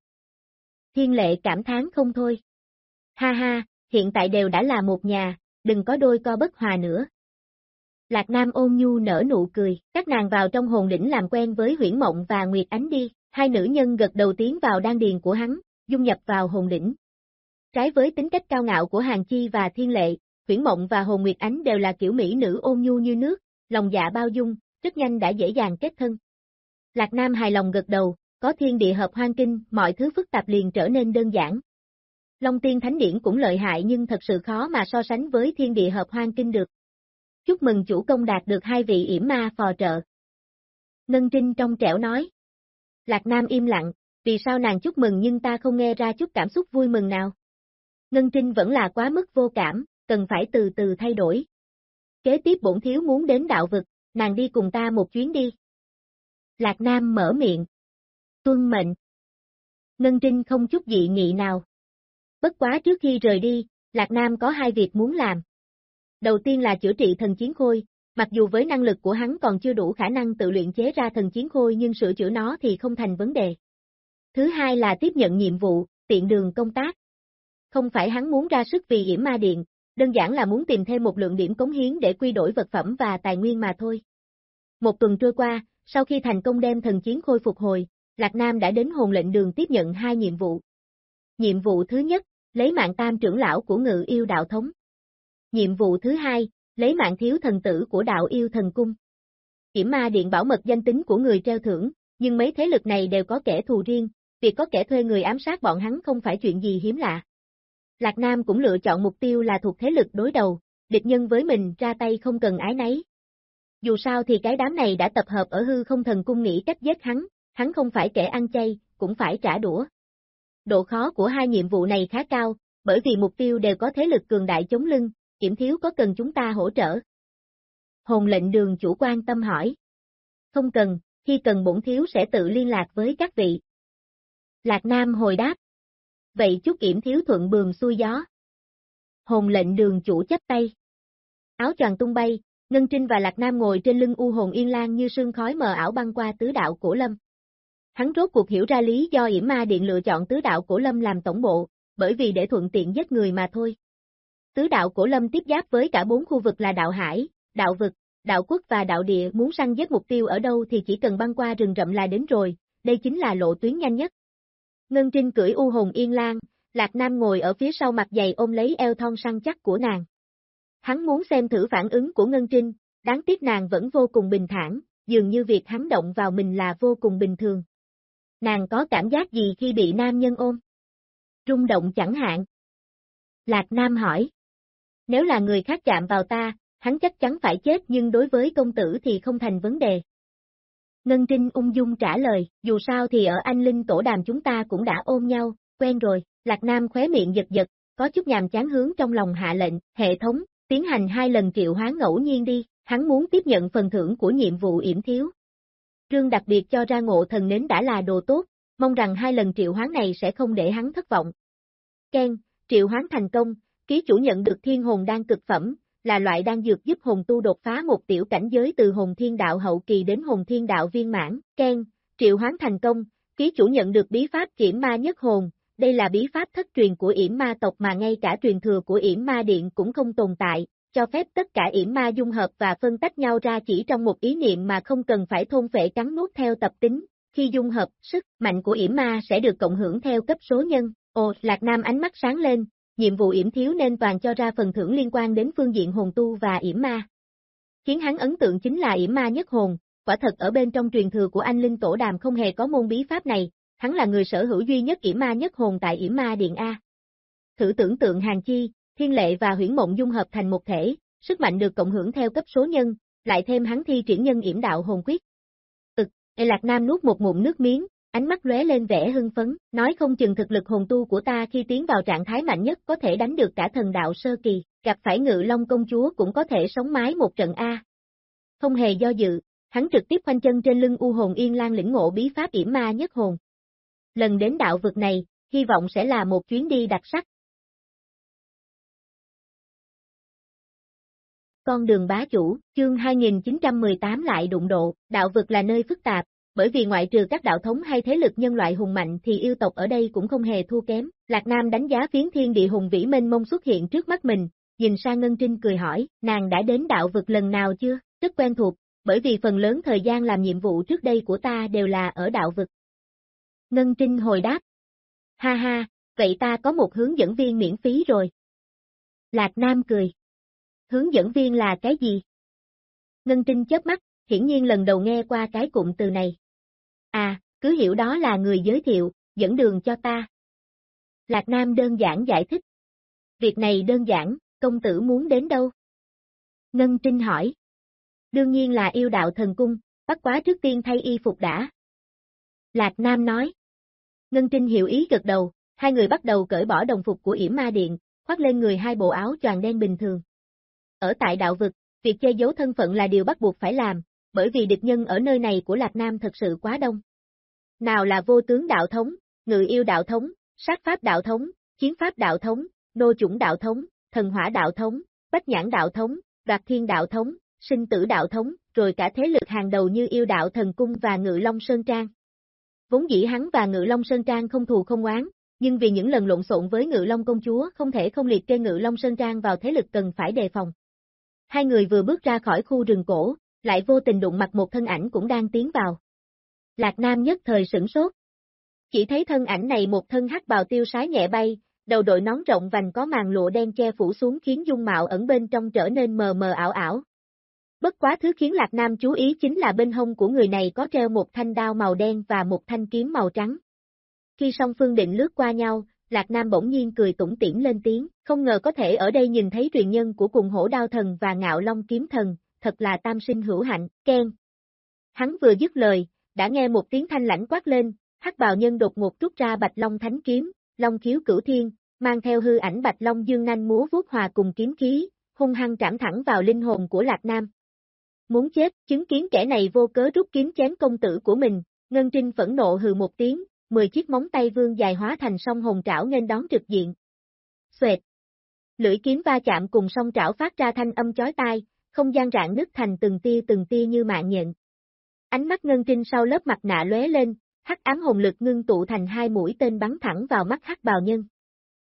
Thiên lệ cảm thán không thôi. Ha ha, hiện tại đều đã là một nhà, đừng có đôi co bất hòa nữa. Lạc Nam ôn nhu nở nụ cười, các nàng vào trong hồn đỉnh làm quen với huyển mộng và nguyệt ánh đi, hai nữ nhân gật đầu tiến vào đan điền của hắn, dung nhập vào hồn đỉnh. Trái với tính cách cao ngạo của Hàng Chi và Thiên Lệ, huyển mộng và hồn nguyệt ánh đều là kiểu mỹ nữ ôn nhu như nước, lòng dạ bao dung, rất nhanh đã dễ dàng kết thân. Lạc Nam hài lòng gật đầu, có thiên địa hợp hoang kinh, mọi thứ phức tạp liền trở nên đơn giản. Long tiên thánh điển cũng lợi hại nhưng thật sự khó mà so sánh với thiên địa hợp hoang kinh được. Chúc mừng chủ công đạt được hai vị yểm ma phò trợ. Ngân Trinh trong trẻo nói. Lạc Nam im lặng, vì sao nàng chúc mừng nhưng ta không nghe ra chút cảm xúc vui mừng nào. Ngân Trinh vẫn là quá mức vô cảm, cần phải từ từ thay đổi. Kế tiếp bổn thiếu muốn đến đạo vực, nàng đi cùng ta một chuyến đi. Lạc Nam mở miệng. Tuân mệnh. Ngân Trinh không chút dị nghị nào. Bất quá trước khi rời đi, Lạc Nam có hai việc muốn làm. Đầu tiên là chữa trị thần chiến khôi, mặc dù với năng lực của hắn còn chưa đủ khả năng tự luyện chế ra thần chiến khôi nhưng sửa chữa nó thì không thành vấn đề. Thứ hai là tiếp nhận nhiệm vụ, tiện đường công tác. Không phải hắn muốn ra sức vì yểm ma điện, đơn giản là muốn tìm thêm một lượng điểm cống hiến để quy đổi vật phẩm và tài nguyên mà thôi. Một tuần trôi qua, sau khi thành công đem thần chiến khôi phục hồi, Lạc Nam đã đến hồn lệnh đường tiếp nhận hai nhiệm vụ. Nhiệm vụ thứ nhất, lấy mạng tam trưởng lão của ngự yêu đạo thống. Nhiệm vụ thứ hai, lấy mạng thiếu thần tử của đạo yêu thần cung. Kiểm ma điện bảo mật danh tính của người treo thưởng, nhưng mấy thế lực này đều có kẻ thù riêng, việc có kẻ thuê người ám sát bọn hắn không phải chuyện gì hiếm lạ. Lạc Nam cũng lựa chọn mục tiêu là thuộc thế lực đối đầu, địch nhân với mình ra tay không cần ái nấy. Dù sao thì cái đám này đã tập hợp ở hư không thần cung nghĩ cách giết hắn, hắn không phải kẻ ăn chay, cũng phải trả đũa. Độ khó của hai nhiệm vụ này khá cao, bởi vì mục tiêu đều có thế lực cường đại chống lưng, kiểm thiếu có cần chúng ta hỗ trợ. Hồn lệnh đường chủ quan tâm hỏi. Không cần, khi cần bổn thiếu sẽ tự liên lạc với các vị. Lạc Nam hồi đáp. Vậy chúc kiểm thiếu thuận bường xuôi gió. Hồn lệnh đường chủ chấp tay. Áo choàng tung bay, Ngân Trinh và Lạc Nam ngồi trên lưng u hồn yên lan như sương khói mờ ảo băng qua tứ đạo cổ lâm. Hắn rốt cuộc hiểu ra lý do yểm ma điện lựa chọn tứ đạo cổ lâm làm tổng bộ, bởi vì để thuận tiện giết người mà thôi. Tứ đạo cổ lâm tiếp giáp với cả bốn khu vực là đạo hải, đạo vực, đạo quốc và đạo địa muốn săn giết mục tiêu ở đâu thì chỉ cần băng qua rừng rậm là đến rồi, đây chính là lộ tuyến nhanh nhất. Ngân Trinh cưỡi u hồn yên lang Lạc Nam ngồi ở phía sau mặt dày ôm lấy eo thon săn chắc của nàng. Hắn muốn xem thử phản ứng của Ngân Trinh, đáng tiếc nàng vẫn vô cùng bình thản, dường như việc hắn động vào mình là vô cùng bình thường. Nàng có cảm giác gì khi bị nam nhân ôm? Rung động chẳng hạn. Lạc Nam hỏi. Nếu là người khác chạm vào ta, hắn chắc chắn phải chết nhưng đối với công tử thì không thành vấn đề. Ngân Trinh ung dung trả lời, dù sao thì ở anh Linh tổ đàm chúng ta cũng đã ôm nhau, quen rồi, Lạc Nam khóe miệng giật giật, có chút nhàm chán hướng trong lòng hạ lệnh, hệ thống, tiến hành hai lần triệu hoán ngẫu nhiên đi, hắn muốn tiếp nhận phần thưởng của nhiệm vụ yểm thiếu. Trương đặc biệt cho ra ngộ thần nến đã là đồ tốt, mong rằng hai lần triệu hoán này sẽ không để hắn thất vọng. Ken, triệu hoán thành công, ký chủ nhận được thiên hồn đan cực phẩm, là loại đan dược giúp hồn tu đột phá một tiểu cảnh giới từ hồn thiên đạo hậu kỳ đến hồn thiên đạo viên mãn. Khen, triệu hoán thành công, ký chủ nhận được bí pháp kiểm ma nhất hồn, đây là bí pháp thất truyền của yểm ma tộc mà ngay cả truyền thừa của yểm ma điện cũng không tồn tại, cho phép tất cả yểm ma dung hợp và phân tách nhau ra chỉ trong một ý niệm mà không cần phải thôn vệ cắn nuốt theo tập tính. Khi dung hợp, sức mạnh của yểm ma sẽ được cộng hưởng theo cấp số nhân. Ồ, Lạc Nam ánh mắt sáng lên, nhiệm vụ yểm thiếu nên toàn cho ra phần thưởng liên quan đến phương diện hồn tu và yểm ma. Khiến hắn ấn tượng chính là yểm ma nhất hồn, quả thật ở bên trong truyền thừa của anh Linh Tổ Đàm không hề có môn bí pháp này, hắn là người sở hữu duy nhất yểm ma nhất hồn tại yểm ma điện A. Thử tưởng tượng hàng chi, thiên lệ và huyễn mộng dung hợp thành một thể, sức mạnh được cộng hưởng theo cấp số nhân, lại thêm hắn thi triển nhân yểm đạo hồn quyết. Ực, ừ, Lạc Nam nuốt một ngụm nước miếng, ánh mắt lóe lên vẻ hưng phấn, nói không chừng thực lực hồn tu của ta khi tiến vào trạng thái mạnh nhất có thể đánh được cả thần đạo sơ kỳ, gặp phải ngự long công chúa cũng có thể sống mái một trận A. Không hề do dự, hắn trực tiếp khoanh chân trên lưng u hồn yên lan lĩnh ngộ bí pháp yểm ma nhất hồn. Lần đến đạo vực này, hy vọng sẽ là một chuyến đi đặc sắc. Con đường bá chủ, chương 2918 lại đụng độ, đạo vực là nơi phức tạp, bởi vì ngoại trừ các đạo thống hay thế lực nhân loại hùng mạnh thì yêu tộc ở đây cũng không hề thua kém. Lạc Nam đánh giá phiến thiên địa hùng vĩ mênh mông xuất hiện trước mắt mình, nhìn sang Ngân Trinh cười hỏi, nàng đã đến đạo vực lần nào chưa? Rất quen thuộc, bởi vì phần lớn thời gian làm nhiệm vụ trước đây của ta đều là ở đạo vực. Ngân Trinh hồi đáp. Ha ha, vậy ta có một hướng dẫn viên miễn phí rồi. Lạc Nam cười. Hướng dẫn viên là cái gì? Ngân Trinh chớp mắt, hiển nhiên lần đầu nghe qua cái cụm từ này. À, cứ hiểu đó là người giới thiệu, dẫn đường cho ta. Lạc Nam đơn giản giải thích. Việc này đơn giản, công tử muốn đến đâu? Ngân Trinh hỏi. Đương nhiên là yêu đạo thần cung, bắt quá trước tiên thay y phục đã. Lạc Nam nói. Ngân Trinh hiểu ý gật đầu, hai người bắt đầu cởi bỏ đồng phục của yểm ma điện, khoác lên người hai bộ áo choàng đen bình thường. Ở tại đạo vực, việc che giấu thân phận là điều bắt buộc phải làm, bởi vì địch nhân ở nơi này của Lạc Nam thật sự quá đông. Nào là vô tướng đạo thống, ngự yêu đạo thống, sát pháp đạo thống, chiến pháp đạo thống, nô chủng đạo thống, thần hỏa đạo thống, bách nhãn đạo thống, đoạt thiên đạo thống, sinh tử đạo thống, rồi cả thế lực hàng đầu như yêu đạo thần cung và ngự long sơn trang. Vốn dĩ hắn và ngự long sơn trang không thù không oán, nhưng vì những lần lộn xộn với ngự long công chúa không thể không liệt kê ngự long sơn trang vào thế lực cần phải đề phòng. Hai người vừa bước ra khỏi khu rừng cổ, lại vô tình đụng mặt một thân ảnh cũng đang tiến vào. Lạc Nam nhất thời sửng sốt. Chỉ thấy thân ảnh này một thân hắc bào tiêu sái nhẹ bay, đầu đội nón rộng vành có màn lụa đen che phủ xuống khiến dung mạo ẩn bên trong trở nên mờ mờ ảo ảo. Bất quá thứ khiến Lạc Nam chú ý chính là bên hông của người này có treo một thanh đao màu đen và một thanh kiếm màu trắng. Khi song phương định lướt qua nhau, Lạc Nam bỗng nhiên cười tủm tỉm lên tiếng, không ngờ có thể ở đây nhìn thấy truyền nhân của cùng hổ đao thần và ngạo long kiếm thần, thật là tam sinh hữu hạnh, khen. Hắn vừa dứt lời, đã nghe một tiếng thanh lãnh quát lên, hắc bào nhân đột ngột rút ra bạch long thánh kiếm, long khiếu cửu thiên, mang theo hư ảnh bạch long dương nanh múa vuốt hòa cùng kiếm khí, hung hăng trảm thẳng vào linh hồn của Lạc Nam. Muốn chết, chứng kiến kẻ này vô cớ rút kiếm chém công tử của mình, Ngân Trinh phẫn nộ hừ một tiếng, 10 chiếc móng tay vương dài hóa thành song hồn trảo nên đón trực diện. Xoẹt. Lưỡi kiếm va chạm cùng song trảo phát ra thanh âm chói tai, không gian rạn nứt thành từng tia từng tia như mạng nhện. Ánh mắt ngân trinh sau lớp mặt nạ lóe lên, hắc ám hồn lực ngưng tụ thành hai mũi tên bắn thẳng vào mắt hắc bào nhân.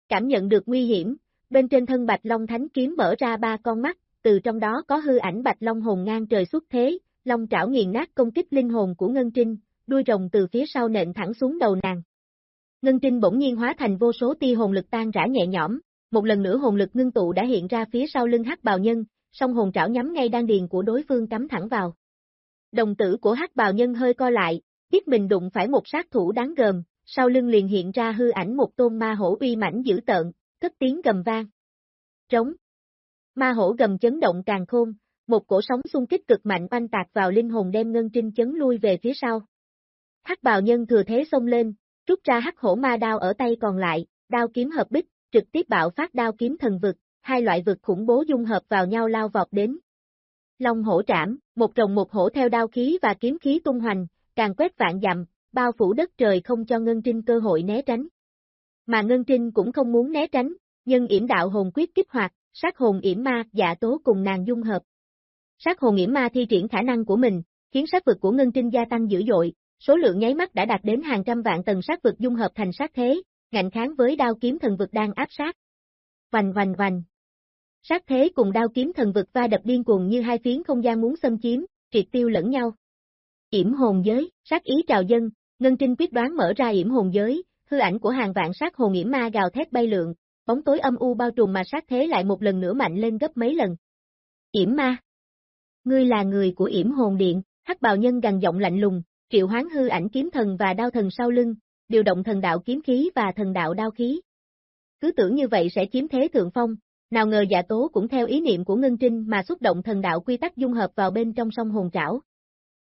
Cảm nhận được nguy hiểm, bên trên thân Bạch Long Thánh kiếm mở ra ba con mắt, từ trong đó có hư ảnh Bạch Long hồn ngang trời xuất thế, long trảo nghiền nát công kích linh hồn của Ngân Trinh, đuôi rồng từ phía sau nện thẳng xuống đầu nàng. Ngân Trinh bỗng nhiên hóa thành vô số tia hồn lực tan rã nhẹ nhõm, một lần nữa hồn lực ngưng tụ đã hiện ra phía sau lưng hắc bào nhân, song hồn trảo nhắm ngay đan điền của đối phương cắm thẳng vào. Đồng tử của hắc bào nhân hơi co lại, biết mình đụng phải một sát thủ đáng gờm, sau lưng liền hiện ra hư ảnh một tôn ma hổ uy mãnh dữ tợn, cất tiếng gầm vang. Trống. Ma hổ gầm chấn động càng khôn, một cổ sóng xung kích cực mạnh oanh tạc vào linh hồn đem Ngân Trinh chấn lui về phía sau. Hắc bào nhân thừa thế xông lên, rút ra hắc hổ ma đao ở tay còn lại, đao kiếm hợp bích, trực tiếp bạo phát đao kiếm thần vực, hai loại vực khủng bố dung hợp vào nhau lao vọt đến. Long hổ trảm, một rồng một hổ theo đao khí và kiếm khí tung hoành, càng quét vạn dặm, bao phủ đất trời không cho Ngân Trinh cơ hội né tránh. Mà Ngân Trinh cũng không muốn né tránh, nhưng yểm đạo hồn quyết kích hoạt, sát hồn yểm ma, dạ tố cùng nàng dung hợp. Sát hồn yểm ma thi triển khả năng của mình, khiến sát vực của Ngân Trinh gia tăng dữ dội, số lượng nháy mắt đã đạt đến hàng trăm vạn tầng sát vực dung hợp thành sát thế, ngạnh kháng với đao kiếm thần vực đang áp sát. Vành vành vành. Sát thế cùng đao kiếm thần vực va đập điên cuồng như hai phiến không gian muốn xâm chiếm, triệt tiêu lẫn nhau. Yểm hồn giới, sát ý trào dân, Ngân Trinh quyết đoán mở ra yểm hồn giới, hư ảnh của hàng vạn sát hồn yểm ma gào thét bay lượn, bóng tối âm u bao trùm mà sát thế lại một lần nữa mạnh lên gấp mấy lần. Yểm ma. Ngươi là người của yểm hồn điện, hắc bào nhân gằn giọng lạnh lùng, triệu hoán hư ảnh kiếm thần và đao thần sau lưng, điều động thần đạo kiếm khí và thần đạo đao khí. Cứ tưởng như vậy sẽ chiếm thế thượng phong, nào ngờ dạ tố cũng theo ý niệm của Ngân Trinh mà xúc động thần đạo quy tắc dung hợp vào bên trong sông hồn trảo.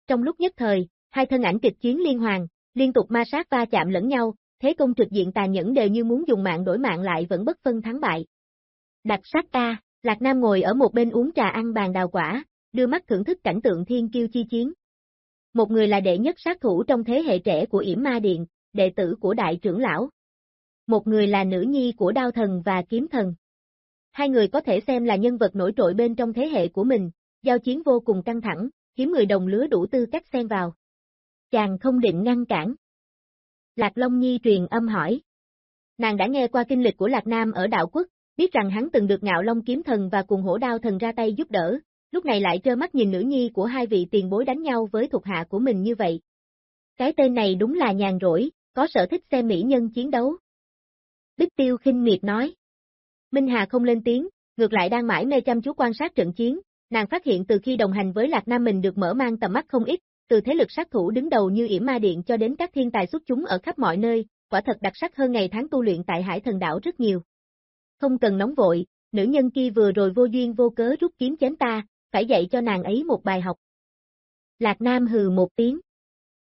Trong lúc nhất thời, hai thân ảnh kịch chiến liên hoàn, liên tục ma sát va chạm lẫn nhau, thế công trực diện tà nhẫn đều như muốn dùng mạng đổi mạng lại vẫn bất phân thắng bại. Đặc sắc ta, Lạc Nam ngồi ở một bên uống trà ăn bàn đào quả, đưa mắt thưởng thức cảnh tượng thiên kiêu chi chiến. Một người là đệ nhất sát thủ trong thế hệ trẻ của Yểm Ma Điện, đệ tử của đại trưởng lão. Một người là nữ nhi của đao thần và kiếm thần. Hai người có thể xem là nhân vật nổi trội bên trong thế hệ của mình, giao chiến vô cùng căng thẳng, hiếm người đồng lứa đủ tư cách xen vào. Chàng không định ngăn cản. Lạc Long Nhi truyền âm hỏi. Nàng đã nghe qua kinh lịch của Lạc Nam ở đạo quốc, biết rằng hắn từng được ngạo long kiếm thần và cùng hổ đao thần ra tay giúp đỡ, lúc này lại trơ mắt nhìn nữ nhi của hai vị tiền bối đánh nhau với thuộc hạ của mình như vậy. Cái tên này đúng là nhàn rỗi, có sở thích xem mỹ nhân chiến đấu. Bích Tiêu khinh miệt nói. Minh Hà không lên tiếng, ngược lại đang mãi mê chăm chú quan sát trận chiến, nàng phát hiện từ khi đồng hành với Lạc Nam mình được mở mang tầm mắt không ít, từ thế lực sát thủ đứng đầu như Yểm Ma Điện cho đến các thiên tài xuất chúng ở khắp mọi nơi, quả thật đặc sắc hơn ngày tháng tu luyện tại Hải Thần Đảo rất nhiều. Không cần nóng vội, nữ nhân kia vừa rồi vô duyên vô cớ rút kiếm chém ta, phải dạy cho nàng ấy một bài học. Lạc Nam hừ một tiếng.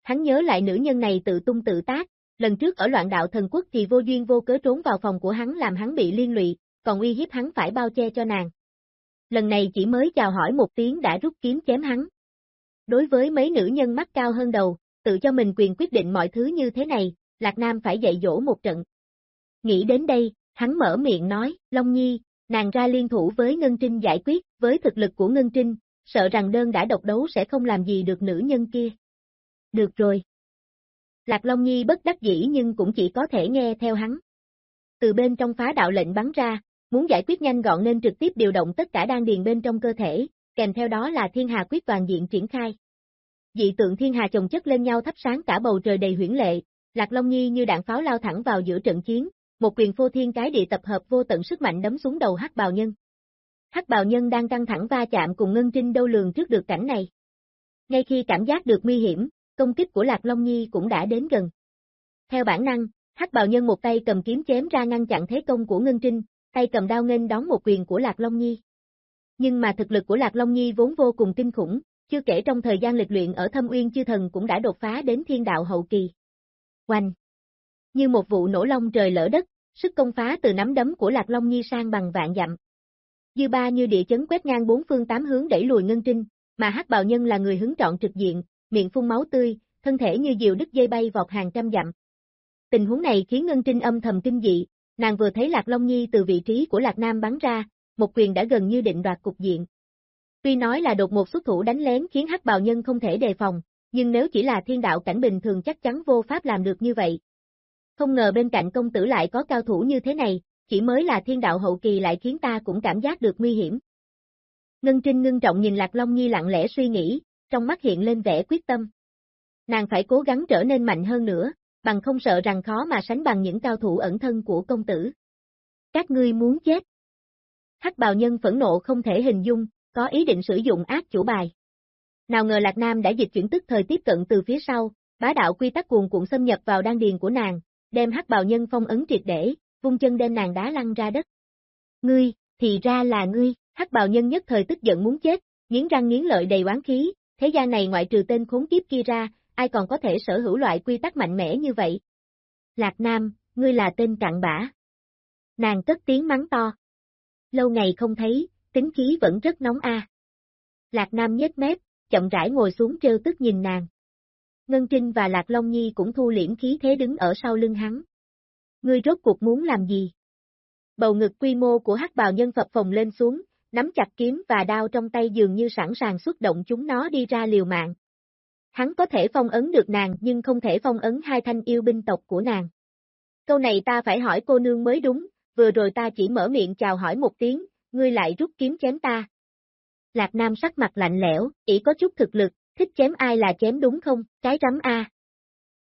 Hắn nhớ lại nữ nhân này tự tung tự tác, lần trước ở loạn đạo thần quốc thì vô duyên vô cớ trốn vào phòng của hắn làm hắn bị liên lụy, còn uy hiếp hắn phải bao che cho nàng. Lần này chỉ mới chào hỏi một tiếng đã rút kiếm chém hắn. Đối với mấy nữ nhân mắt cao hơn đầu, tự cho mình quyền quyết định mọi thứ như thế này, Lạc Nam phải dạy dỗ một trận. Nghĩ đến đây, hắn mở miệng nói, Long Nhi, nàng ra liên thủ với Ngân Trinh giải quyết, với thực lực của Ngân Trinh, sợ rằng đơn đã độc đấu sẽ không làm gì được nữ nhân kia. Được rồi. Lạc Long Nhi bất đắc dĩ nhưng cũng chỉ có thể nghe theo hắn. Từ bên trong phá đạo lệnh bắn ra, muốn giải quyết nhanh gọn nên trực tiếp điều động tất cả đan điền bên trong cơ thể, kèm theo đó là thiên hà quyết toàn diện triển khai. Dị tượng thiên hà chồng chất lên nhau thắp sáng cả bầu trời đầy huyễn lệ, Lạc Long Nhi như đạn pháo lao thẳng vào giữa trận chiến, một quyền phô thiên cái địa tập hợp vô tận sức mạnh đấm xuống đầu hắc bào nhân. Hắc bào nhân đang căng thẳng va chạm cùng Ngân Trinh đâu lường trước được cảnh này. Ngay khi cảm giác được nguy hiểm, công kích của Lạc Long Nhi cũng đã đến gần. Theo bản năng, Hắc bào nhân một tay cầm kiếm chém ra ngăn chặn thế công của Ngân Trinh, tay cầm đao nghênh đón một quyền của Lạc Long Nhi. Nhưng mà thực lực của Lạc Long Nhi vốn vô cùng kinh khủng, chưa kể trong thời gian lịch luyện ở Thâm Uyên Chư Thần cũng đã đột phá đến thiên đạo hậu kỳ. Oanh! Như một vụ nổ long trời lỡ đất, sức công phá từ nắm đấm của Lạc Long Nhi sang bằng vạn dặm. Dư ba như địa chấn quét ngang bốn phương tám hướng đẩy lùi ngân trinh, mà hắc bào nhân là người hứng trọn trực diện, miệng phun máu tươi, thân thể như diều đứt dây bay vọt hàng trăm dặm. Tình huống này khiến ngân trinh âm thầm kinh dị, nàng vừa thấy Lạc Long Nhi từ vị trí của Lạc Nam bắn ra, một quyền đã gần như định đoạt cục diện. Tuy nói là đột một xuất thủ đánh lén khiến hắc bào nhân không thể đề phòng, nhưng nếu chỉ là thiên đạo cảnh bình thường chắc chắn vô pháp làm được như vậy. Không ngờ bên cạnh công tử lại có cao thủ như thế này, chỉ mới là thiên đạo hậu kỳ lại khiến ta cũng cảm giác được nguy hiểm. Ngân Trinh ngưng trọng nhìn Lạc Long Nhi lặng lẽ suy nghĩ, trong mắt hiện lên vẻ quyết tâm. Nàng phải cố gắng trở nên mạnh hơn nữa, bằng không sợ rằng khó mà sánh bằng những cao thủ ẩn thân của công tử. Các ngươi muốn chết. Hắc bào nhân phẫn nộ không thể hình dung, có ý định sử dụng ác chủ bài. Nào ngờ Lạc Nam đã dịch chuyển tức thời tiếp cận từ phía sau, bá đạo quy tắc cuồn cuộn xâm nhập vào đan điền của nàng, đem hắc bào nhân phong ấn triệt để, vung chân đem nàng đá lăn ra đất. Ngươi, thì ra là ngươi, Hắc bào nhân nhất thời tức giận muốn chết, nghiến răng nghiến lợi đầy oán khí, thế gian này ngoại trừ tên khốn kiếp kia ra, ai còn có thể sở hữu loại quy tắc mạnh mẽ như vậy? Lạc Nam, ngươi là tên cặn bã. Nàng cất tiếng mắng to. Lâu ngày không thấy, tính khí vẫn rất nóng a. Lạc Nam nhếch mép, chậm rãi ngồi xuống trêu tức nhìn nàng. Ngân Trinh và Lạc Long Nhi cũng thu liễm khí thế đứng ở sau lưng hắn. Ngươi rốt cuộc muốn làm gì? Bầu ngực quy mô của hắc bào nhân phập phồng lên xuống, nắm chặt kiếm và đao trong tay dường như sẵn sàng xuất động chúng nó đi ra liều mạng. Hắn có thể phong ấn được nàng nhưng không thể phong ấn hai thanh yêu binh tộc của nàng. Câu này ta phải hỏi cô nương mới đúng, vừa rồi ta chỉ mở miệng chào hỏi một tiếng, ngươi lại rút kiếm chém ta. Lạc Nam sắc mặt lạnh lẽo, ỷ có chút thực lực, thích chém ai là chém đúng không, cái rắm A.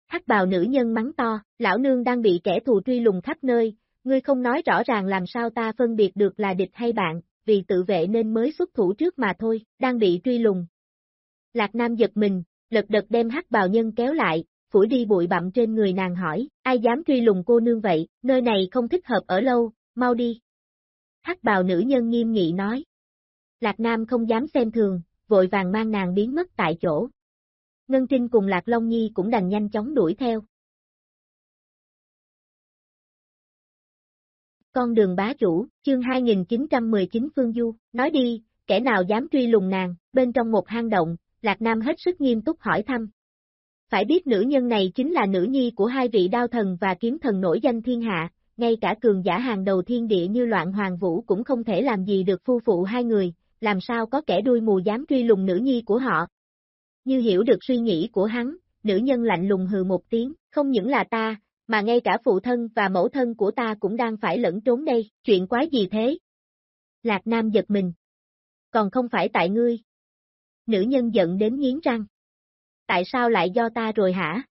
Hắc bào nữ nhân mắng to, lão nương đang bị kẻ thù truy lùng khắp nơi, ngươi không nói rõ ràng làm sao ta phân biệt được là địch hay bạn, vì tự vệ nên mới xuất thủ trước mà thôi, đang bị truy lùng. Lạc Nam giật mình, lật đật đem hắc bào nhân kéo lại, phủi đi bụi bặm trên người nàng hỏi, ai dám truy lùng cô nương vậy, nơi này không thích hợp ở lâu, mau đi. Hắc bào nữ nhân nghiêm nghị nói. Lạc Nam không dám xem thường, vội vàng mang nàng biến mất tại chỗ. Ngân Trinh cùng Lạc Long Nhi cũng đành nhanh chóng đuổi theo. Con đường bá chủ, chương 2919 Phương Du, nói đi, kẻ nào dám truy lùng nàng, bên trong một hang động, Lạc Nam hết sức nghiêm túc hỏi thăm. Phải biết nữ nhân này chính là nữ nhi của hai vị đao thần và kiếm thần nổi danh thiên hạ, ngay cả cường giả hàng đầu thiên địa như loạn hoàng vũ cũng không thể làm gì được phu phụ hai người, làm sao có kẻ đuôi mù dám truy lùng nữ nhi của họ. Như hiểu được suy nghĩ của hắn, nữ nhân lạnh lùng hừ một tiếng, không những là ta, mà ngay cả phụ thân và mẫu thân của ta cũng đang phải lẫn trốn đây, chuyện quái gì thế? Lạc Nam giật mình. Còn không phải tại ngươi. Nữ nhân giận đến nghiến răng. Tại sao lại do ta rồi hả?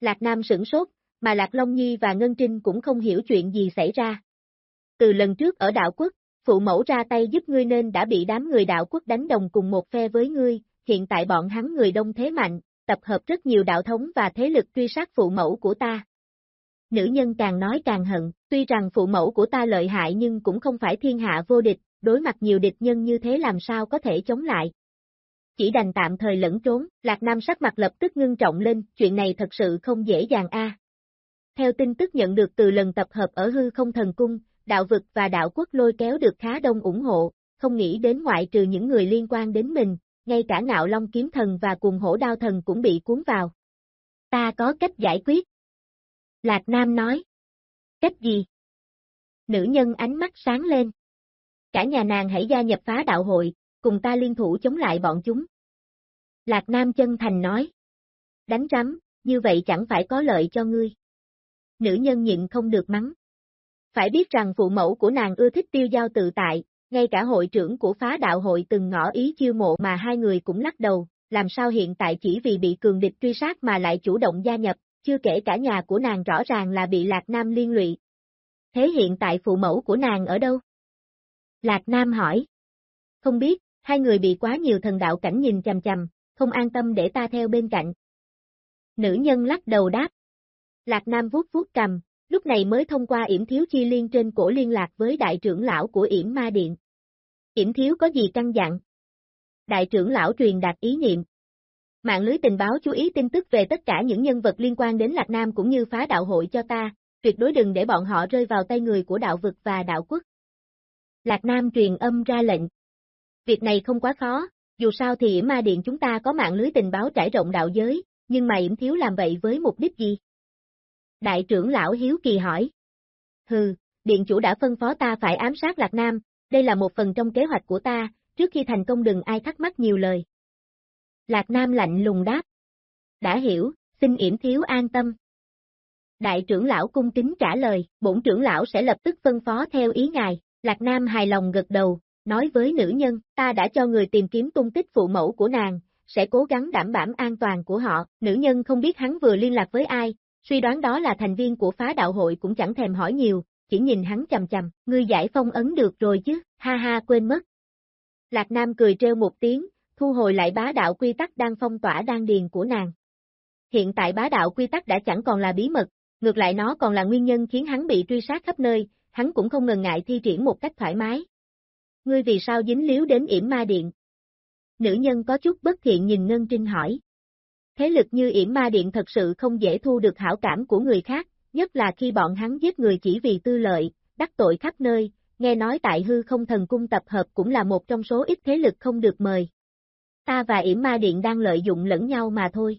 Lạc Nam sửng sốt, mà Lạc Long Nhi và Ngân Trinh cũng không hiểu chuyện gì xảy ra. Từ lần trước ở đạo quốc, phụ mẫu ra tay giúp ngươi nên đã bị đám người đạo quốc đánh đồng cùng một phe với ngươi, hiện tại bọn hắn người đông thế mạnh, tập hợp rất nhiều đạo thống và thế lực truy sát phụ mẫu của ta. Nữ nhân càng nói càng hận, tuy rằng phụ mẫu của ta lợi hại nhưng cũng không phải thiên hạ vô địch, đối mặt nhiều địch nhân như thế làm sao có thể chống lại. Chỉ đành tạm thời lẫn trốn, Lạc Nam sắc mặt lập tức ngưng trọng lên, chuyện này thật sự không dễ dàng a. Theo tin tức nhận được từ lần tập hợp ở hư không thần cung, đạo vực và đạo quốc lôi kéo được khá đông ủng hộ, không nghĩ đến ngoại trừ những người liên quan đến mình, ngay cả ngạo long kiếm thần và cùng hổ đao thần cũng bị cuốn vào. Ta có cách giải quyết. Lạc Nam nói. Cách gì? Nữ nhân ánh mắt sáng lên. Cả nhà nàng hãy gia nhập phá đạo hội, cùng ta liên thủ chống lại bọn chúng. Lạc Nam chân thành nói. Đánh rắm, như vậy chẳng phải có lợi cho ngươi. Nữ nhân nhịn không được mắng. Phải biết rằng phụ mẫu của nàng ưa thích tiêu giao tự tại, ngay cả hội trưởng của phá đạo hội từng ngỏ ý chiêu mộ mà hai người cũng lắc đầu, làm sao hiện tại chỉ vì bị cường địch truy sát mà lại chủ động gia nhập, chưa kể cả nhà của nàng rõ ràng là bị Lạc Nam liên lụy. Thế hiện tại phụ mẫu của nàng ở đâu? Lạc Nam hỏi. Không biết, hai người bị quá nhiều thần đạo cảnh nhìn chằm chằm không an tâm để ta theo bên cạnh. Nữ nhân lắc đầu đáp. Lạc Nam vuốt vuốt cầm, lúc này mới thông qua yểm thiếu chi liên trên cổ liên lạc với đại trưởng lão của yểm ma điện. Yểm thiếu có gì căng dặn? Đại trưởng lão truyền đạt ý niệm. Mạng lưới tình báo chú ý tin tức về tất cả những nhân vật liên quan đến Lạc Nam cũng như phá đạo hội cho ta, tuyệt đối đừng để bọn họ rơi vào tay người của đạo vực và đạo quốc. Lạc Nam truyền âm ra lệnh. Việc này không quá khó, dù sao thì ma điện chúng ta có mạng lưới tình báo trải rộng đạo giới, nhưng mà yểm thiếu làm vậy với mục đích gì? Đại trưởng lão Hiếu Kỳ hỏi. Hừ, điện chủ đã phân phó ta phải ám sát Lạc Nam, đây là một phần trong kế hoạch của ta, trước khi thành công đừng ai thắc mắc nhiều lời. Lạc Nam lạnh lùng đáp. Đã hiểu, xin yểm thiếu an tâm. Đại trưởng lão cung kính trả lời, bổn trưởng lão sẽ lập tức phân phó theo ý ngài, Lạc Nam hài lòng gật đầu, nói với nữ nhân, ta đã cho người tìm kiếm tung tích phụ mẫu của nàng, sẽ cố gắng đảm bảo an toàn của họ, nữ nhân không biết hắn vừa liên lạc với ai, Suy đoán đó là thành viên của phá đạo hội cũng chẳng thèm hỏi nhiều, chỉ nhìn hắn chầm chầm, ngươi giải phong ấn được rồi chứ, ha ha quên mất. Lạc Nam cười trêu một tiếng, thu hồi lại bá đạo quy tắc đang phong tỏa đan điền của nàng. Hiện tại bá đạo quy tắc đã chẳng còn là bí mật, ngược lại nó còn là nguyên nhân khiến hắn bị truy sát khắp nơi, hắn cũng không ngần ngại thi triển một cách thoải mái ngươi vì sao dính líu đến yểm ma điện? Nữ nhân có chút bất thiện nhìn Ngân Trinh hỏi. Thế lực như yểm ma điện thật sự không dễ thu được hảo cảm của người khác, nhất là khi bọn hắn giết người chỉ vì tư lợi, đắc tội khắp nơi, nghe nói tại hư không thần cung tập hợp cũng là một trong số ít thế lực không được mời. Ta và yểm ma điện đang lợi dụng lẫn nhau mà thôi.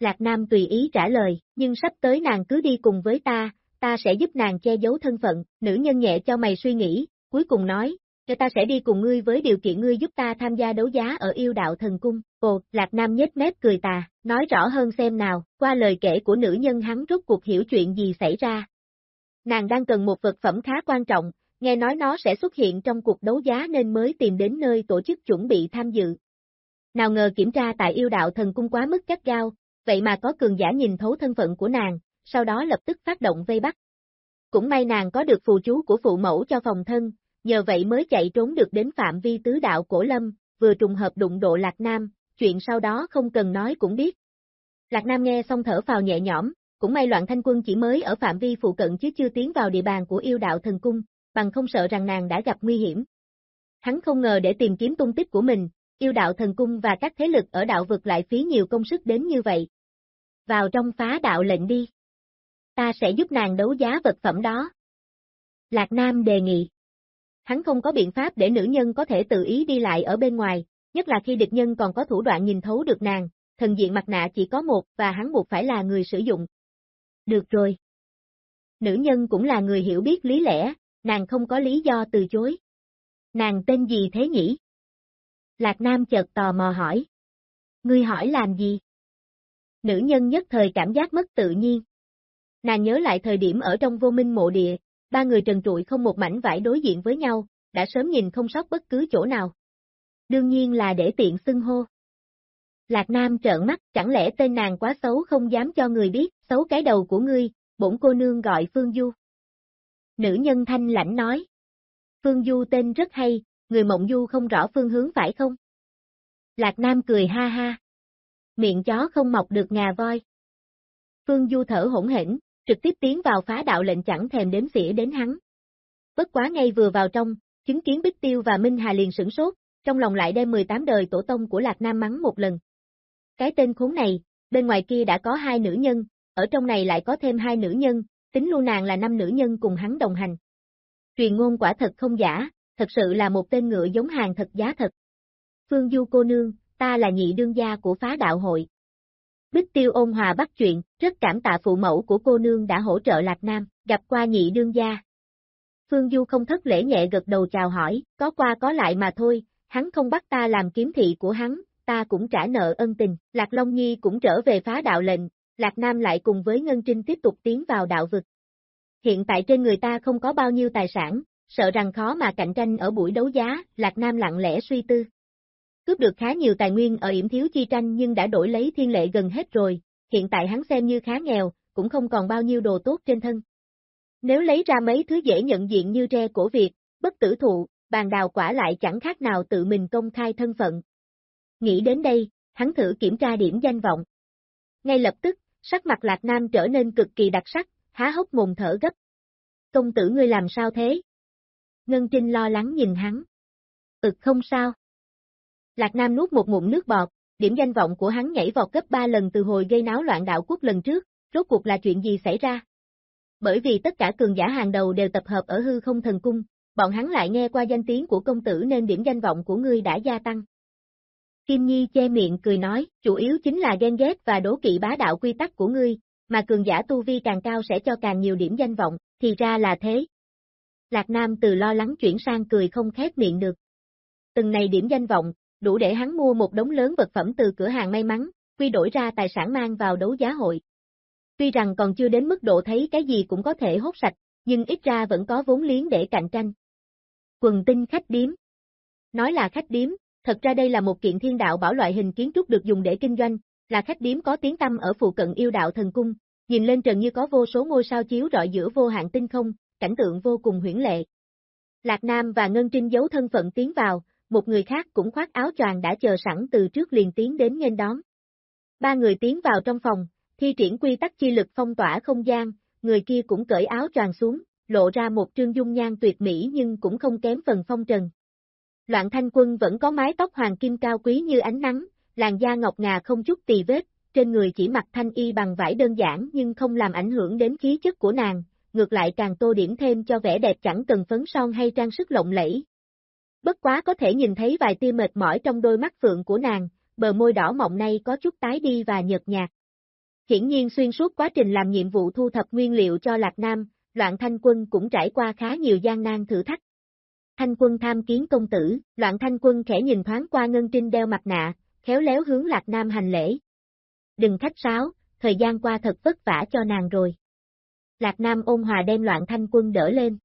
Lạc Nam tùy ý trả lời, nhưng sắp tới nàng cứ đi cùng với ta, ta sẽ giúp nàng che giấu thân phận, nữ nhân nhẹ cho mày suy nghĩ, cuối cùng nói, ta sẽ đi cùng ngươi với điều kiện ngươi giúp ta tham gia đấu giá ở yêu đạo thần cung. Ồ, Lạc Nam nhếch mép cười tà, nói rõ hơn xem nào, qua lời kể của nữ nhân hắn rốt cuộc hiểu chuyện gì xảy ra. Nàng đang cần một vật phẩm khá quan trọng, nghe nói nó sẽ xuất hiện trong cuộc đấu giá nên mới tìm đến nơi tổ chức chuẩn bị tham dự. Nào ngờ kiểm tra tại yêu đạo thần cung quá mức cắt gao, vậy mà có cường giả nhìn thấu thân phận của nàng, sau đó lập tức phát động vây bắt. Cũng may nàng có được phù chú của phụ mẫu cho phòng thân, nhờ vậy mới chạy trốn được đến phạm vi tứ đạo cổ lâm, vừa trùng hợp đụng độ Lạc Nam, chuyện sau đó không cần nói cũng biết. Lạc Nam nghe xong thở vào nhẹ nhõm, cũng may loạn thanh quân chỉ mới ở phạm vi phụ cận chứ chưa tiến vào địa bàn của yêu đạo thần cung, bằng không sợ rằng nàng đã gặp nguy hiểm. Hắn không ngờ để tìm kiếm tung tích của mình, yêu đạo thần cung và các thế lực ở đạo vực lại phí nhiều công sức đến như vậy. Vào trong phá đạo lệnh đi. Ta sẽ giúp nàng đấu giá vật phẩm đó. Lạc Nam đề nghị. Hắn không có biện pháp để nữ nhân có thể tự ý đi lại ở bên ngoài, nhất là khi địch nhân còn có thủ đoạn nhìn thấu được nàng, thần diện mặt nạ chỉ có một và hắn buộc phải là người sử dụng. Được rồi. Nữ nhân cũng là người hiểu biết lý lẽ, nàng không có lý do từ chối. Nàng tên gì thế nhỉ? Lạc Nam chợt tò mò hỏi. Ngươi hỏi làm gì? Nữ nhân nhất thời cảm giác mất tự nhiên. Nàng nhớ lại thời điểm ở trong vô minh mộ địa, ba người trần trụi không một mảnh vải đối diện với nhau, đã sớm nhìn không sót bất cứ chỗ nào. Đương nhiên là để tiện xưng hô. Lạc Nam trợn mắt, chẳng lẽ tên nàng quá xấu không dám cho người biết, xấu cái đầu của ngươi, bổn cô nương gọi Phương Du. Nữ nhân thanh lãnh nói. Phương Du tên rất hay, người mộng du không rõ phương hướng phải không? Lạc Nam cười ha ha. Miệng chó không mọc được ngà voi. Phương Du thở hỗn hển, trực tiếp tiến vào phá đạo lệnh chẳng thèm đếm xỉa đến hắn. Bất quá ngay vừa vào trong, chứng kiến Bích Tiêu và Minh Hà liền sửng sốt, trong lòng lại đem 18 đời tổ tông của Lạc Nam mắng một lần. Cái tên khốn này, bên ngoài kia đã có hai nữ nhân, ở trong này lại có thêm hai nữ nhân, tính luôn nàng là năm nữ nhân cùng hắn đồng hành. Truyền ngôn quả thật không giả, thật sự là một tên ngựa giống hàng thật giá thật. Phương Du cô nương, ta là nhị đương gia của phá đạo hội. Bích tiêu ôn hòa bắt chuyện, rất cảm tạ phụ mẫu của cô nương đã hỗ trợ Lạc Nam, gặp qua nhị đương gia. Phương Du không thất lễ nhẹ gật đầu chào hỏi, có qua có lại mà thôi, hắn không bắt ta làm kiếm thị của hắn, ta cũng trả nợ ân tình, Lạc Long Nhi cũng trở về phá đạo lệnh, Lạc Nam lại cùng với Ngân Trinh tiếp tục tiến vào đạo vực. Hiện tại trên người ta không có bao nhiêu tài sản, sợ rằng khó mà cạnh tranh ở buổi đấu giá, Lạc Nam lặng lẽ suy tư. Cướp được khá nhiều tài nguyên ở yểm thiếu chi tranh nhưng đã đổi lấy thiên lệ gần hết rồi, hiện tại hắn xem như khá nghèo, cũng không còn bao nhiêu đồ tốt trên thân. Nếu lấy ra mấy thứ dễ nhận diện như tre cổ Việt, bất tử thụ, bàn đào quả lại chẳng khác nào tự mình công khai thân phận. Nghĩ đến đây, hắn thử kiểm tra điểm danh vọng. Ngay lập tức, sắc mặt Lạc Nam trở nên cực kỳ đặc sắc, há hốc mồm thở gấp. Công tử ngươi làm sao thế? Ngân Trinh lo lắng nhìn hắn. Ực không sao. Lạc Nam nuốt một ngụm nước bọt, điểm danh vọng của hắn nhảy vọt gấp 3 lần từ hồi gây náo loạn đạo quốc lần trước, rốt cuộc là chuyện gì xảy ra? Bởi vì tất cả cường giả hàng đầu đều tập hợp ở hư không thần cung, bọn hắn lại nghe qua danh tiếng của công tử nên điểm danh vọng của ngươi đã gia tăng. Kim Nhi che miệng cười nói, chủ yếu chính là ghen ghét và đố kỵ bá đạo quy tắc của ngươi, mà cường giả tu vi càng cao sẽ cho càng nhiều điểm danh vọng, thì ra là thế. Lạc Nam từ lo lắng chuyển sang cười không khép miệng được. Từng này điểm danh vọng, đủ để hắn mua một đống lớn vật phẩm từ cửa hàng may mắn, quy đổi ra tài sản mang vào đấu giá hội. Tuy rằng còn chưa đến mức độ thấy cái gì cũng có thể hốt sạch, nhưng ít ra vẫn có vốn liếng để cạnh tranh. Quần tinh khách điếm Nói là khách điếm, thật ra đây là một kiện thiên đạo bảo loại hình kiến trúc được dùng để kinh doanh, là khách điếm có tiếng tâm ở phụ cận yêu đạo thần cung, nhìn lên trần như có vô số ngôi sao chiếu rọi giữa vô hạn tinh không, cảnh tượng vô cùng huyễn lệ. Lạc Nam và Ngân Trinh giấu thân phận tiến vào, một người khác cũng khoác áo choàng đã chờ sẵn từ trước liền tiến đến nghênh đón. Ba người tiến vào trong phòng, thi triển quy tắc chi lực phong tỏa không gian, người kia cũng cởi áo choàng xuống, lộ ra một trương dung nhan tuyệt mỹ nhưng cũng không kém phần phong trần, Loạn thanh quân vẫn có mái tóc hoàng kim cao quý như ánh nắng, làn da ngọc ngà không chút tì vết, trên người chỉ mặc thanh y bằng vải đơn giản nhưng không làm ảnh hưởng đến khí chất của nàng, ngược lại càng tô điểm thêm cho vẻ đẹp chẳng cần phấn son hay trang sức lộng lẫy. Bất quá có thể nhìn thấy vài tia mệt mỏi trong đôi mắt phượng của nàng, bờ môi đỏ mọng nay có chút tái đi và nhợt nhạt. Hiển nhiên xuyên suốt quá trình làm nhiệm vụ thu thập nguyên liệu cho Lạc Nam, Loạn Thanh Quân cũng trải qua khá nhiều gian nan thử thách. Thanh Quân tham kiến công tử, Loạn Thanh Quân khẽ nhìn thoáng qua Ngân Trinh đeo mặt nạ, khéo léo hướng Lạc Nam hành lễ. Đừng khách sáo, thời gian qua thật vất vả cho nàng rồi. Lạc Nam ôn hòa đem Loạn Thanh Quân đỡ lên.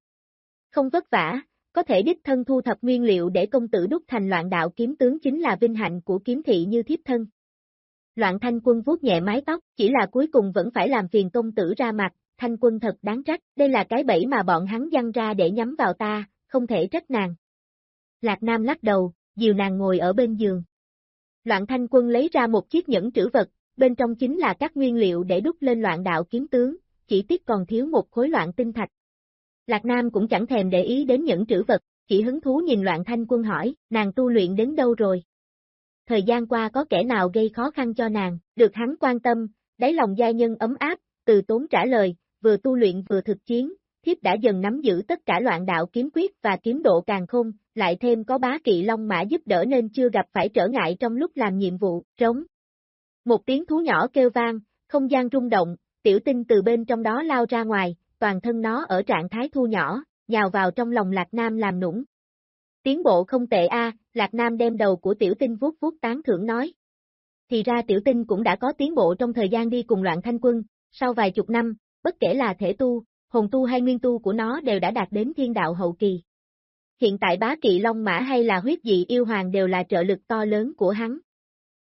Không vất vả, có thể đích thân thu thập nguyên liệu để công tử đúc thành loạn đạo kiếm tướng chính là vinh hạnh của kiếm thị như thiếp thân. Loạn thanh quân vuốt nhẹ mái tóc, chỉ là cuối cùng vẫn phải làm phiền công tử ra mặt, thanh quân thật đáng trách, đây là cái bẫy mà bọn hắn dăng ra để nhắm vào ta, không thể trách nàng. Lạc Nam lắc đầu, dìu nàng ngồi ở bên giường. Loạn thanh quân lấy ra một chiếc nhẫn trữ vật, bên trong chính là các nguyên liệu để đúc lên loạn đạo kiếm tướng, chỉ tiếc còn thiếu một khối loạn tinh thạch. Lạc Nam cũng chẳng thèm để ý đến những trữ vật, chỉ hứng thú nhìn loạn thanh quân hỏi, nàng tu luyện đến đâu rồi? Thời gian qua có kẻ nào gây khó khăn cho nàng, được hắn quan tâm, đáy lòng gia nhân ấm áp, từ tốn trả lời, vừa tu luyện vừa thực chiến, thiếp đã dần nắm giữ tất cả loạn đạo kiếm quyết và kiếm độ càng khôn, lại thêm có bá kỵ long mã giúp đỡ nên chưa gặp phải trở ngại trong lúc làm nhiệm vụ, trống. Một tiếng thú nhỏ kêu vang, không gian rung động, tiểu tinh từ bên trong đó lao ra ngoài, toàn thân nó ở trạng thái thu nhỏ, nhào vào trong lòng Lạc Nam làm nũng. Tiến bộ không tệ a, Lạc Nam đem đầu của tiểu tinh vuốt vuốt tán thưởng nói. Thì ra tiểu tinh cũng đã có tiến bộ trong thời gian đi cùng loạn thanh quân, sau vài chục năm, bất kể là thể tu, hồn tu hay nguyên tu của nó đều đã đạt đến thiên đạo hậu kỳ. Hiện tại bá kỵ Long Mã hay là huyết dị yêu hoàng đều là trợ lực to lớn của hắn.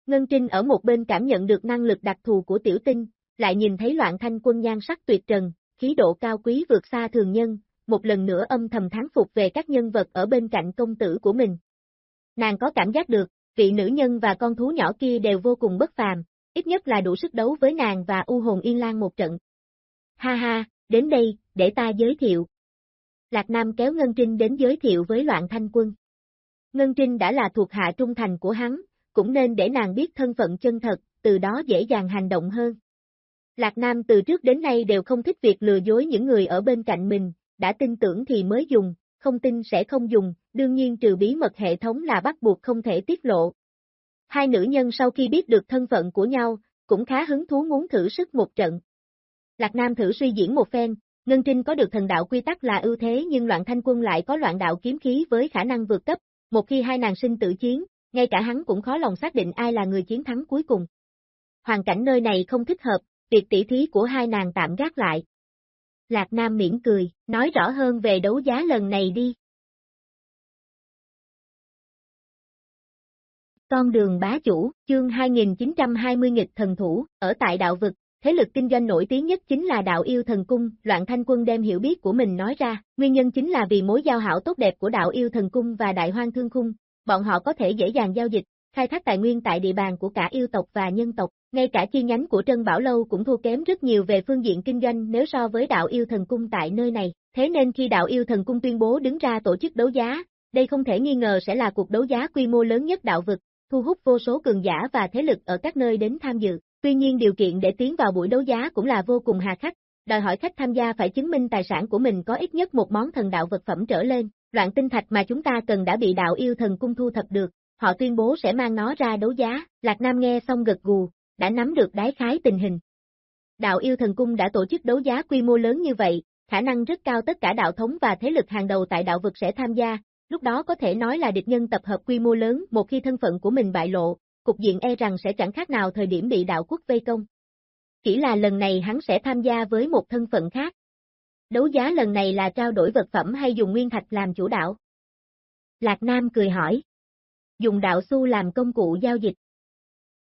Ngân Trinh ở một bên cảm nhận được năng lực đặc thù của tiểu tinh, lại nhìn thấy loạn thanh quân nhan sắc tuyệt trần, khí độ cao quý vượt xa thường nhân, một lần nữa âm thầm thắng phục về các nhân vật ở bên cạnh công tử của mình. Nàng có cảm giác được, vị nữ nhân và con thú nhỏ kia đều vô cùng bất phàm, ít nhất là đủ sức đấu với nàng và U hồn Yên Lan một trận. Ha ha, đến đây, để ta giới thiệu. Lạc Nam kéo Ngân Trinh đến giới thiệu với loạn thanh quân. Ngân Trinh đã là thuộc hạ trung thành của hắn, cũng nên để nàng biết thân phận chân thật, từ đó dễ dàng hành động hơn. Lạc Nam từ trước đến nay đều không thích việc lừa dối những người ở bên cạnh mình, đã tin tưởng thì mới dùng, không tin sẽ không dùng, đương nhiên trừ bí mật hệ thống là bắt buộc không thể tiết lộ. Hai nữ nhân sau khi biết được thân phận của nhau, cũng khá hứng thú muốn thử sức một trận. Lạc Nam thử suy diễn một phen, Ngân Trinh có được thần đạo quy tắc là ưu thế nhưng loạn thanh quân lại có loạn đạo kiếm khí với khả năng vượt cấp, một khi hai nàng sinh tử chiến, ngay cả hắn cũng khó lòng xác định ai là người chiến thắng cuối cùng. Hoàn cảnh nơi này không thích hợp, việc tỷ thí của hai nàng tạm gác lại. Lạc Nam miễn cười, nói rõ hơn về đấu giá lần này đi. Con đường bá chủ, chương 2920 nghịch thần thủ, ở tại đạo vực, thế lực kinh doanh nổi tiếng nhất chính là đạo yêu thần cung, loạn thanh quân đem hiểu biết của mình nói ra, nguyên nhân chính là vì mối giao hảo tốt đẹp của đạo yêu thần cung và đại hoang thương khung, bọn họ có thể dễ dàng giao dịch, khai thác tài nguyên tại địa bàn của cả yêu tộc và nhân tộc, ngay cả chi nhánh của Trân Bảo Lâu cũng thua kém rất nhiều về phương diện kinh doanh nếu so với đạo yêu thần cung tại nơi này, thế nên khi đạo yêu thần cung tuyên bố đứng ra tổ chức đấu giá, đây không thể nghi ngờ sẽ là cuộc đấu giá quy mô lớn nhất đạo vực, thu hút vô số cường giả và thế lực ở các nơi đến tham dự. Tuy nhiên điều kiện để tiến vào buổi đấu giá cũng là vô cùng hà khắc, đòi hỏi khách tham gia phải chứng minh tài sản của mình có ít nhất một món thần đạo vật phẩm trở lên. Loạn tinh thạch mà chúng ta cần đã bị đạo yêu thần cung thu thập được, họ tuyên bố sẽ mang nó ra đấu giá, Lạc Nam nghe xong gật gù, đã nắm được đái khái tình hình. Đạo yêu thần cung đã tổ chức đấu giá quy mô lớn như vậy, khả năng rất cao tất cả đạo thống và thế lực hàng đầu tại đạo vực sẽ tham gia, lúc đó có thể nói là địch nhân tập hợp quy mô lớn một khi thân phận của mình bại lộ, cục diện e rằng sẽ chẳng khác nào thời điểm bị đạo quốc vây công. Chỉ là lần này hắn sẽ tham gia với một thân phận khác. Đấu giá lần này là trao đổi vật phẩm hay dùng nguyên thạch làm chủ đạo? Lạc Nam cười hỏi dùng đạo su làm công cụ giao dịch.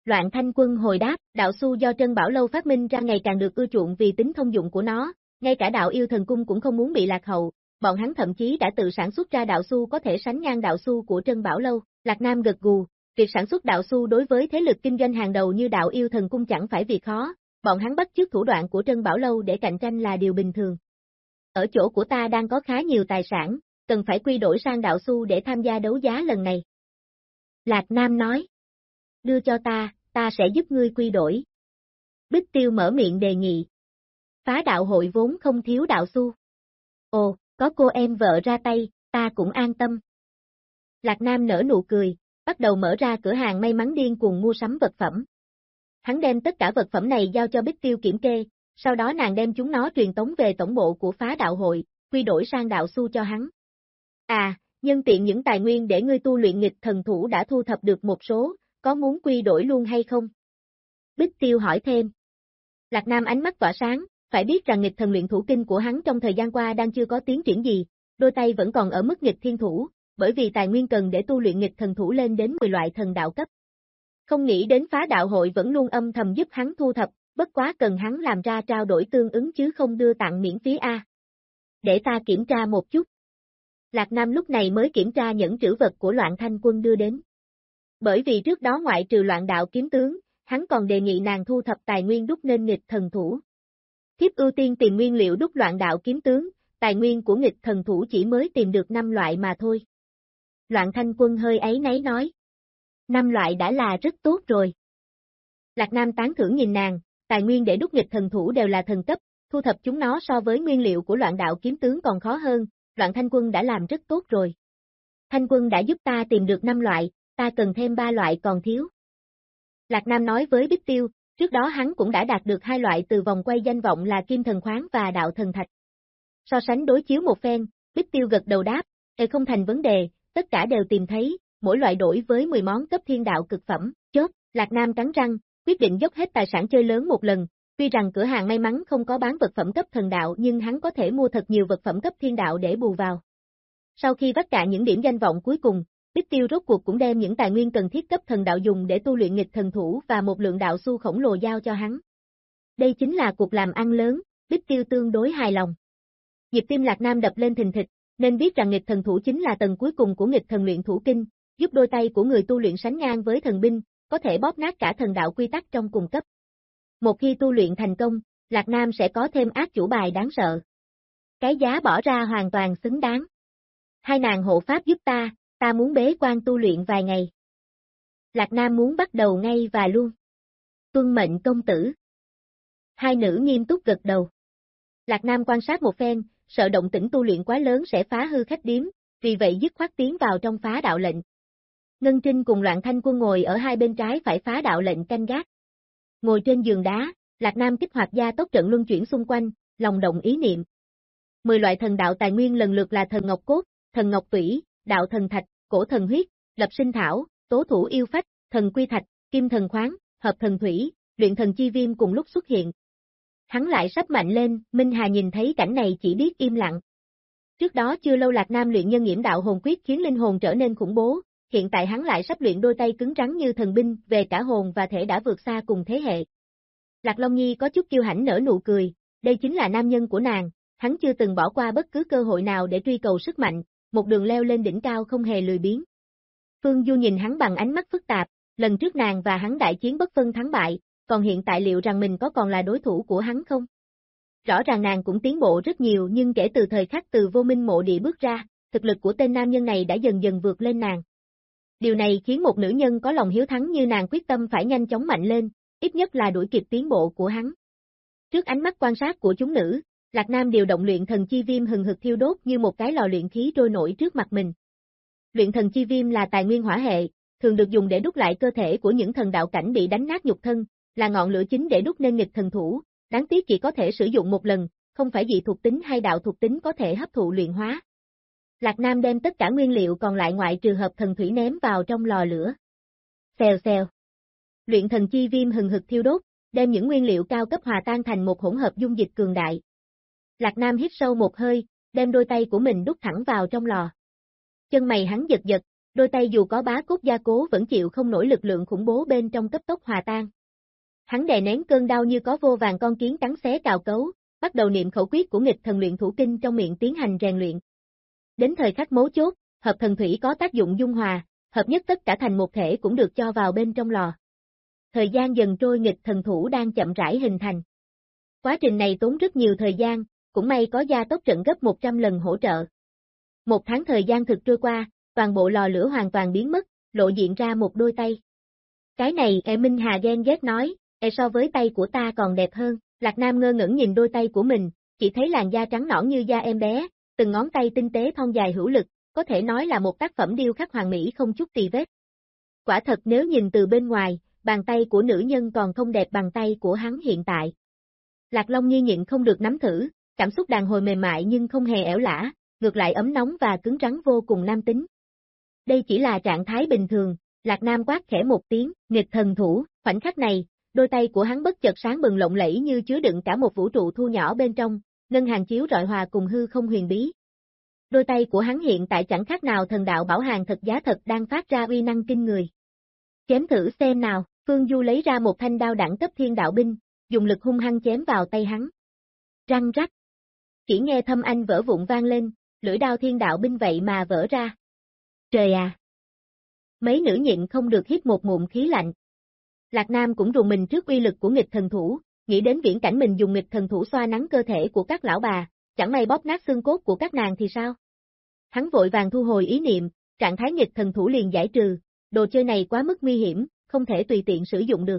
Loạn thanh quân hồi đáp, đạo su do Trân Bảo Lâu phát minh ra ngày càng được ưa chuộng vì tính thông dụng của nó, ngay cả đạo yêu thần cung cũng không muốn bị lạc hậu, bọn hắn thậm chí đã tự sản xuất ra đạo su có thể sánh ngang đạo su của Trân Bảo Lâu, Lạc Nam gật gù, việc sản xuất đạo su đối với thế lực kinh doanh hàng đầu như đạo yêu thần cung chẳng phải việc khó, bọn hắn bắt chước thủ đoạn của Trân Bảo Lâu để cạnh tranh là điều bình thường. Ở chỗ của ta đang có khá nhiều tài sản, cần phải quy đổi sang đạo su để tham gia đấu giá lần này. Lạc Nam nói. Đưa cho ta, ta sẽ giúp ngươi quy đổi. Bích Tiêu mở miệng đề nghị. Phá đạo hội vốn không thiếu đạo xu. Ồ, có cô em vợ ra tay, ta cũng an tâm. Lạc Nam nở nụ cười, bắt đầu mở ra cửa hàng may mắn điên cuồng mua sắm vật phẩm. Hắn đem tất cả vật phẩm này giao cho Bích Tiêu kiểm kê, sau đó nàng đem chúng nó truyền tống về tổng bộ của phá đạo hội, quy đổi sang đạo xu cho hắn. À, nhân tiện những tài nguyên để ngươi tu luyện nghịch thần thủ đã thu thập được một số, có muốn quy đổi luôn hay không? Bích Tiêu hỏi thêm. Lạc Nam ánh mắt tỏa sáng, phải biết rằng nghịch thần luyện thủ kinh của hắn trong thời gian qua đang chưa có tiến triển gì, đôi tay vẫn còn ở mức nghịch thiên thủ, bởi vì tài nguyên cần để tu luyện nghịch thần thủ lên đến 10 loại thần đạo cấp. Không nghĩ đến phá đạo hội vẫn luôn âm thầm giúp hắn thu thập, bất quá cần hắn làm ra trao đổi tương ứng chứ không đưa tặng miễn phí A. Để ta kiểm tra một chút. Lạc Nam lúc này mới kiểm tra những trữ vật của loạn thanh quân đưa đến. Bởi vì trước đó ngoại trừ loạn đạo kiếm tướng, hắn còn đề nghị nàng thu thập tài nguyên đúc nên nghịch thần thủ. Thiếp ưu tiên tìm nguyên liệu đúc loạn đạo kiếm tướng, tài nguyên của nghịch thần thủ chỉ mới tìm được 5 loại mà thôi. Loạn thanh quân hơi ấy nấy nói. Năm loại đã là rất tốt rồi. Lạc Nam tán thưởng nhìn nàng, tài nguyên để đúc nghịch thần thủ đều là thần cấp, thu thập chúng nó so với nguyên liệu của loạn đạo kiếm tướng còn khó hơn, loạn thanh quân đã làm rất tốt rồi. Thanh quân đã giúp ta tìm được 5 loại, ta cần thêm 3 loại còn thiếu. Lạc Nam nói với Bích Tiêu, trước đó hắn cũng đã đạt được hai loại từ vòng quay danh vọng là Kim Thần Khoáng và Đạo Thần Thạch. So sánh đối chiếu một phen, Bích Tiêu gật đầu đáp, e không thành vấn đề, tất cả đều tìm thấy, mỗi loại đổi với 10 món cấp thiên đạo cực phẩm, chốt, Lạc Nam cắn răng, quyết định dốc hết tài sản chơi lớn một lần, tuy rằng cửa hàng may mắn không có bán vật phẩm cấp thần đạo nhưng hắn có thể mua thật nhiều vật phẩm cấp thiên đạo để bù vào. Sau khi vắt cả những điểm danh vọng cuối cùng, Bích Tiêu rốt cuộc cũng đem những tài nguyên cần thiết cấp thần đạo dùng để tu luyện nghịch thần thủ và một lượng đạo xu khổng lồ giao cho hắn. Đây chính là cuộc làm ăn lớn, Bích Tiêu tương đối hài lòng. Nhịp tim Lạc Nam đập lên thình thịch, nên biết rằng nghịch thần thủ chính là tầng cuối cùng của nghịch thần luyện thủ kinh, giúp đôi tay của người tu luyện sánh ngang với thần binh, có thể bóp nát cả thần đạo quy tắc trong cùng cấp. Một khi tu luyện thành công, Lạc Nam sẽ có thêm ác chủ bài đáng sợ. Cái giá bỏ ra hoàn toàn xứng đáng. Hai nàng hộ pháp giúp ta, ta muốn bế quan tu luyện vài ngày. Lạc Nam muốn bắt đầu ngay và luôn. Tuân mệnh công tử. Hai nữ nghiêm túc gật đầu. Lạc Nam quan sát một phen, sợ động tĩnh tu luyện quá lớn sẽ phá hư khách điếm, vì vậy dứt khoát tiến vào trong phá đạo lệnh. Ngân Trinh cùng loạn thanh quân ngồi ở hai bên trái phải phá đạo lệnh canh gác. Ngồi trên giường đá, Lạc Nam kích hoạt gia tốc trận luân chuyển xung quanh, lòng động ý niệm. Mười loại thần đạo tài nguyên lần lượt là thần ngọc cốt, thần ngọc tủy, đạo thần thạch, cổ thần huyết, lập sinh thảo, tố thủ yêu phách, thần quy thạch, kim thần khoáng, hợp thần thủy, luyện thần chi viêm cùng lúc xuất hiện. Hắn lại sắp mạnh lên, Minh Hà nhìn thấy cảnh này chỉ biết im lặng. Trước đó chưa lâu Lạc Nam luyện nhân nghiễm đạo hồn quyết khiến linh hồn trở nên khủng bố, hiện tại hắn lại sắp luyện đôi tay cứng rắn như thần binh, về cả hồn và thể đã vượt xa cùng thế hệ. Lạc Long Nhi có chút kiêu hãnh nở nụ cười, đây chính là nam nhân của nàng, hắn chưa từng bỏ qua bất cứ cơ hội nào để truy cầu sức mạnh, một đường leo lên đỉnh cao không hề lười biếng. Phương Du nhìn hắn bằng ánh mắt phức tạp, lần trước nàng và hắn đại chiến bất phân thắng bại, còn hiện tại liệu rằng mình có còn là đối thủ của hắn không? Rõ ràng nàng cũng tiến bộ rất nhiều nhưng kể từ thời khắc từ vô minh mộ địa bước ra, thực lực của tên nam nhân này đã dần dần vượt lên nàng. Điều này khiến một nữ nhân có lòng hiếu thắng như nàng quyết tâm phải nhanh chóng mạnh lên, ít nhất là đuổi kịp tiến bộ của hắn. Trước ánh mắt quan sát của chúng nữ, Lạc Nam điều động luyện thần chi viêm hừng hực thiêu đốt như một cái lò luyện khí trôi nổi trước mặt mình. Luyện thần chi viêm là tài nguyên hỏa hệ, thường được dùng để đúc lại cơ thể của những thần đạo cảnh bị đánh nát nhục thân, là ngọn lửa chính để đúc nên nghịch thần thủ, đáng tiếc chỉ có thể sử dụng một lần, không phải dị thuộc tính hay đạo thuộc tính có thể hấp thụ luyện hóa. Lạc Nam đem tất cả nguyên liệu còn lại ngoại trừ hợp thần thủy ném vào trong lò lửa. Xèo xèo. Luyện thần chi viêm hừng hực thiêu đốt, đem những nguyên liệu cao cấp hòa tan thành một hỗn hợp dung dịch cường đại. Lạc Nam hít sâu một hơi, đem đôi tay của mình đút thẳng vào trong lò. Chân mày hắn giật giật, đôi tay dù có bá cốt gia cố vẫn chịu không nổi lực lượng khủng bố bên trong cấp tốc hòa tan. Hắn đè nén cơn đau như có vô vàng con kiến cắn xé cào cấu, bắt đầu niệm khẩu quyết của nghịch thần luyện thủ kinh trong miệng tiến hành rèn luyện. Đến thời khắc mấu chốt, hợp thần thủy có tác dụng dung hòa, hợp nhất tất cả thành một thể cũng được cho vào bên trong lò. Thời gian dần trôi nghịch thần thủ đang chậm rãi hình thành. Quá trình này tốn rất nhiều thời gian, cũng may có gia tốc trận gấp 100 lần hỗ trợ. Một tháng thời gian thực trôi qua, toàn bộ lò lửa hoàn toàn biến mất, lộ diện ra một đôi tay. Cái này e Minh Hà ghen ghét nói, e so với tay của ta còn đẹp hơn, Lạc Nam ngơ ngẩn nhìn đôi tay của mình, chỉ thấy làn da trắng nõn như da em bé, từng ngón tay tinh tế thon dài hữu lực, có thể nói là một tác phẩm điêu khắc hoàn mỹ không chút tì vết. Quả thật nếu nhìn từ bên ngoài, bàn tay của nữ nhân còn không đẹp bằng tay của hắn hiện tại. Lạc Long nhi nhịn không được nắm thử, cảm xúc đàn hồi mềm mại nhưng không hề ẻo lả, ngược lại ấm nóng và cứng rắn vô cùng nam tính. Đây chỉ là trạng thái bình thường, Lạc Nam quát khẽ một tiếng, nghịch thần thủ, khoảnh khắc này, đôi tay của hắn bất chợt sáng bừng lộng lẫy như chứa đựng cả một vũ trụ thu nhỏ bên trong, ngân hàng chiếu rọi hòa cùng hư không huyền bí. Đôi tay của hắn hiện tại chẳng khác nào thần đạo bảo hàng thật giá thật đang phát ra uy năng kinh người. Chém thử xem nào, Phương Du lấy ra một thanh đao đẳng cấp thiên đạo binh, dùng lực hung hăng chém vào tay hắn. Răng rắc. Chỉ nghe thâm anh vỡ vụn vang lên, lưỡi đao thiên đạo binh vậy mà vỡ ra. Trời à! Mấy nữ nhịn không được hít một ngụm khí lạnh. Lạc Nam cũng rùng mình trước uy lực của nghịch thần thủ, nghĩ đến viễn cảnh mình dùng nghịch thần thủ xoa nắng cơ thể của các lão bà, chẳng may bóp nát xương cốt của các nàng thì sao? Hắn vội vàng thu hồi ý niệm, trạng thái nghịch thần thủ liền giải trừ, đồ chơi này quá mức nguy hiểm, không thể tùy tiện sử dụng được.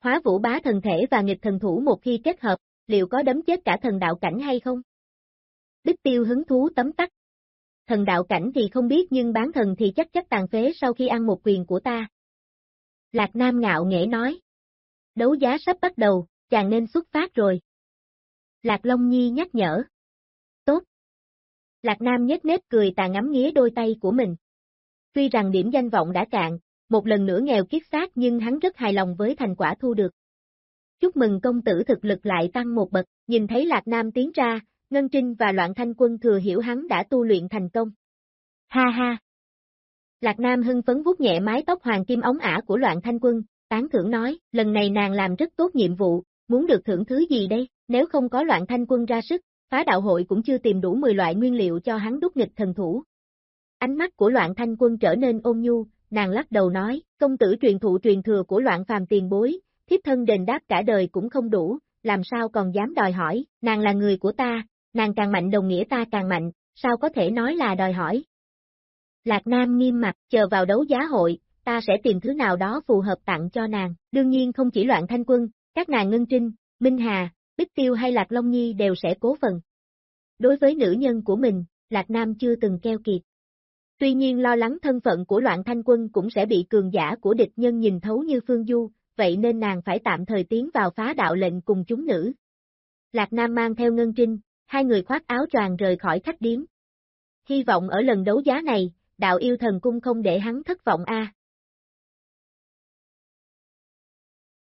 Hóa vũ bá thần thể và nghịch thần thủ một khi kết hợp, liệu có đấm chết cả thần đạo cảnh hay không? Đích tiêu hứng thú tấm tắc. Thần đạo cảnh thì không biết nhưng bán thần thì chắc chắc tàn phế sau khi ăn một quyền của ta. Lạc Nam ngạo nghễ nói. Đấu giá sắp bắt đầu, chàng nên xuất phát rồi. Lạc Long Nhi nhắc nhở. Tốt. Lạc Nam nhếch nếp cười tà ngắm nghía đôi tay của mình. Tuy rằng điểm danh vọng đã cạn, một lần nữa nghèo kiết xác nhưng hắn rất hài lòng với thành quả thu được. Chúc mừng công tử thực lực lại tăng một bậc, nhìn thấy Lạc Nam tiến ra, Ngân Trinh và Loạn Thanh Quân thừa hiểu hắn đã tu luyện thành công. Ha ha! Lạc Nam hưng phấn vuốt nhẹ mái tóc hoàng kim ống ả của Loạn Thanh Quân, tán thưởng nói, lần này nàng làm rất tốt nhiệm vụ, muốn được thưởng thứ gì đây, nếu không có Loạn Thanh Quân ra sức, phá đạo hội cũng chưa tìm đủ 10 loại nguyên liệu cho hắn đúc nghịch thần thủ. Ánh mắt của Loạn Thanh Quân trở nên ôn nhu, nàng lắc đầu nói, công tử truyền thụ truyền thừa của Loạn Phàm tiền bối, thiếp thân đền đáp cả đời cũng không đủ, làm sao còn dám đòi hỏi, nàng là người của ta, nàng càng mạnh đồng nghĩa ta càng mạnh, sao có thể nói là đòi hỏi. Lạc Nam nghiêm mặt, chờ vào đấu giá hội, ta sẽ tìm thứ nào đó phù hợp tặng cho nàng, đương nhiên không chỉ loạn thanh quân, các nàng Ngân Trinh, Minh Hà, Bích Tiêu hay Lạc Long Nhi đều sẽ cố phần. Đối với nữ nhân của mình, Lạc Nam chưa từng keo kiệt. Tuy nhiên lo lắng thân phận của loạn thanh quân cũng sẽ bị cường giả của địch nhân nhìn thấu như Phương Du, vậy nên nàng phải tạm thời tiến vào phá đạo lệnh cùng chúng nữ. Lạc Nam mang theo Ngân Trinh, hai người khoác áo choàng rời khỏi khách điếm. Hy vọng ở lần đấu giá này, đạo yêu thần cung không để hắn thất vọng a.